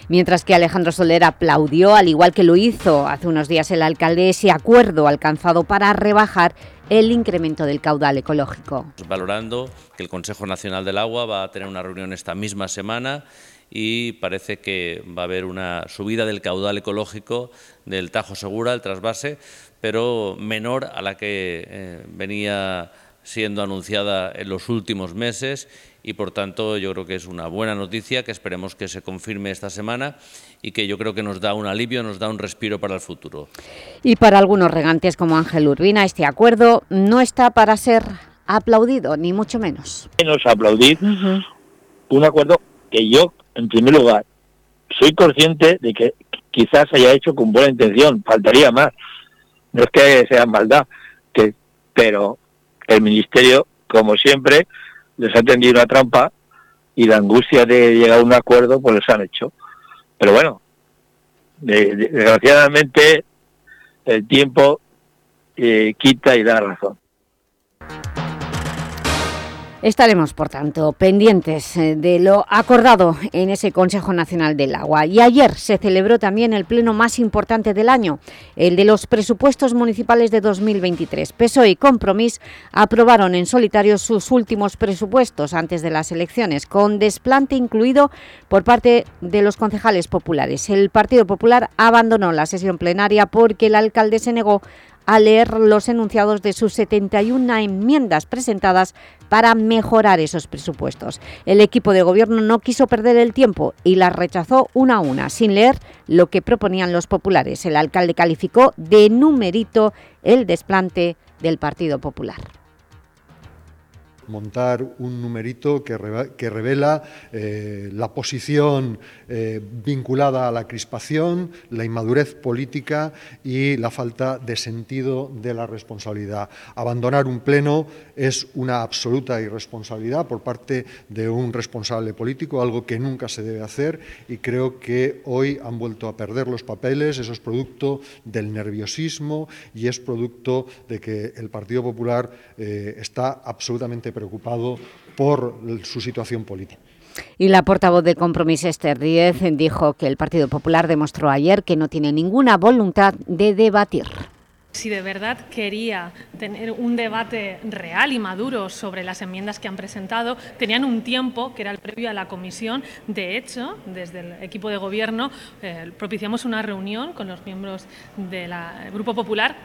Mientras que Alejandro Soler aplaudió, al igual que lo hizo hace unos días el alcalde, ese acuerdo alcanzado para rebajar el incremento del caudal ecológico. Valorando que el Consejo Nacional del Agua va a tener una reunión esta misma semana y parece que va a haber una subida del caudal ecológico del Tajo Segura, el trasvase, pero menor a la que eh, venía siendo anunciada en los últimos meses y por tanto yo creo que es una buena noticia que esperemos que se confirme esta semana y que yo creo que nos da un alivio, nos da un respiro para el futuro. Y para algunos regantes como Ángel Urbina, este acuerdo no está para ser aplaudido, ni mucho menos. Menos aplaudir un acuerdo que yo en primer lugar, soy consciente de que quizás haya hecho con buena intención, faltaría más. No es que sea maldad, que, pero el Ministerio como siempre, les ha tendido una trampa y la angustia de llegar a un acuerdo, pues les han hecho. Pero bueno, desgraciadamente el tiempo eh, quita y da razón. Estaremos, por tanto, pendientes eh, de lo acordado en ese Consejo Nacional del Agua. Y ayer se celebró también el pleno más importante del año, el de los presupuestos municipales de 2023. PSOE y Compromís aprobaron en solitario sus últimos presupuestos antes de las elecciones, con desplante incluido por parte de los concejales populares. El Partido Popular abandonó la sesión plenaria porque el alcalde se negó a leer los enunciados de sus 71 enmiendas presentadas para mejorar esos presupuestos. El equipo de gobierno no quiso perder el tiempo y las rechazó una a una, sin leer lo que proponían los populares. El alcalde calificó de numerito el desplante del Partido Popular montar un numerito que, revela eh, la posición eh, vinculada a la crispación, la inmadurez política y la falta de sentido de la responsabilidad. Abandonar un pleno es una absoluta irresponsabilidad por parte de un responsable político, algo que nunca se debe hacer y creo que hoy han vuelto a perder los papeles, eso es producto del nerviosismo y es producto de que el Partido Popular eh, está absolutamente preocupado por su situación política. Y la portavoz de Compromís, Esther Díez, dijo que el Partido Popular demostró ayer que no tiene ninguna voluntad de debatir. Si de verdad quería tener un debate real y maduro sobre las enmiendas que han presentado, tenían un tiempo, que era el previo a la comisión. De hecho, desde el equipo de gobierno eh, propiciamos una reunión con los miembros del Grupo Popular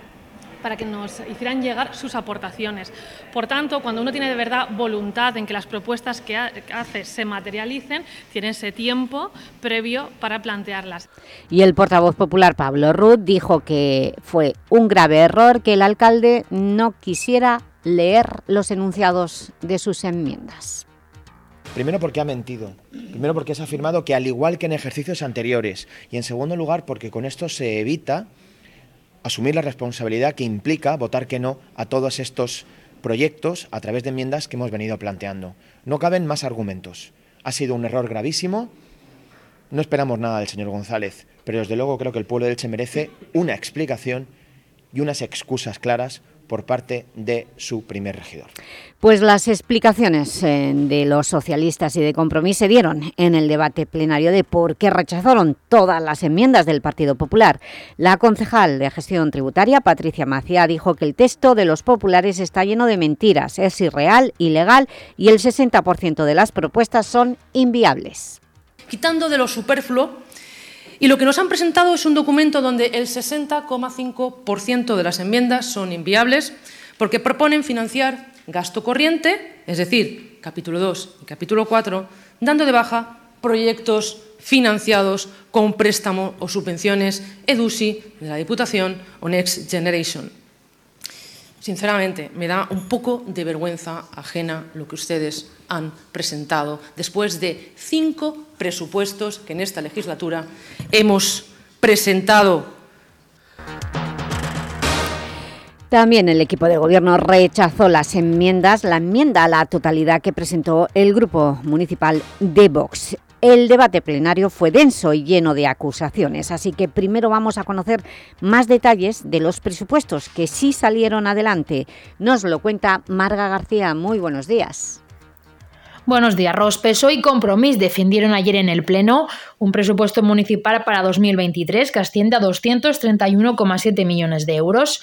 para que nos hicieran llegar sus aportaciones. Por tanto, cuando uno tiene de verdad voluntad en que las propuestas que hace se materialicen, tiene ese tiempo previo para plantearlas. Y el portavoz popular Pablo Ruth dijo que fue un grave error que el alcalde no quisiera leer los enunciados de sus enmiendas. Primero porque ha mentido. Primero porque se ha afirmado que al igual que en ejercicios anteriores. Y en segundo lugar porque con esto se evita asumir la responsabilidad que implica votar que no a todos estos proyectos a través de enmiendas que hemos venido planteando. No caben más argumentos. Ha sido un error gravísimo. No esperamos nada del señor González, pero desde luego creo que el pueblo de Elche merece una explicación y unas excusas claras por parte de su primer regidor. Pues las explicaciones eh, de los socialistas y de Compromís se dieron en el debate plenario de por qué rechazaron todas las enmiendas del Partido Popular. La concejal de Gestión Tributaria, Patricia Macía, dijo que el texto de los populares está lleno de mentiras, es irreal, ilegal y el 60% de las propuestas son inviables. Quitando de lo superfluo, y lo que nos han presentado es un documento donde el 60,5% de las enmiendas son inviables porque proponen financiar gasto corriente, es decir, capítulo 2 y capítulo 4, dando de baja proyectos financiados con préstamo o subvenciones EDUSI de la Diputación o Next Generation. Sinceramente, me da un poco de vergüenza ajena lo que ustedes han presentado después de cinco presupuestos que en esta legislatura hemos presentado. También el equipo de gobierno rechazó las enmiendas, la enmienda a la totalidad que presentó el Grupo Municipal de Vox. El debate plenario fue denso y lleno de acusaciones, así que primero vamos a conocer más detalles de los presupuestos que sí salieron adelante. Nos lo cuenta Marga García. Muy buenos días. Buenos días, Ros. PSOE y Compromís defendieron ayer en el Pleno un presupuesto municipal para 2023 que asciende a 231,7 millones de euros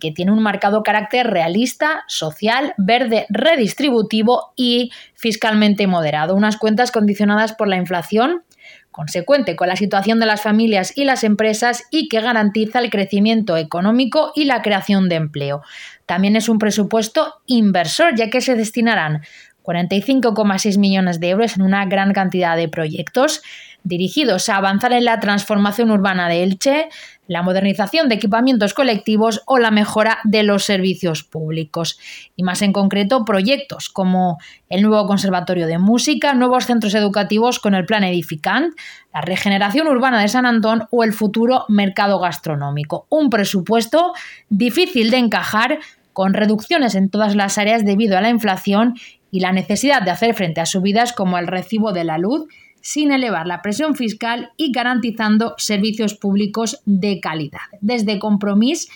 que tiene un marcado carácter realista, social, verde, redistributivo y fiscalmente moderado. Unas cuentas condicionadas por la inflación, consecuente con la situación de las familias y las empresas y que garantiza el crecimiento económico y la creación de empleo. También es un presupuesto inversor, ya que se destinarán 45,6 millones de euros en una gran cantidad de proyectos dirigidos a avanzar en la transformación urbana de Elche, la modernización de equipamientos colectivos o la mejora de los servicios públicos. Y más en concreto, proyectos como el nuevo Conservatorio de Música, nuevos centros educativos con el Plan Edificant, la regeneración urbana de San Antón o el futuro mercado gastronómico. Un presupuesto difícil de encajar con reducciones en todas las áreas debido a la inflación y la necesidad de hacer frente a subidas como el recibo de la luz, sin elevar la presión fiscal y garantizando servicios públicos de calidad. Desde Compromís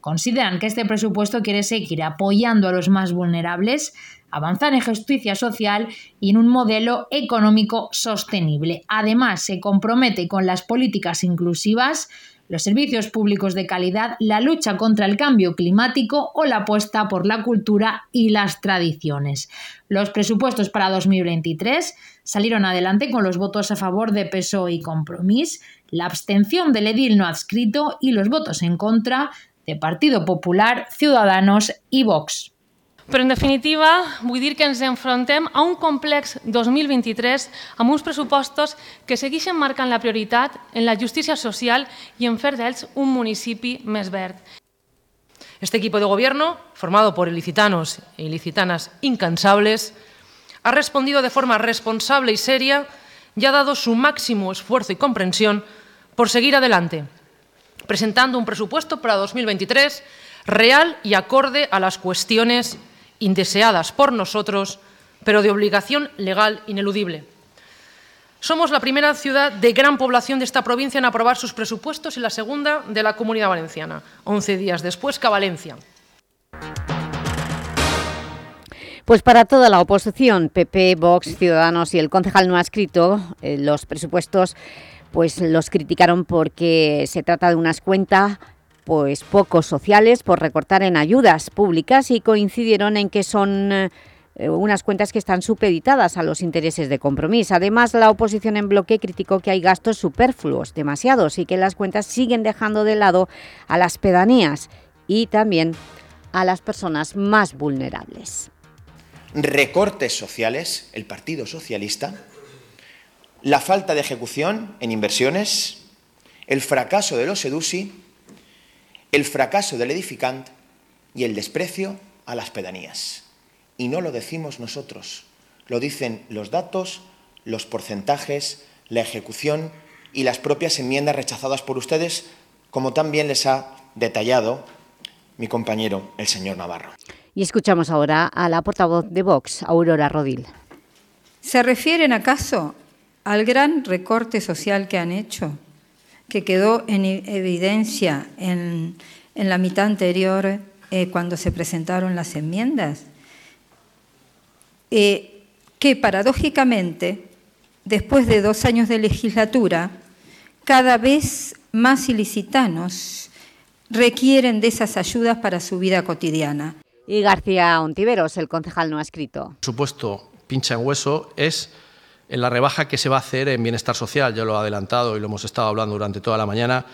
consideran que este presupuesto quiere seguir apoyando a los más vulnerables, avanzar en justicia social y en un modelo económico sostenible. Además, se compromete con las políticas inclusivas, los servicios públicos de calidad, la lucha contra el cambio climático o la apuesta por la cultura y las tradiciones. Los presupuestos para 2023 salieron adelante con los votos a favor de PSOE y Compromís, la abstención del edil no adscrito y los votos en contra de Partido Popular, Ciudadanos i Vox. Però, en definitiva, vull dir que ens enfrontem a un complex 2023 amb uns pressupostos que segueixen marcant la prioritat en la justícia social i en fer d'ells un municipi més verd. Este equipo de gobierno, formado por ilicitanos e ilicitanas incansables, ha respondido de forma responsable y seria y ha dado su máximo esfuerzo y comprensión por seguir adelante, presentando un presupuesto para 2023 real y acorde a las cuestiones indeseadas por nosotros, pero de obligación legal ineludible. Somos la primera ciudad de gran población de esta provincia en aprobar sus presupuestos y la segunda de la Comunidad Valenciana, 11 días después que Valencia. Pues para toda la oposición, PP, Vox, Ciudadanos y el concejal no ha escrito eh, los presupuestos pues los criticaron porque se trata de unas cuentas pues poco sociales por recortar en ayudas públicas y coincidieron en que son eh, unas cuentas que están supeditadas a los intereses de compromiso. Además, la oposición en bloque criticó que hay gastos superfluos, demasiados, y que las cuentas siguen dejando de lado a las pedanías y también a las personas más vulnerables. Recortes sociales, el Partido Socialista, la falta de ejecución en inversiones, el fracaso de los EDUSI el fracaso del edificante y el desprecio a las pedanías. Y no lo decimos nosotros, lo dicen los datos, los porcentajes, la ejecución y las propias enmiendas rechazadas por ustedes, como también les ha detallado mi compañero, el señor Navarro. Y escuchamos ahora a la portavoz de Vox, Aurora Rodil. ¿Se refieren acaso al gran recorte social que han hecho? Que quedó en evidencia en, la mitad anterior eh, cuando se presentaron las enmiendas, eh, que paradójicamente, después de dos años de legislatura, cada vez más ilicitanos requieren de esas ayudas para su vida cotidiana. Y García Ontiveros, el concejal no ha escrito. supuesto, pincha en hueso es en la rebaja que se va a hacer en bienestar social, ya lo he adelantado y lo hemos estado hablando durante toda la mañana,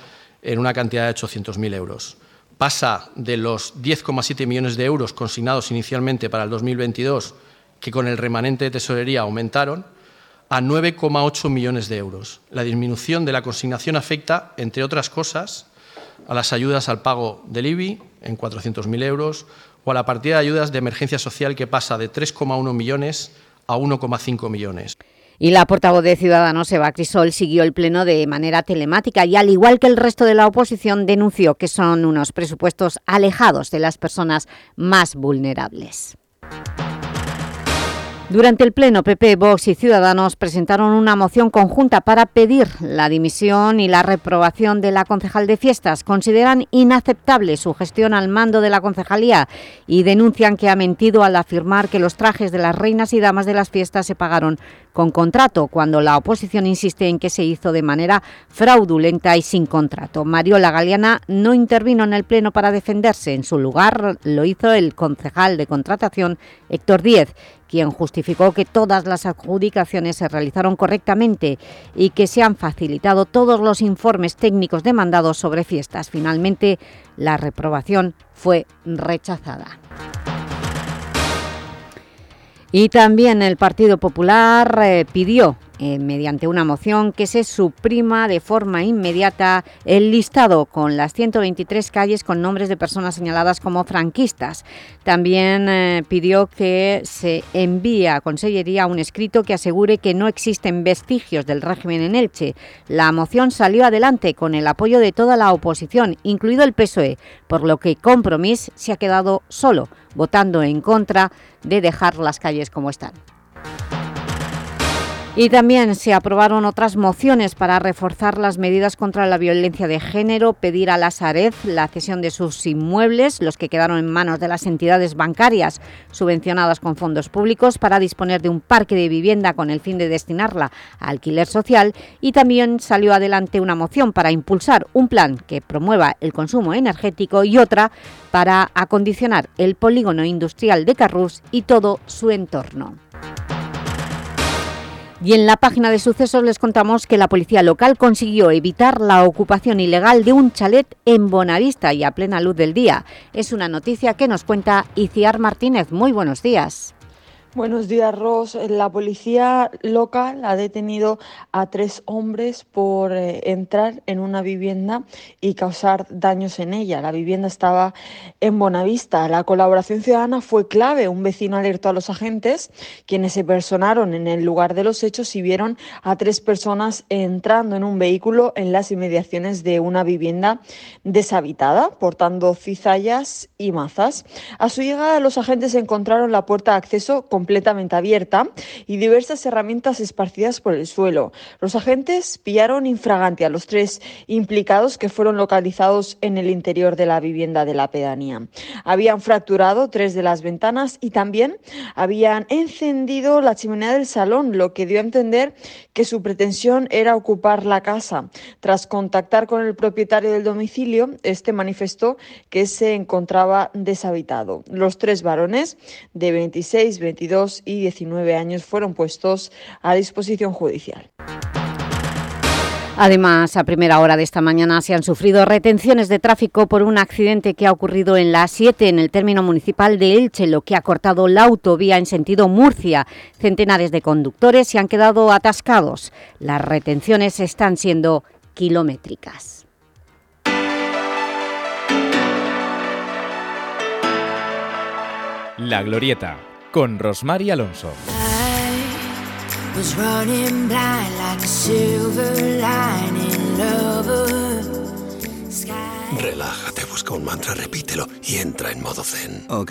en una cantidad de 800.000 euros. Pasa de los 10,7 millones de euros consignados inicialmente para el 2022, que con el remanente de tesorería aumentaron, a 9,8 millones de euros. La disminución de la consignación afecta, entre otras cosas, a las ayudas al pago del IBI en 400.000 euros o a la partida de ayudas de emergencia social que pasa de 3,1 millones a 1,5 millones. Y la portavoz de Ciudadanos, Eva Crisol, siguió el pleno de manera telemática y, al igual que el resto de la oposición, denunció que son unos presupuestos alejados de las personas más vulnerables. Durante el Pleno, PP, Vox y Ciudadanos presentaron una moción conjunta para pedir la dimisión y la reprobación de la concejal de fiestas. Consideran inaceptable su gestión al mando de la concejalía y denuncian que ha mentido al afirmar que los trajes de las reinas y damas de las fiestas se pagaron con contrato, cuando la oposición insiste en que se hizo de manera fraudulenta y sin contrato. Mariola Galeana no intervino en el Pleno para defenderse. En su lugar lo hizo el concejal de contratación, Héctor Díez, quien justificó que todas las adjudicaciones se realizaron correctamente y que se han facilitado todos los informes técnicos demandados sobre fiestas. Finalmente, la reprobación fue rechazada. Y también el Partido Popular eh, pidió eh, mediante una moción que se suprima de forma inmediata el listado con las 123 calles con nombres de personas señaladas como franquistas. También eh, pidió que se envíe a Consellería un escrito que asegure que no existen vestigios del régimen en Elche. La moción salió adelante con el apoyo de toda la oposición, incluido el PSOE, por lo que Compromís se ha quedado solo, votando en contra de dejar las calles como están. Y también se aprobaron otras mociones para reforzar las medidas contra la violencia de género, pedir a la Sareb la cesión de sus inmuebles, los que quedaron en manos de las entidades bancarias subvencionadas con fondos públicos, para disponer de un parque de vivienda con el fin de destinarla a alquiler social y también salió adelante una moción para impulsar un plan que promueva el consumo energético y otra para acondicionar el polígono industrial de Carrús y todo su entorno. Y en la página de sucesos les contamos que la policía local consiguió evitar la ocupación ilegal de un chalet en Bonavista y a plena luz del día. Es una noticia que nos cuenta Iciar Martínez. Muy buenos días. Buenos días, Ros. La policía local ha detenido a tres hombres por eh, entrar en una vivienda y causar daños en ella. La vivienda estaba en Bonavista. La colaboración ciudadana fue clave. Un vecino alertó a los agentes, quienes se personaron en el lugar de los hechos y vieron a tres personas entrando en un vehículo en las inmediaciones de una vivienda deshabitada, portando cizallas y mazas. A su llegada, los agentes encontraron la puerta de acceso con completamente abierta y diversas herramientas esparcidas por el suelo. Los agentes pillaron infragante a los tres implicados que fueron localizados en el interior de la vivienda de la pedanía. Habían fracturado tres de las ventanas y también habían encendido la chimenea del salón, lo que dio a entender que su pretensión era ocupar la casa. Tras contactar con el propietario del domicilio, este manifestó que se encontraba deshabitado. Los tres varones de 26, 22 y 19 años fueron puestos a disposición judicial. Además, a primera hora de esta mañana se han sufrido retenciones de tráfico por un accidente que ha ocurrido en la 7 en el término municipal de Elche, lo que ha cortado la autovía en sentido Murcia. Centenares de conductores se han quedado atascados. Las retenciones están siendo kilométricas. La Glorieta con Rosmar y Alonso. Relájate, busca un mantra, repítelo y entra en modo zen. Ok,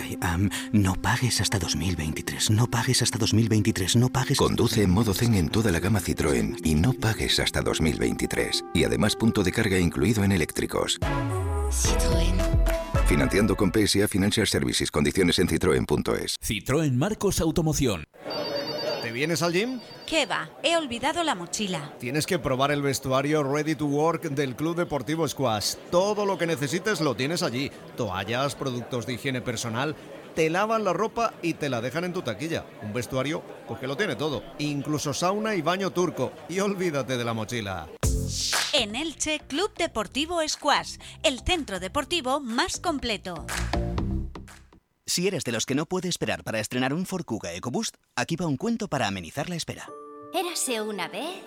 no pagues hasta 2023, no pagues hasta 2023, no pagues... Conduce en modo zen en toda la gama Citroën y no pagues hasta 2023. Y además punto de carga incluido en eléctricos. Citroën. Financiando con PSA Financial Services. Condiciones en citroen.es. Citroën Marcos Automoción. ¿Te vienes al gym? ¿Qué va? He olvidado la mochila. Tienes que probar el vestuario Ready to Work del Club Deportivo Squash. Todo lo que necesites lo tienes allí. Toallas, productos de higiene personal te lavan la ropa y te la dejan en tu taquilla. Un vestuario pues que lo tiene todo, incluso sauna y baño turco. Y olvídate de la mochila. En Elche, Club Deportivo Squash, el centro deportivo más completo. Si eres de los que no puede esperar para estrenar un Ford Kuga EcoBoost, aquí va un cuento para amenizar la espera. Érase una vez...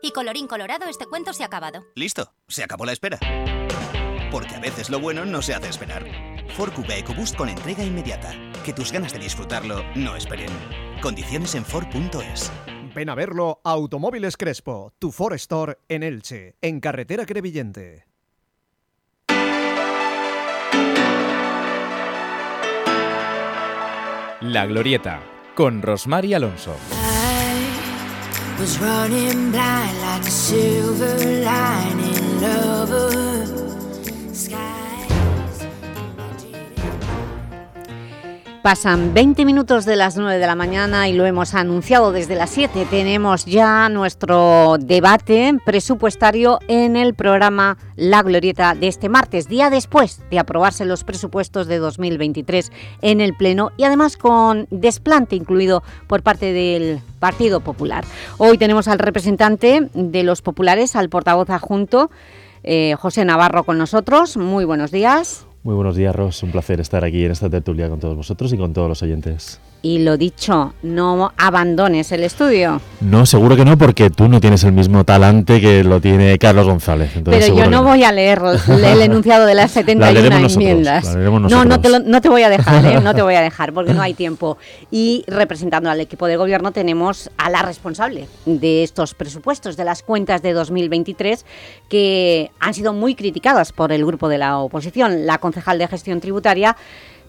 Y colorín colorado, este cuento se ha acabado. Listo, se acabó la espera. Porque a veces lo bueno no se hace esperar. Ford Kuga EcoBoost con entrega inmediata. Que tus ganas de disfrutarlo no esperen. Condiciones en Ford.es. Ven a verlo Automóviles Crespo, tu Ford Store en Elche, en carretera Crevillente. La Glorieta, con Rosmar y Alonso. Pasan 20 minutos de las 9 de la mañana y lo hemos anunciado desde las 7. Tenemos ya nuestro debate presupuestario en el programa La Glorieta de este martes, día después de aprobarse los presupuestos de 2023 en el Pleno y además con desplante incluido por parte del Partido Popular. Hoy tenemos al representante de los populares, al portavoz adjunto, eh, José Navarro con nosotros. Muy buenos días. Muy buenos días, Ros. Un placer estar aquí en esta tertulia con todos vosotros y con todos los oyentes. Y lo dicho, no abandones el estudio. No, seguro que no, porque tú no tienes el mismo talante que lo tiene Carlos González. Pero yo no, voy a leer el enunciado de las 71 enmiendas. no, no te, no te, voy a dejar, ¿eh? no te voy a dejar, porque no hay tiempo. Y representando al equipo de gobierno tenemos a la responsable de estos presupuestos, de las cuentas de 2023, que han sido muy criticadas por el grupo de la oposición. La concejal de gestión tributaria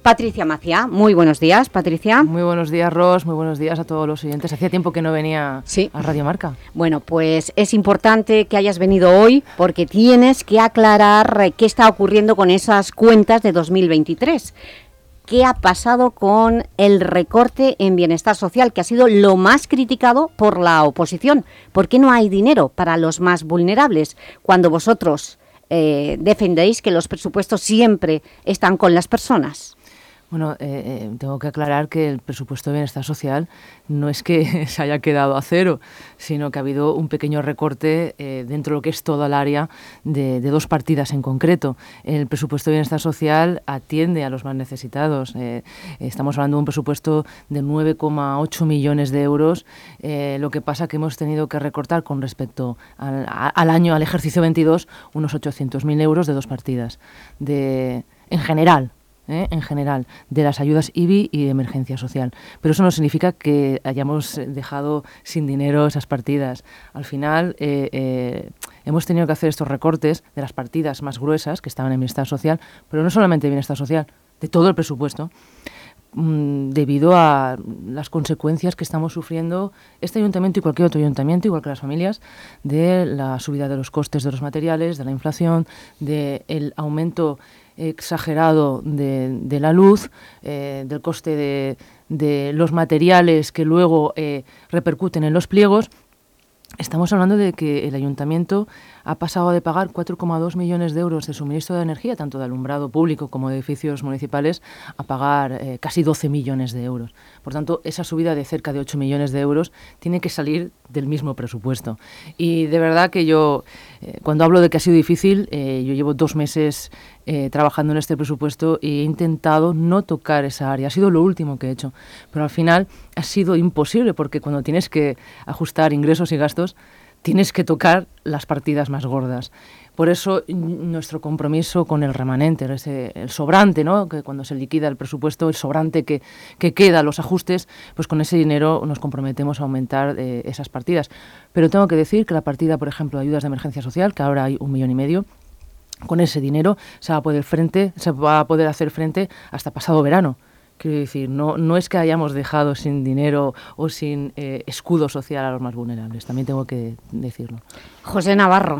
Patricia Macía. Muy buenos días, Patricia. Muy buenos días, Ros. Muy buenos días a todos los oyentes. Hacía tiempo que no venía a Radio Marca. Bueno, pues es importante que hayas venido hoy porque tienes que aclarar eh, qué está ocurriendo con esas cuentas de 2023. ¿Qué ha pasado con el recorte en bienestar social, que ha sido lo más criticado por la oposición? ¿Por qué no hay dinero para los más vulnerables cuando vosotros eh, defendéis que los presupuestos siempre están con las personas? Bueno, eh, eh, tengo que aclarar que el presupuesto de bienestar social no es que se haya quedado a cero, sino que ha habido un pequeño recorte eh, dentro de lo que es toda el área de, dos partidas en concreto. El presupuesto de bienestar social atiende a los más necesitados. estamos hablando de un presupuesto de 9,8 millones de euros. lo que pasa que hemos tenido que recortar con respecto al, al año, al ejercicio 22, unos 800.000 euros de dos partidas. De, en general, ¿eh? en general de las ayudas IBI y de emergencia social. Pero eso no significa que hayamos dejado sin dinero esas partidas. Al final eh, eh, hemos tenido que hacer estos recortes de las partidas más gruesas que estaban en bienestar social, pero no solamente de bienestar social, de todo el presupuesto mm, debido a las consecuencias que estamos sufriendo este ayuntamiento y cualquier otro ayuntamiento, igual que las familias, de la subida de los costes de los materiales, de la inflación, del aumento exagerado de, la luz, eh, del coste de, los materiales que luego eh, repercuten en los pliegos. Estamos hablando de que el ayuntamiento ha pasado de pagar 4,2 millones de euros de suministro de energía, tanto de alumbrado público como de edificios municipales, a pagar eh, casi 12 millones de euros. Por tanto, esa subida de cerca de 8 millones de euros tiene que salir del mismo presupuesto. Y de verdad que yo, eh, cuando hablo de que ha sido difícil, eh, yo llevo dos meses trabajando en este presupuesto y he intentado no tocar esa área. Ha sido lo último que he hecho. Pero al final ha sido imposible porque cuando tienes que ajustar ingresos y gastos, tienes que tocar las partidas más gordas. Por eso nuestro compromiso con el remanente, el sobrante, ¿no? que cuando se liquida el presupuesto, el sobrante que, que queda, los ajustes, pues con ese dinero nos comprometemos a aumentar eh, esas partidas. Pero tengo que decir que la partida, por ejemplo, de ayudas de emergencia social, que ahora hay un millón y medio, con ese dinero se va a poder hacer frente hasta pasado verano. Quiero decir, no, no es que hayamos dejado sin dinero o sin eh, escudo social a los más vulnerables, también tengo que decirlo. José Navarro.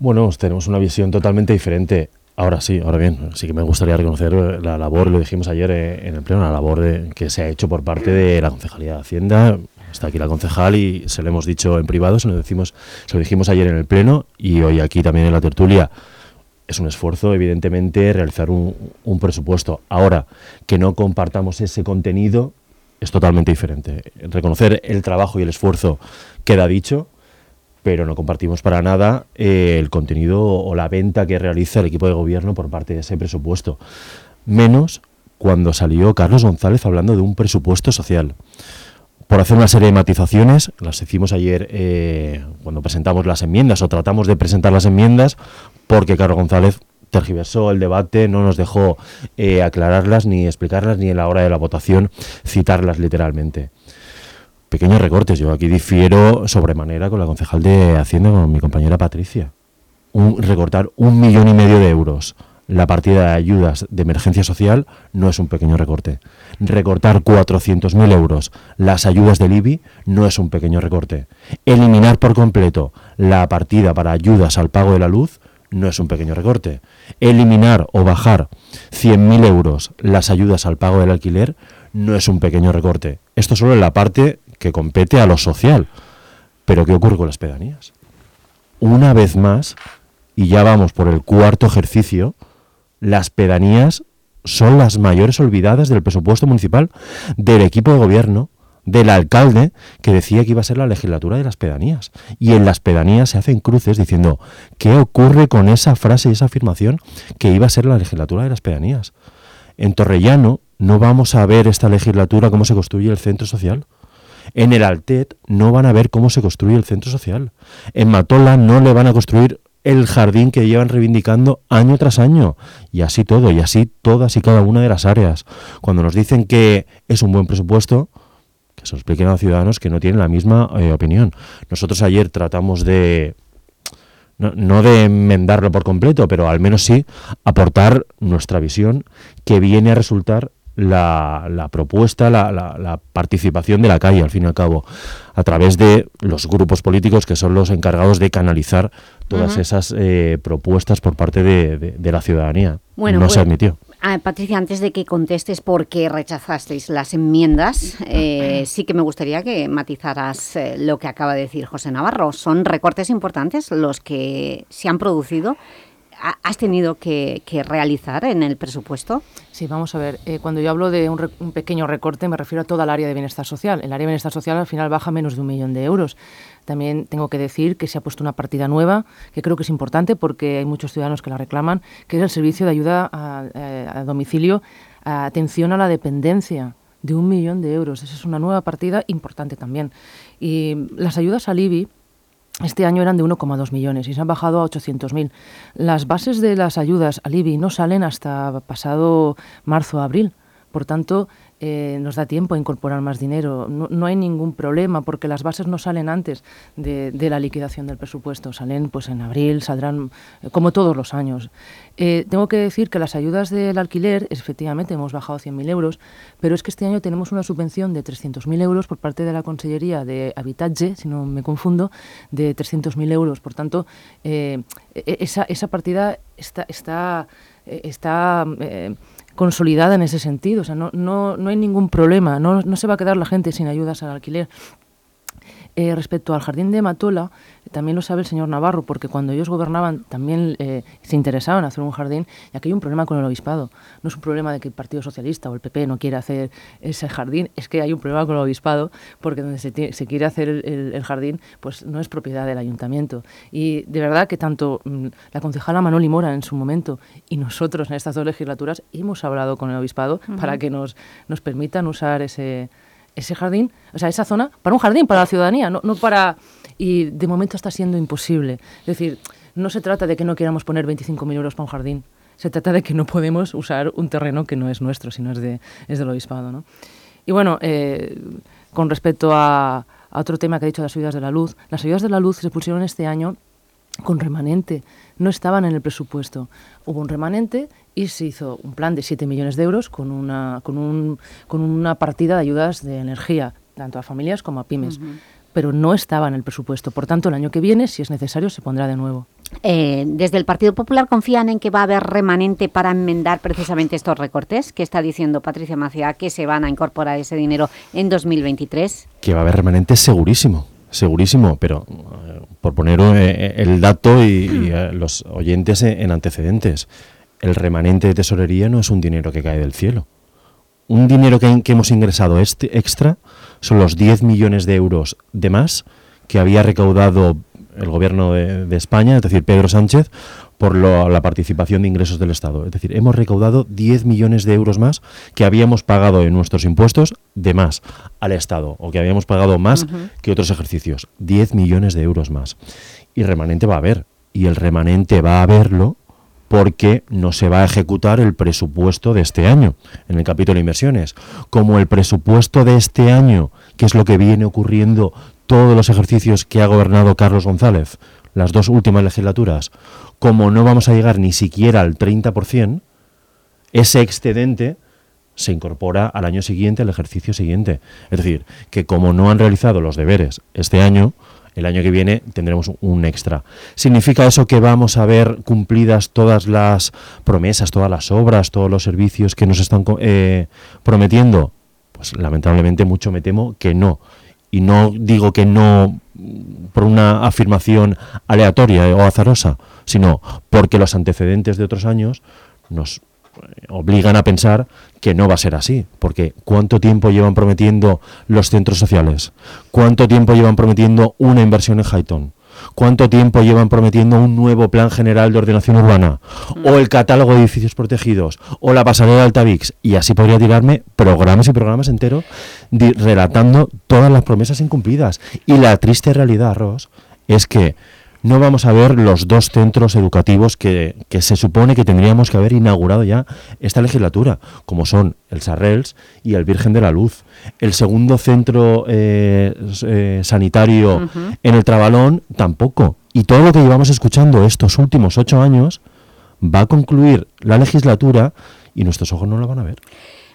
Bueno, tenemos una visión totalmente diferente. Ahora sí, ahora bien, sí que me gustaría reconocer la labor, lo dijimos ayer eh, en el pleno, la labor que se ha hecho por parte de la Concejalía de Hacienda. Está aquí la concejal y se lo hemos dicho en privado, se lo, decimos, se lo dijimos ayer en el pleno y hoy aquí también en la tertulia es un esfuerzo, evidentemente, realizar un, presupuesto. Ahora, que no compartamos ese contenido es totalmente diferente. Reconocer el trabajo y el esfuerzo queda dicho, pero no compartimos para nada eh, el contenido o la venta que realiza el equipo de gobierno por parte de ese presupuesto. Menos cuando salió Carlos González hablando de un presupuesto social por hacer una serie de matizaciones, las hicimos ayer eh, cuando presentamos las enmiendas o tratamos de presentar las enmiendas, porque Carlos González tergiversó el debate, no nos dejó eh, aclararlas ni explicarlas ni en la hora de la votación citarlas literalmente. Pequeños recortes, yo aquí difiero sobremanera con la concejal de Hacienda, con mi compañera Patricia. Un, recortar un millón y medio de euros la partida de ayudas de emergencia social no es un pequeño recorte. Recortar 400.000 euros las ayudas del IBI no es un pequeño recorte. Eliminar por completo la partida para ayudas al pago de la luz no es un pequeño recorte. Eliminar o bajar 100.000 euros las ayudas al pago del alquiler no es un pequeño recorte. Esto solo es la parte que compete a lo social. Pero ¿qué ocurre con las pedanías? Una vez más, y ya vamos por el cuarto ejercicio, las pedanías son las mayores olvidadas del presupuesto municipal del equipo de gobierno, del alcalde, que decía que iba a ser la legislatura de las pedanías. Y en las pedanías se hacen cruces diciendo, ¿qué ocurre con esa frase y esa afirmación que iba a ser la legislatura de las pedanías? En Torrellano no vamos a ver esta legislatura cómo se construye el centro social. En el Altet no van a ver cómo se construye el centro social. En Matola no le van a construir el jardín que llevan reivindicando año tras año. Y así todo, y así todas y cada una de las áreas. Cuando nos dicen que es un buen presupuesto, se lo expliquen a los ciudadanos que no tienen la misma eh, opinión. Nosotros ayer tratamos de, no, no, de enmendarlo por completo, pero al menos sí aportar nuestra visión que viene a resultar la, la propuesta, la, la, la, participación de la calle, al fin y al cabo, a través de los grupos políticos que son los encargados de canalizar todas uh -huh. esas eh, propuestas por parte de, de, de la ciudadanía. Bueno, no pues, se admitió. Ah, Patricia, antes de que contestes por qué rechazasteis las enmiendas, eh, sí que me gustaría que matizaras eh, lo que acaba de decir José Navarro. Son recortes importantes los que se han producido has tenido que, que, realizar en el presupuesto? Sí, vamos a ver. Eh, cuando yo hablo de un, un, pequeño recorte, me refiero a toda el área de bienestar social. El área de bienestar social al final baja menos de un millón de euros. También tengo que decir que se ha puesto una partida nueva, que creo que es importante porque hay muchos ciudadanos que la reclaman, que es el servicio de ayuda a, a, a domicilio, a atención a la dependencia de un millón de euros. Esa es una nueva partida importante también. Y las ayudas al IBI, este año eran de 1,2 millones y se han bajado a 800.000. Las bases de las ayudas al IBI no salen hasta pasado marzo-abril. Por tanto, eh, nos da tiempo a incorporar más dinero. No, no, hay ningún problema porque las bases no salen antes de, de, la liquidación del presupuesto. Salen pues en abril, saldrán eh, como todos los años. Eh, tengo que decir que las ayudas del alquiler, efectivamente, hemos bajado 100.000 euros, pero es que este año tenemos una subvención de 300.000 euros por parte de la Consellería de Habitatge, si no me confundo, de 300.000 euros. Por tanto, eh, esa, esa partida está... está, está consolidada en ese sentido. O sea, no, no, no hay ningún problema, no, no se va a quedar la gente sin ayudas al alquiler. Eh, respecto al jardín de Matola, también lo sabe el señor Navarro, porque cuando ellos gobernaban también eh, se interesaban en hacer un jardín, y aquí hay un problema con el obispado. No es un problema de que el Partido Socialista o el PP no quiera hacer ese jardín, es que hay un problema con el obispado, porque donde se, se quiere hacer el, el, el, jardín, pues no es propiedad del ayuntamiento. Y de verdad que tanto mmm, la concejala Manoli Mora en su momento y nosotros en estas dos legislaturas hemos hablado con el obispado uh -huh. para que nos, nos permitan usar ese ese jardín, o sea, esa zona, para un jardín, para la ciudadanía, no, no para... Y de momento está siendo imposible. Es decir, no se trata de que no queramos poner 25.000 euros para un jardín, se trata de que no podemos usar un terreno que no es nuestro, sino es, de, es del obispado. ¿no? Y bueno, eh, con respecto a, otro tema que ha dicho las ayudas de la luz, las ayudas de la luz se pusieron este año con remanente, no estaban en el presupuesto. Hubo un remanente y se hizo un plan de 7 millones de euros con una, con, un, con una partida de ayudas de energía, tanto a familias como a pymes. Uh -huh. Pero no estaba en el presupuesto. Por tanto, el año que viene, si es necesario, se pondrá de nuevo. Eh, ¿Desde el Partido Popular confían en que va a haber remanente para enmendar precisamente estos recortes? ¿Qué está diciendo Patricia Maciá que se van a incorporar ese dinero en 2023? Que va a haber remanente segurísimo segurísimo, pero uh, por poner uh, el dato y, y uh, los oyentes en antecedentes, el remanente de tesorería no es un dinero que cae del cielo. Un dinero que, que hemos ingresado este extra son los 10 millones de euros de más que había recaudado el gobierno de, de España, es decir, Pedro Sánchez, por lo, la participación de ingresos del Estado. Es decir, hemos recaudado 10 millones de euros más que habíamos pagado en nuestros impuestos de más al Estado, o que habíamos pagado más uh -huh. que otros ejercicios. 10 millones de euros más. Y remanente va a haber. Y el remanente va a haberlo porque no se va a ejecutar el presupuesto de este año en el capítulo de inversiones. Como el presupuesto de este año, que es lo que viene ocurriendo todos los ejercicios que ha gobernado Carlos González, las dos últimas legislaturas, como no vamos a llegar ni siquiera al 30%, ese excedente se incorpora al año siguiente, al ejercicio siguiente. Es decir, que como no han realizado los deberes este año, el año que viene tendremos un extra. ¿Significa eso que vamos a ver cumplidas todas las promesas, todas las obras, todos los servicios que nos están eh, prometiendo? Pues lamentablemente mucho me temo que no. Y no digo que no por una afirmación aleatoria o azarosa, sino porque los antecedentes de otros años nos obligan a pensar que no va a ser así, porque ¿cuánto tiempo llevan prometiendo los centros sociales? ¿Cuánto tiempo llevan prometiendo una inversión en Highton? ¿Cuánto tiempo llevan prometiendo un nuevo plan general de ordenación urbana? O el catálogo de edificios protegidos, o la pasarela de Altavix. Y así podría tirarme programas y programas enteros relatando todas las promesas incumplidas. Y la triste realidad, Ross, es que no vamos a ver los dos centros educativos que, se supone que tendríamos que haber inaugurado ya esta legislatura, como son el Sarrels y el Virgen de la Luz. El segundo centro eh, eh, sanitario en el Trabalón tampoco. Y todo lo que llevamos escuchando estos últimos ocho años va a concluir la legislatura y nuestros ojos no lo van a ver.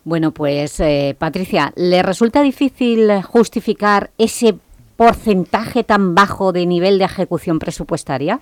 Bueno, pues eh, Patricia, ¿le resulta difícil justificar ese porcentaje tan bajo de nivel de ejecución presupuestaria?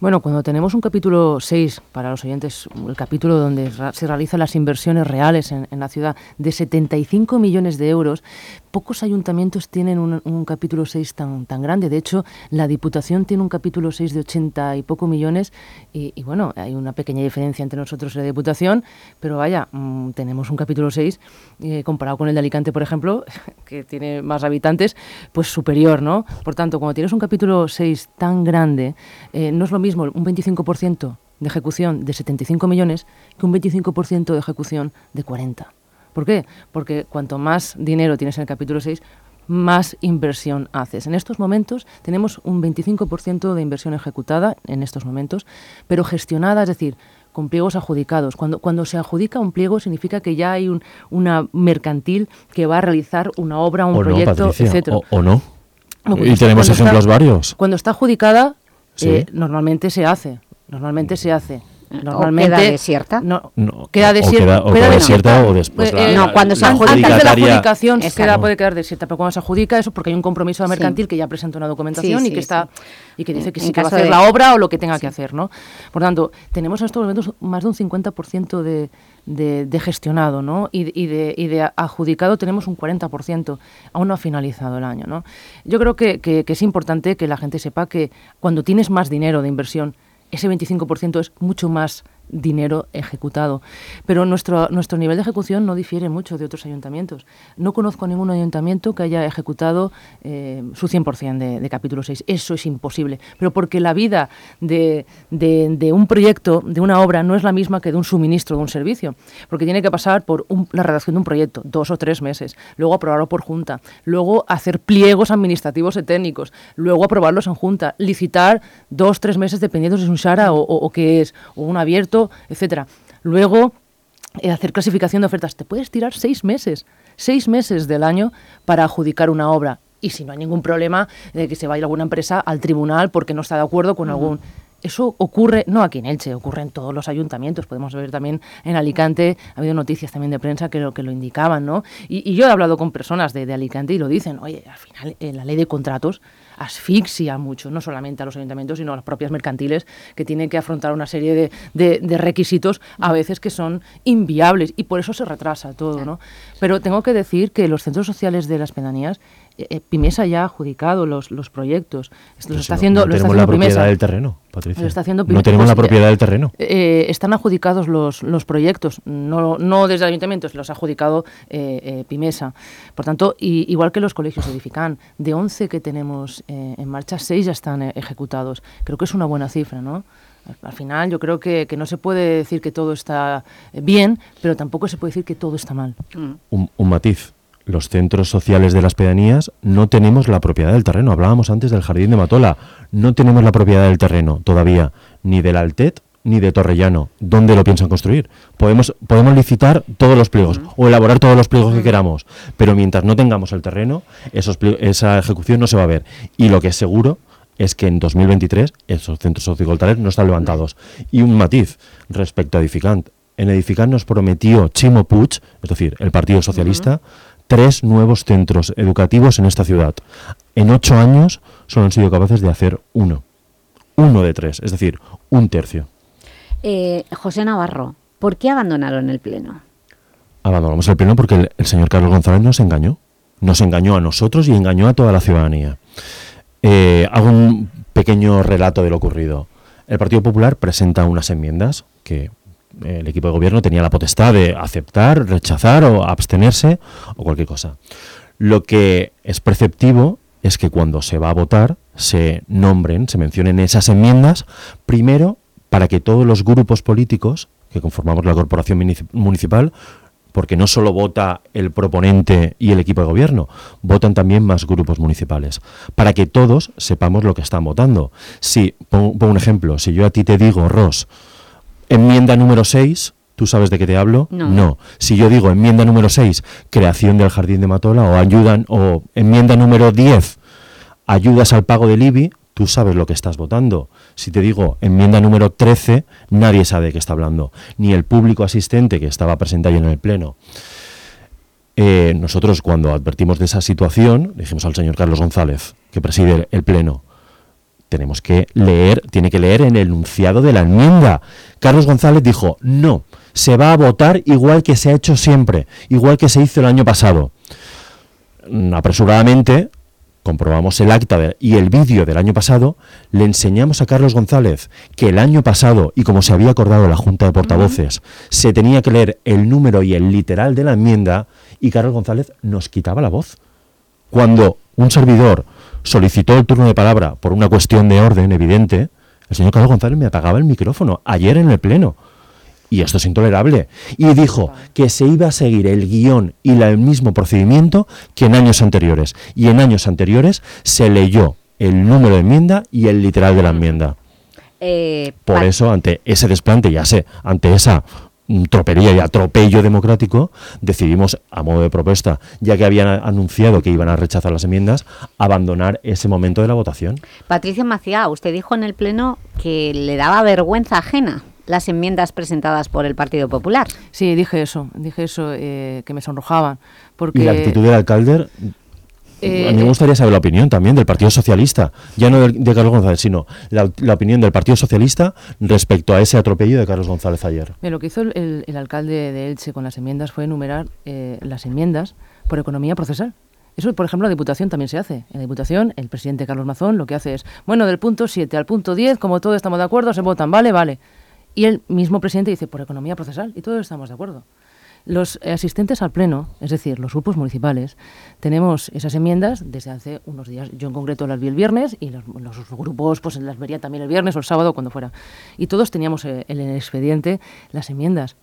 Bueno, cuando tenemos un capítulo 6, para los oyentes, el capítulo donde se realizan las inversiones reales en, en, la ciudad, de 75 millones de euros, pocos ayuntamientos tienen un, capítulo 6 tan, tan grande. De hecho, la Diputación tiene un capítulo 6 de 80 y poco millones y, bueno, hay una pequeña diferencia entre nosotros y la Diputación, pero vaya, mm, tenemos un capítulo 6 eh, comparado con el de Alicante, por ejemplo, que tiene más habitantes, pues superior, ¿no? Por tanto, cuando tienes un capítulo 6 tan grande, eh, no es lo mismo un 25% de ejecución de 75 millones que un 25% de ejecución de 40. ¿Por qué? Porque cuanto más dinero tienes en el capítulo 6, más inversión haces. En estos momentos tenemos un 25% de inversión ejecutada, en estos momentos, pero gestionada, es decir, con pliegos adjudicados. Cuando, cuando se adjudica un pliego significa que ya hay un, una mercantil que va a realizar una obra, un proyecto, etc. O, no. y tenemos ejemplos varios. Cuando está adjudicada, eh, normalmente se hace. Normalmente se hace. Normalmente queda desierta. No, queda, desierta, o queda, desierta o después. Eh, no, cuando se adjudica antes de la adjudicación queda, puede quedar desierta, pero cuando se adjudica eso porque hay un compromiso de mercantil que ya presenta una documentación y que está y que dice que sí que va a hacer la obra o lo que tenga que hacer, ¿no? Por tanto, tenemos en estos momentos más de un 50% de, de, gestionado, ¿no? Y, y, de, y de adjudicado tenemos un 40%. Aún no ha finalizado el año, ¿no? Yo creo que, que, que es importante que la gente sepa que cuando tienes más dinero de inversión ese 25% es mucho más dinero ejecutado. Pero nuestro, nuestro nivel de ejecución no difiere mucho de otros ayuntamientos. No conozco ningún ayuntamiento que haya ejecutado eh, su 100% de, de capítulo 6. Eso es imposible. Pero porque la vida de, de, un proyecto, de una obra, no es la misma que de un suministro de un servicio. Porque tiene que pasar por la redacción de un proyecto, dos o tres meses, luego aprobarlo por junta, luego hacer pliegos administrativos y técnicos, luego aprobarlos en junta, licitar dos, tres meses dependiendo si es un SARA o, o, o qué es, o un abierto etcétera. Luego, eh, hacer clasificación de ofertas. Te puedes tirar seis meses, seis meses del año para adjudicar una obra. Y si no hay ningún problema de que se vaya alguna empresa al tribunal porque no está de acuerdo con algún... Eso ocurre, no aquí en Elche, ocurre en todos los ayuntamientos. Podemos ver también en Alicante, ha habido noticias también de prensa que lo, que lo indicaban, ¿no? Y, yo he hablado con personas de, de Alicante y lo dicen, oye, al final en la ley de contratos asfixia mucho, no solamente a los ayuntamientos, sino a las propias mercantiles, que tienen que afrontar una serie de, requisitos a veces que son inviables y por eso se retrasa todo. ¿no? Pero tengo que decir que los centros sociales de las pedanías eh, eh, Pimesa ya ha adjudicado los, los proyectos. Los está haciendo, no tenemos la propiedad del terreno, Patricia. no tenemos la propiedad del terreno. Eh, están adjudicados los, los proyectos, no, no desde ayuntamientos, los ha adjudicado Pimesa. Por tanto, igual que los colegios edifican, de 11 que tenemos en marcha, 6 ya están ejecutados. Creo que es una buena cifra, ¿no? Al final yo creo que, que, no se puede decir que todo está bien, pero tampoco se puede decir que todo está mal. Un, un matiz los centros sociales de las pedanías no tenemos la propiedad del terreno. Hablábamos antes del jardín de Matola. No tenemos la propiedad del terreno todavía, ni del Altet ni de Torrellano. ¿Dónde lo piensan construir? Podemos, podemos licitar todos los pliegos o elaborar todos los pliegos que queramos, pero mientras no tengamos el terreno, esos esa ejecución no se va a ver. Y lo que es seguro es que en 2023 esos centros socioculturales no están levantados. Y un matiz respecto a Edificant. En Edificant nos prometió Chimo Puig, es decir, el Partido Socialista, tres nuevos centros educativos en esta ciudad. En ocho años solo han sido capaces de hacer uno. Uno de tres, es decir, un tercio. Eh, José Navarro, ¿por qué abandonaron el Pleno? Abandonamos el Pleno porque el, señor Carlos González nos engañó. Nos engañó a nosotros y engañó a toda la ciudadanía. Eh, hago un pequeño relato de lo ocurrido. El Partido Popular presenta unas enmiendas que el equipo de gobierno tenía la potestad de aceptar, rechazar o abstenerse o cualquier cosa. Lo que es perceptivo es que cuando se va a votar se nombren, se mencionen esas enmiendas, primero para que todos los grupos políticos que conformamos la corporación municipal porque no solo vota el proponente y el equipo de gobierno, votan también más grupos municipales, para que todos sepamos lo que están votando. Si, pongo, un ejemplo, si yo a ti te digo, Ross, enmienda número 6, ¿Tú sabes de qué te hablo? No. Si yo digo enmienda número 6, creación del jardín de Matola, o ayudan, o enmienda número 10, ayudas al pago del IBI, tú sabes lo que estás votando. Si te digo enmienda número 13, nadie sabe de qué está hablando, ni el público asistente que estaba presente ahí en el Pleno. Eh, nosotros cuando advertimos de esa situación, dijimos al señor Carlos González, que preside el Pleno, tenemos que leer, tiene que leer en el enunciado de la enmienda. Carlos González dijo, no, se va a votar igual que se ha hecho siempre, igual que se hizo el año pasado. Mm, apresuradamente, comprobamos el acta y el vídeo del año pasado, le enseñamos a Carlos González que el año pasado, y como se había acordado la Junta de Portavoces, se tenía que leer el número y el literal de la enmienda, y Carlos González nos quitaba la voz. Cuando un servidor solicitó el turno de palabra por una cuestión de orden evidente, el señor Carlos González me apagaba el micrófono ayer en el Pleno y esto es intolerable. Y dijo que se iba a seguir el guion y el mismo procedimiento que en años anteriores. Y en años anteriores se leyó el número de enmienda y el literal de la enmienda. Eh, Por eso, ante ese desplante, ya sé, ante esa tropería y atropello democrático, decidimos, a modo de propuesta, ya que habían anunciado que iban a rechazar las enmiendas, abandonar ese momento de la votación. Patricia Maciá, usted dijo en el Pleno que le daba vergüenza ajena las enmiendas presentadas por el Partido Popular. Sí, dije eso, dije eso, eh, que me sonrojaban. Porque, ¿Y la actitud del alcalde? Eh, a mí me gustaría saber la opinión también del Partido Socialista, ya no de, Carlos González, sino la, opinión del Partido Socialista respecto a ese atropello de Carlos González ayer. lo que hizo el, alcalde de Elche con las enmiendas fue enumerar eh, las enmiendas por economía procesal. Eso, por ejemplo, en la Diputación también se hace. En la Diputación, el presidente Carlos Mazón lo que hace es, bueno, del punto 7 al punto 10, como todos estamos de acuerdo, se votan, vale, vale. Y el mismo presidente dice, por economía procesal, y todos estamos de acuerdo. Los asistentes al Pleno, es decir, los grupos municipales, tenemos esas enmiendas desde hace unos días. Yo en concreto las vi el viernes y los, grupos pues las vería también el viernes o el sábado, cuando fuera. Y todos teníamos eh, en el expediente las enmiendas.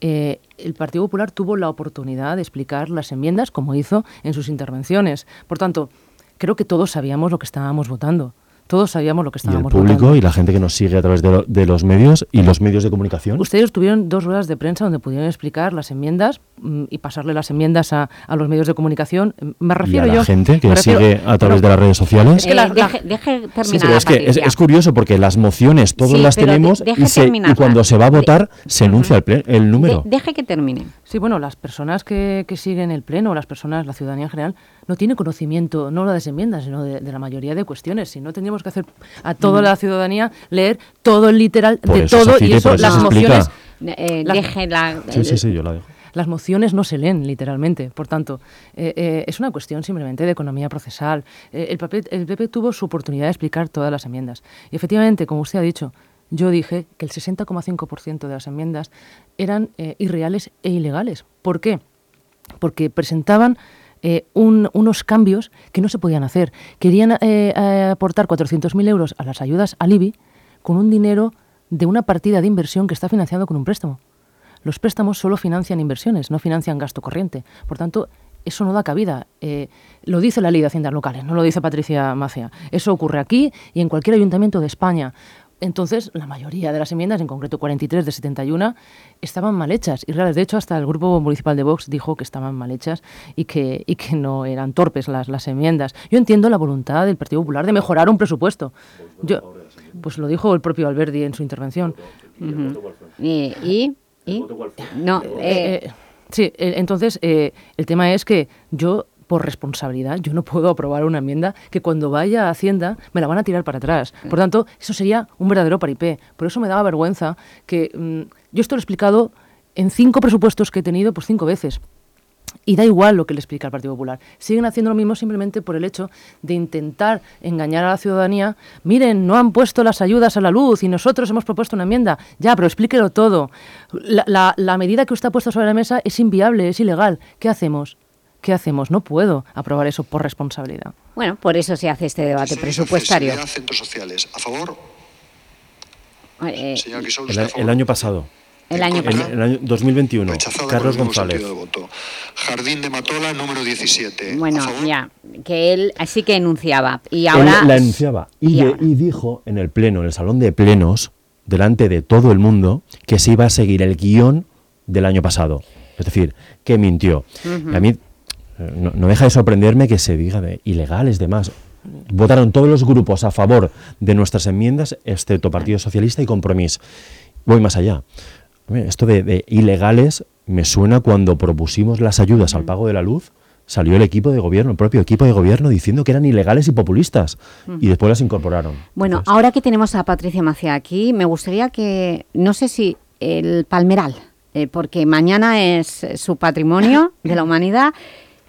Eh, el Partido Popular tuvo la oportunidad de explicar las enmiendas como hizo en sus intervenciones. Por tanto, creo que todos sabíamos lo que estábamos votando todos sabíamos lo que estábamos ¿Y el público y la gente que nos sigue a través de, los medios y los medios de comunicación? Ustedes tuvieron dos ruedas de prensa donde pudieron explicar las enmiendas mm, y pasarle las enmiendas a, los medios de comunicación. Me refiero y a la gente que nos sigue a través de las redes sociales. Es que deje, terminar. es que es, curioso porque las mociones todos las tenemos y, cuando se va a votar se enuncia el, el número. deje que termine. Sí, bueno, las personas que, que siguen el pleno, las personas, la ciudadanía en general, no tiene conocimiento, no de las enmiendas, sino de, la mayoría de cuestiones. Si no, tendríamos que hacer a toda la ciudadanía leer todo el literal de todo y eso, las mociones... Eh, deje la, sí, sí, sí, yo la dejo. Las mociones no se leen literalmente, por tanto, eh, eh, es una cuestión simplemente de economía procesal. el, el PP tuvo su oportunidad de explicar todas las enmiendas. Y efectivamente, como usted ha dicho, yo dije que el 60,5% de las enmiendas eran irreales e ilegales. ¿Por qué? Porque presentaban eh, unos cambios que no se podían hacer. Querían eh, aportar 400.000 euros a las ayudas al IBI con un dinero de una partida de inversión que está financiado con un préstamo. Los préstamos solo financian inversiones, no financian gasto corriente. Por tanto, eso no da cabida. Eh, lo dice la ley de haciendas locales, no lo dice Patricia Macia. Eso ocurre aquí y en cualquier ayuntamiento de España. Entonces, la mayoría de las enmiendas, en concreto 43 de 71, estaban mal hechas y reales. De hecho, hasta el grupo municipal de Vox dijo que estaban mal hechas y que, y que no eran torpes las, las enmiendas. Yo entiendo la voluntad del Partido Popular de mejorar un presupuesto. Yo, pues lo dijo el propio Alberdi en su intervención. ¿Y? ¿Y? No, eh, eh, sí, entonces el tema es que yo por responsabilidad, yo no puedo aprobar una enmienda que cuando vaya a Hacienda me la van a tirar para atrás. Por tanto, eso sería un verdadero paripé. Por eso me daba vergüenza que mm, yo esto lo he explicado en cinco presupuestos que he tenido, pues cinco veces. Y da igual lo que le explica el Partido Popular. Siguen haciendo lo mismo simplemente por el hecho de intentar engañar a la ciudadanía. Miren, no han puesto las ayudas a la luz y nosotros hemos propuesto una enmienda. Ya, pero explíquelo todo. La, la medida que usted ha puesto sobre la mesa es inviable, es ilegal. ¿Qué hacemos? ¿Qué hacemos? No puedo aprobar eso por responsabilidad. Bueno, por eso se hace este debate presupuestario. centros sociales. ¿A favor? Eh, El, el año pasado. El año pasado. el año 2021. Rechazada Carlos el González. sentido de voto. Jardín de Matola, número 17. Bueno, ya, que él así que enunciaba. Y Él ahora... la enunciaba y, y de- y dijo en el pleno, en el salón de plenos, delante de todo el mundo, que se iba a seguir el guion del año pasado. Es decir, que mintió. Y a mí eh, no, no deja de sorprenderme que se diga de ilegales, demás. Votaron todos los grupos a favor de nuestras enmiendas, excepto Partido Socialista y Compromís. Voy más allá. Esto de, de ilegales me suena cuando propusimos las ayudas al pago de la luz, salió el equipo de gobierno, el propio equipo de gobierno, diciendo que eran ilegales y populistas. Y después las incorporaron. Bueno, ahora que tenemos a Patricia Macía aquí, me gustaría que, no sé si el Palmeral, eh, porque mañana es eh, su patrimonio de la humanidad,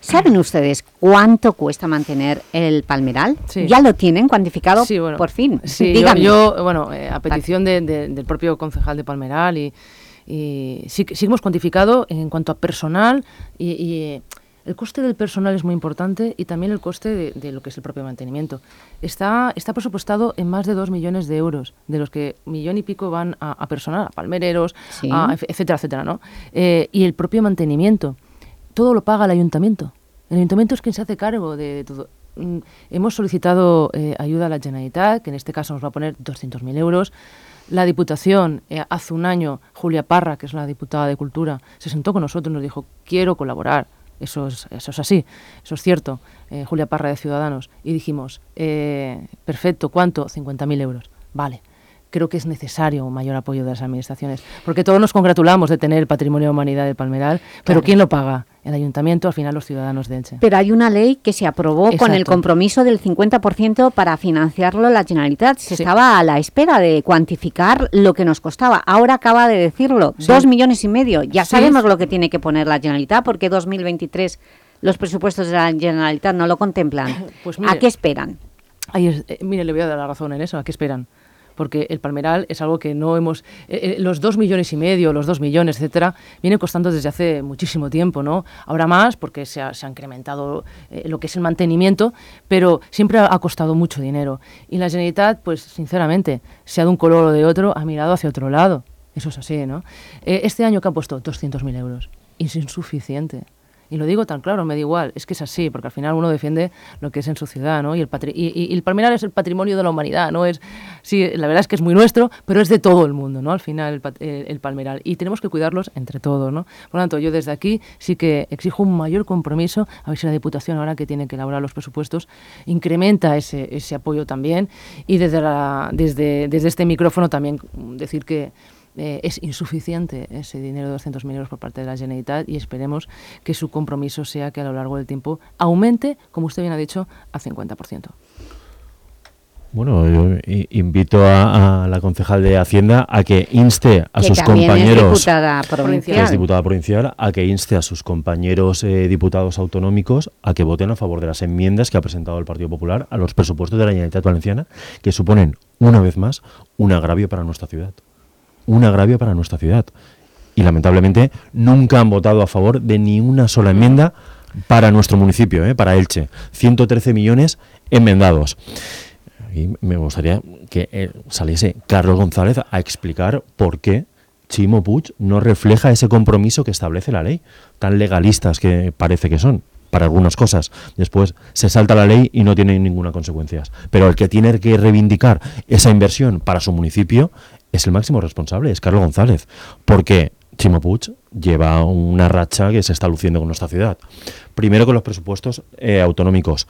¿saben ustedes cuánto cuesta mantener el Palmeral? Sí. ¿Ya lo tienen cuantificado Sí, bueno, por fin? Sí, Díganme. yo, bueno, eh, a petición de- de- del propio concejal de Palmeral y, y sí, hemos cuantificado en cuanto a personal y, y, eh, el coste del personal es muy importante y también el coste de, de lo que es el propio mantenimiento. Está, está presupuestado en más de 2 millones de euros, de los que millón y pico van a, a personal, a palmereros, Sí. a- etcétera, etcétera, ¿no? Eh, y el propio mantenimiento, todo lo paga el ayuntamiento. El ayuntamiento es quien se hace cargo de, todo. Mm, Hemos solicitado eh, ayuda a la Generalitat, que en este caso nos va a poner 200.000 euros. La Diputación, eh, hace un año, Julia Parra, que es la diputada de Cultura, se sentó con nosotros y nos dijo, quiero colaborar. Eso es, eso es así, eso es cierto. Eh, Julia Parra de Ciudadanos. Y dijimos, perfecto, ¿cuánto? 50.000 euros. Vale. Creo que es necesario un mayor apoyo de las administraciones, porque todos nos congratulamos de tener el patrimonio de humanidad del Palmeral, pero. ¿quién lo paga? El ayuntamiento, al final los ciudadanos de Elche. Pero hay una ley que se aprobó con el compromiso del 50% para financiarlo la Generalitat. Se Sí. estaba a la espera de cuantificar lo que nos costaba. Ahora acaba de decirlo, Sí. dos millones y medio. Ya Sí. sabemos lo que tiene que poner la Generalitat porque 2023 los presupuestos de la Generalitat no lo contemplan. Pues mire, ¿A qué esperan? Ahí es- eh, mire, le voy a dar la razón en eso. ¿A qué esperan? Porque el palmeral es algo que no hemos... eh, eh, los dos millones y medio, los dos millones, etcétera, vienen costando desde hace muchísimo tiempo, ¿no? Ahora más, porque se ha, se ha incrementado eh, lo que es el mantenimiento, pero siempre ha, ha costado mucho dinero. Y la Generalitat, pues sinceramente, sea de un color o de otro, ha mirado hacia otro lado. Eso es así, ¿no? Eh, este año que ha puesto 200.000 euros, es insuficiente. Y lo digo tan claro, me da igual, es que es así, porque al final uno defiende lo que es en su ciudad, ¿no? Y el, patri- y, el Palmeral es el patrimonio de la humanidad, ¿no? Es, sí, la verdad es que es muy nuestro, pero es de todo el mundo, ¿no? Al final, el, el- el Palmeral. Y tenemos que cuidarlos entre todos, ¿no? Por lo tanto, yo desde aquí sí que exijo un mayor compromiso, a ver si la Diputación, ahora que tiene que elaborar los presupuestos, incrementa ese, apoyo también. Y desde, la- desde, este micrófono también decir que eh, es insuficiente ese dinero de 200.000 euros por parte de la Generalitat y esperemos que su compromiso sea que a lo largo del tiempo aumente, como usted bien ha dicho, a 50%. Bueno, yo invito a, a la concejal de Hacienda a que inste a Que sus también es compañeros, diputada provincial. que es diputada provincial, a que inste a sus compañeros eh, diputados autonómicos a que voten a favor de las enmiendas que ha presentado el Partido Popular a los presupuestos de la Generalitat Valenciana, que suponen, una vez más, un agravio para nuestra ciudad. Un agravio para nuestra ciudad. Y lamentablemente nunca han votado a favor de ni una sola enmienda para nuestro municipio, eh, para Elche. 113 millones enmendados. Y me gustaría que eh, saliese Carlos González a explicar por qué Chimo Puig no refleja ese compromiso que establece la ley, tan legalistas que parece que son para algunas cosas. Después se salta la ley y no tiene ninguna consecuencia. Pero el que tiene que reivindicar esa inversión para su municipio es el máximo responsable, es Carlos González, porque Chimo Puig lleva una racha que se está luciendo con nuestra ciudad. Primero con los presupuestos eh, autonómicos.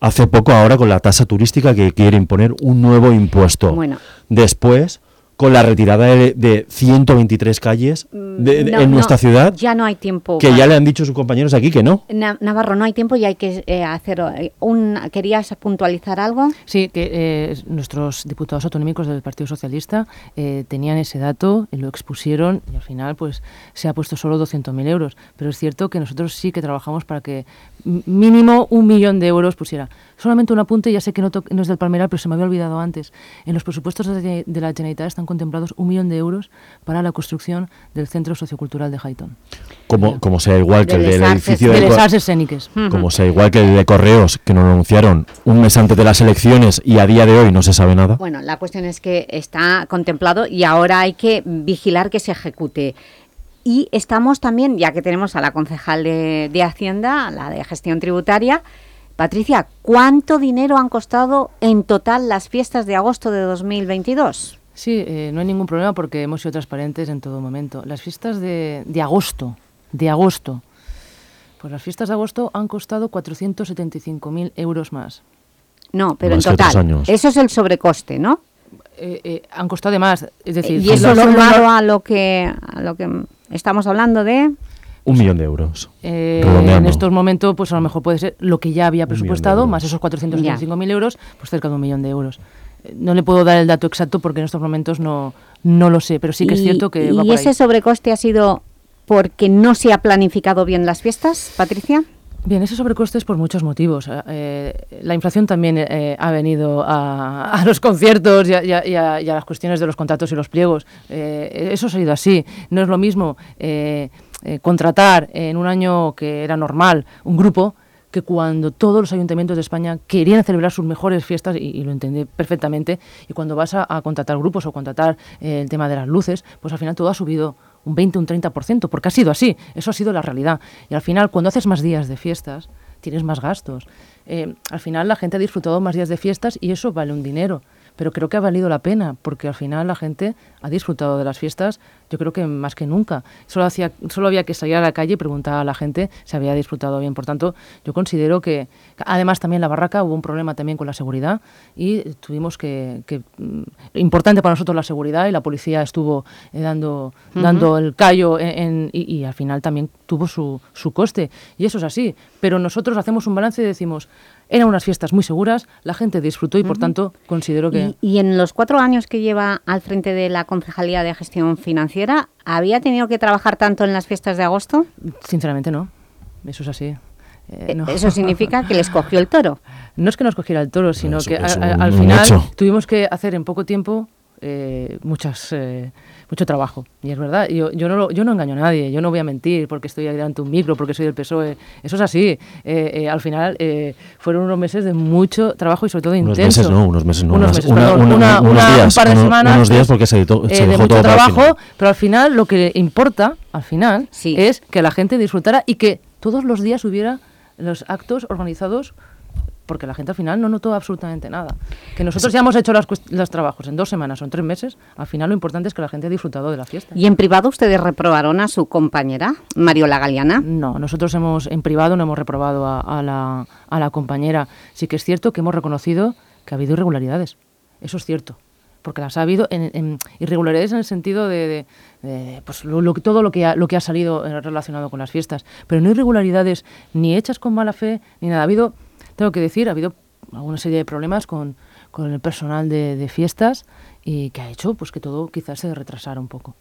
Hace poco ahora con la tasa turística que quiere imponer un nuevo impuesto. Bueno. Después con la retirada de, de 123 calles de- de- No, en no, nuestra ciudad Ya no hay tiempo. que ya le han dicho sus compañeros aquí que no. Na- Navarro, no hay tiempo y hay que eh, hacer eh, un... ¿Querías puntualizar algo? Sí, que eh, nuestros diputados autonómicos del Partido Socialista eh, tenían ese dato, y lo expusieron y al final pues se ha puesto solo 200.000 euros. Pero es cierto que nosotros sí que trabajamos para que mínimo un millón de euros pusiera. Solamente un apunte, ya sé que no, no, es del Palmeral, pero se me había olvidado antes. En los presupuestos de, la Generalitat están contemplados un millón de euros para la construcción del Centro Sociocultural de Highton. Como, como sea igual que el del edificio de, de escénicas. Como sea igual que el de Correos, que nos anunciaron un mes antes de las elecciones y a día de hoy no se sabe nada. Bueno, la cuestión es que está contemplado y ahora hay que vigilar que se ejecute. Y estamos también, ya que tenemos a la concejal de, de Hacienda, la de Gestión Tributaria, Patricia, ¿cuánto dinero han costado en total las fiestas de agosto de 2022? Sí, eh, no hay ningún problema porque hemos sido transparentes en todo momento. Las fiestas de, de agosto, de agosto, pues las fiestas de agosto han costado 475.000 euros más. No, pero en total, eso es el sobrecoste, ¿no? Eh, eh, han costado de más, es decir... ¿Y eso sumado a lo que, a lo que estamos hablando de...? Un millón de euros. Eh, en estos momentos, pues a lo mejor puede ser lo que ya había presupuestado, más esos 475.000 euros, pues cerca de un millón de euros. Eh, no le puedo dar el dato exacto porque en estos momentos no, no lo sé, pero sí que es cierto que... ¿Y ese sobrecoste ha sido porque no se ha planificado bien las fiestas, Patricia? Bien, ese sobrecoste es por muchos motivos. Eh, la inflación también ha venido a, los conciertos y a, las cuestiones de los contratos y los pliegos. eso ha sido así. No es lo mismo eh, contratar en un año que era normal un grupo que cuando todos los ayuntamientos de España querían celebrar sus mejores fiestas, y, lo entendí perfectamente, y cuando vas a, contratar grupos o contratar eh, el tema de las luces, pues al final todo ha subido un 20, un 30%, porque ha sido así, eso ha sido la realidad. Y al final, cuando haces más días de fiestas, tienes más gastos. Eh, al final la gente ha disfrutado más días de fiestas y eso vale un dinero pero creo que ha valido la pena, porque al final la gente ha disfrutado de las fiestas, yo creo que más que nunca. Solo, hacía, solo había que salir a la calle y preguntar a la gente si había disfrutado bien. Por tanto, yo considero que, además también la barraca hubo un problema también con la seguridad y tuvimos que, mm, importante para nosotros la seguridad y la policía estuvo eh, dando, dando el callo en, y, y, al final también tuvo su, su coste. Y eso es así. Pero nosotros hacemos un balance y decimos, eran unas fiestas muy seguras, la gente disfrutó y por tanto considero que... ¿Y, en los cuatro años que lleva al frente de la Concejalía de Gestión Financiera, ¿había tenido que trabajar tanto en las fiestas de agosto? Sinceramente no, eso es así. Eh, eh, ¿Eso significa que les cogió el toro? No es que nos cogiera el toro, sino que al final tuvimos que hacer en poco tiempo eh, muchas, eh, mucho trabajo. Y es verdad, yo, yo, no yo no engaño a nadie, yo no voy a mentir porque estoy delante de un micro, porque soy del PSOE. Eso es así. Eh, al final fueron unos meses de mucho trabajo y sobre todo intenso. Unos meses no, unos meses no. Unos meses, una, un par de semanas. Unos días porque se, editó, se de mucho trabajo, pero al final lo que importa, al final, es que la gente disfrutara y que todos los días hubiera los actos organizados porque la gente al final no notó absolutamente nada. Que nosotros ya hemos hecho los trabajos en dos semanas o en tres meses, al final lo importante es que la gente ha disfrutado de la fiesta. ¿Y en privado ustedes reprobaron a su compañera, Mariola Galeana? No, nosotros hemos en privado no hemos reprobado a, la, a la compañera. Sí que es cierto que hemos reconocido que ha habido irregularidades, eso es cierto porque las ha habido en, irregularidades en el sentido de, pues, todo lo que, ha, lo que ha salido eh, relacionado con las fiestas, pero no irregularidades ni hechas con mala fe ni nada. Ha habido tengo que decir, ha habido alguna serie de problemas con, con el personal de, fiestas y que ha hecho pues que todo quizás se retrasara un poco.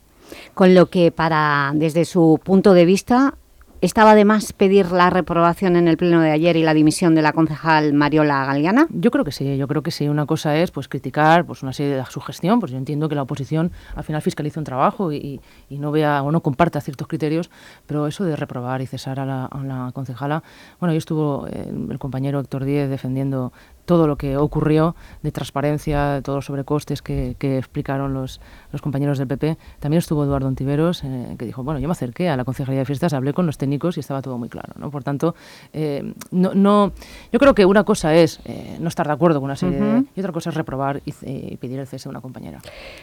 Con lo que para desde su punto de vista ¿Estaba de más pedir la reprobación en el pleno de ayer y la dimisión de la concejal Mariola Galeana? Yo creo que sí, yo creo que sí. Una cosa es pues criticar pues una serie de su gestión, pues yo entiendo que la oposición al final fiscaliza un trabajo y, no vea o no comparta ciertos criterios, pero eso de reprobar y cesar a la, concejala, bueno, yo estuvo eh, el compañero Héctor Díez defendiendo todo lo que ocurrió de transparencia, de todos los sobrecostes que, que explicaron los, los, compañeros del PP. También estuvo Eduardo Ontiveros, eh, que dijo, bueno, yo me acerqué a la Concejalía de Fiestas, hablé con los técnicos y estaba todo muy claro. ¿no? Por tanto, eh, no, no, yo creo que una cosa es eh, no estar de acuerdo con una serie y otra cosa es reprobar y, pedir el cese de una compañera.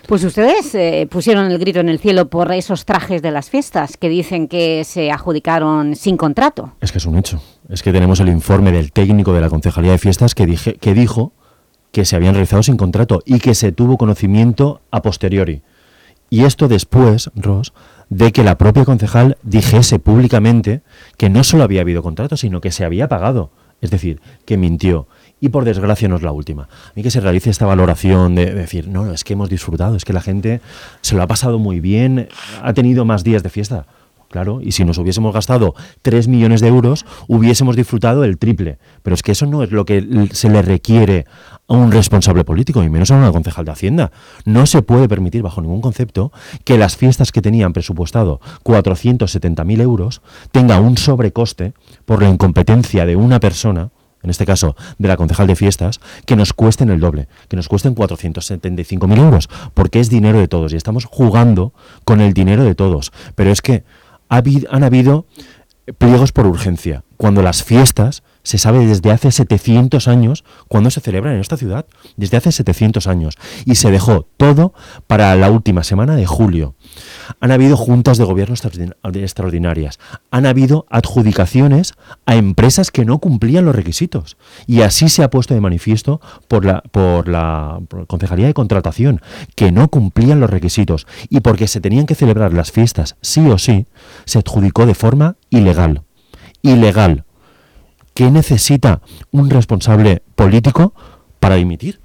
Pues ustedes pusieron el grito en el cielo por esos trajes de las fiestas que dicen que se adjudicaron sin contrato. Es que es un hecho es que tenemos el informe del técnico de la Concejalía de Fiestas que, dije, que dijo que se habían realizado sin contrato y que se tuvo conocimiento a posteriori. Y esto después, Ross, de que la propia concejal dijese públicamente que no solo había habido contrato, sino que se había pagado. Es decir, que mintió. Y por desgracia no es la última. A mí que se realice esta valoración de, decir, no, es que hemos disfrutado, es que la gente se lo ha pasado muy bien, ha tenido más días de fiesta. Claro, y si nos hubiésemos gastado 3 millones de euros, hubiésemos disfrutado el triple. Pero es que eso no es lo que se le requiere a un responsable político, y menos a una concejal de Hacienda. No se puede permitir, bajo ningún concepto, que las fiestas que tenían presupuestado 470.000 euros tenga un sobrecoste por la incompetencia de una persona en este caso de la concejal de fiestas, que nos cuesten el doble, que nos cuesten 475.000 euros, porque es dinero de todos y estamos jugando con el dinero de todos. Pero es que han habido pliegos por urgencia, cuando las fiestas se sabe desde hace 700 años cuándo se celebran en esta ciudad, desde hace 700 años, y se dejó todo para la última semana de julio. Han habido juntas de gobierno extraordinarias, han habido adjudicaciones a empresas que no cumplían los requisitos, y así se ha puesto de manifiesto por la, por la Concejalía de Contratación, que no cumplían los requisitos, y porque se tenían que celebrar las fiestas sí o sí, se adjudicó de forma ilegal. Ilegal ¿Qué necesita un responsable político para dimitir?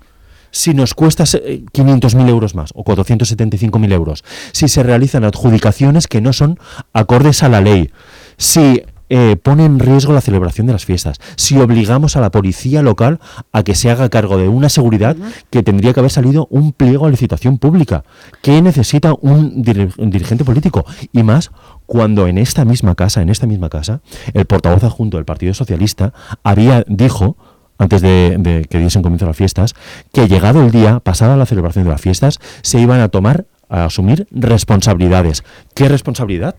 Si nos cuesta 500.000 euros más o 475.000 euros, si se realizan adjudicaciones que no son acordes a la ley, si eh, pone en riesgo la celebración de las fiestas, si obligamos a la policía local a que se haga cargo de una seguridad que tendría que haber salido un pliego a licitación pública, ¿qué necesita un dirigente político? Y más cuando en esta misma casa, en esta misma casa, el portavoz adjunto del Partido Socialista había dijo antes de, que diesen comienzo las fiestas, que llegado el día, pasada la celebración de las fiestas, se iban a tomar, a asumir responsabilidades. ¿Qué responsabilidad?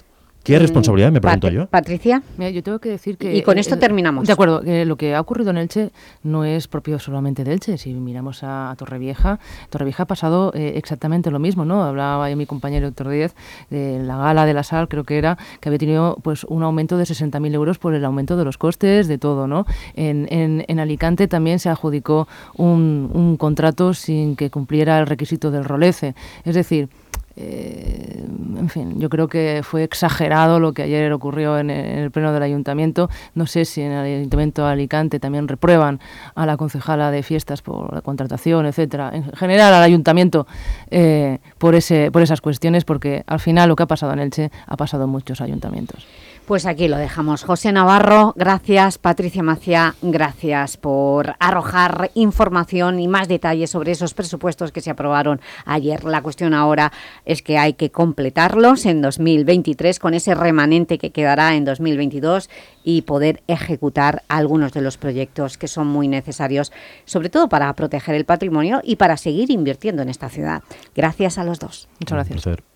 ¿Qué mm, responsabilidad, me pregunto yo? Patricia. yo tengo que decir que... Y con esto terminamos. De acuerdo, lo que ha ocurrido en Elche no es propio solamente de Elche. Si miramos a, Torrevieja, Torrevieja ha pasado eh, exactamente lo mismo, ¿no? Hablaba mi compañero Héctor Díez de la gala de la sal, creo que era, que había tenido pues un aumento de 60.000 euros por el aumento de los costes, de todo, ¿no? En, en, Alicante también se adjudicó un, un contrato sin que cumpliera el requisito del rolece. Es decir, eh, en fin, yo creo que fue exagerado lo que ayer ocurrió en el, pleno del ayuntamiento. No sé si en el ayuntamiento de Alicante también reprueban a la concejala de fiestas por la contratación, etcétera. En general al ayuntamiento eh, por ese por esas cuestiones, porque al final lo que ha pasado en Elche ha pasado en muchos ayuntamientos. Pues aquí lo dejamos. José Navarro, gracias. Patricia Macía, gracias por arrojar información y más detalles sobre esos presupuestos que se aprobaron ayer. La cuestión ahora es que hay que completarlos en 2023 con ese remanente que quedará en 2022 y poder ejecutar algunos de los proyectos que son muy necesarios, sobre todo para proteger el patrimonio y para seguir invirtiendo en esta ciudad. Gracias a los dos. Muchas gracias.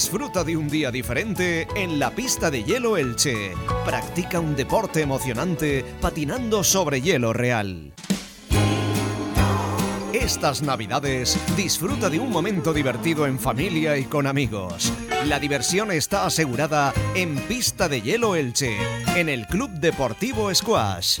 Disfruta de un día diferente en la pista de hielo Elche. Practica un deporte emocionante patinando sobre hielo real. Estas navidades disfruta de un momento divertido en familia y con amigos. La diversión está asegurada en Pista de Hielo Elche, en el Club Deportivo Squash.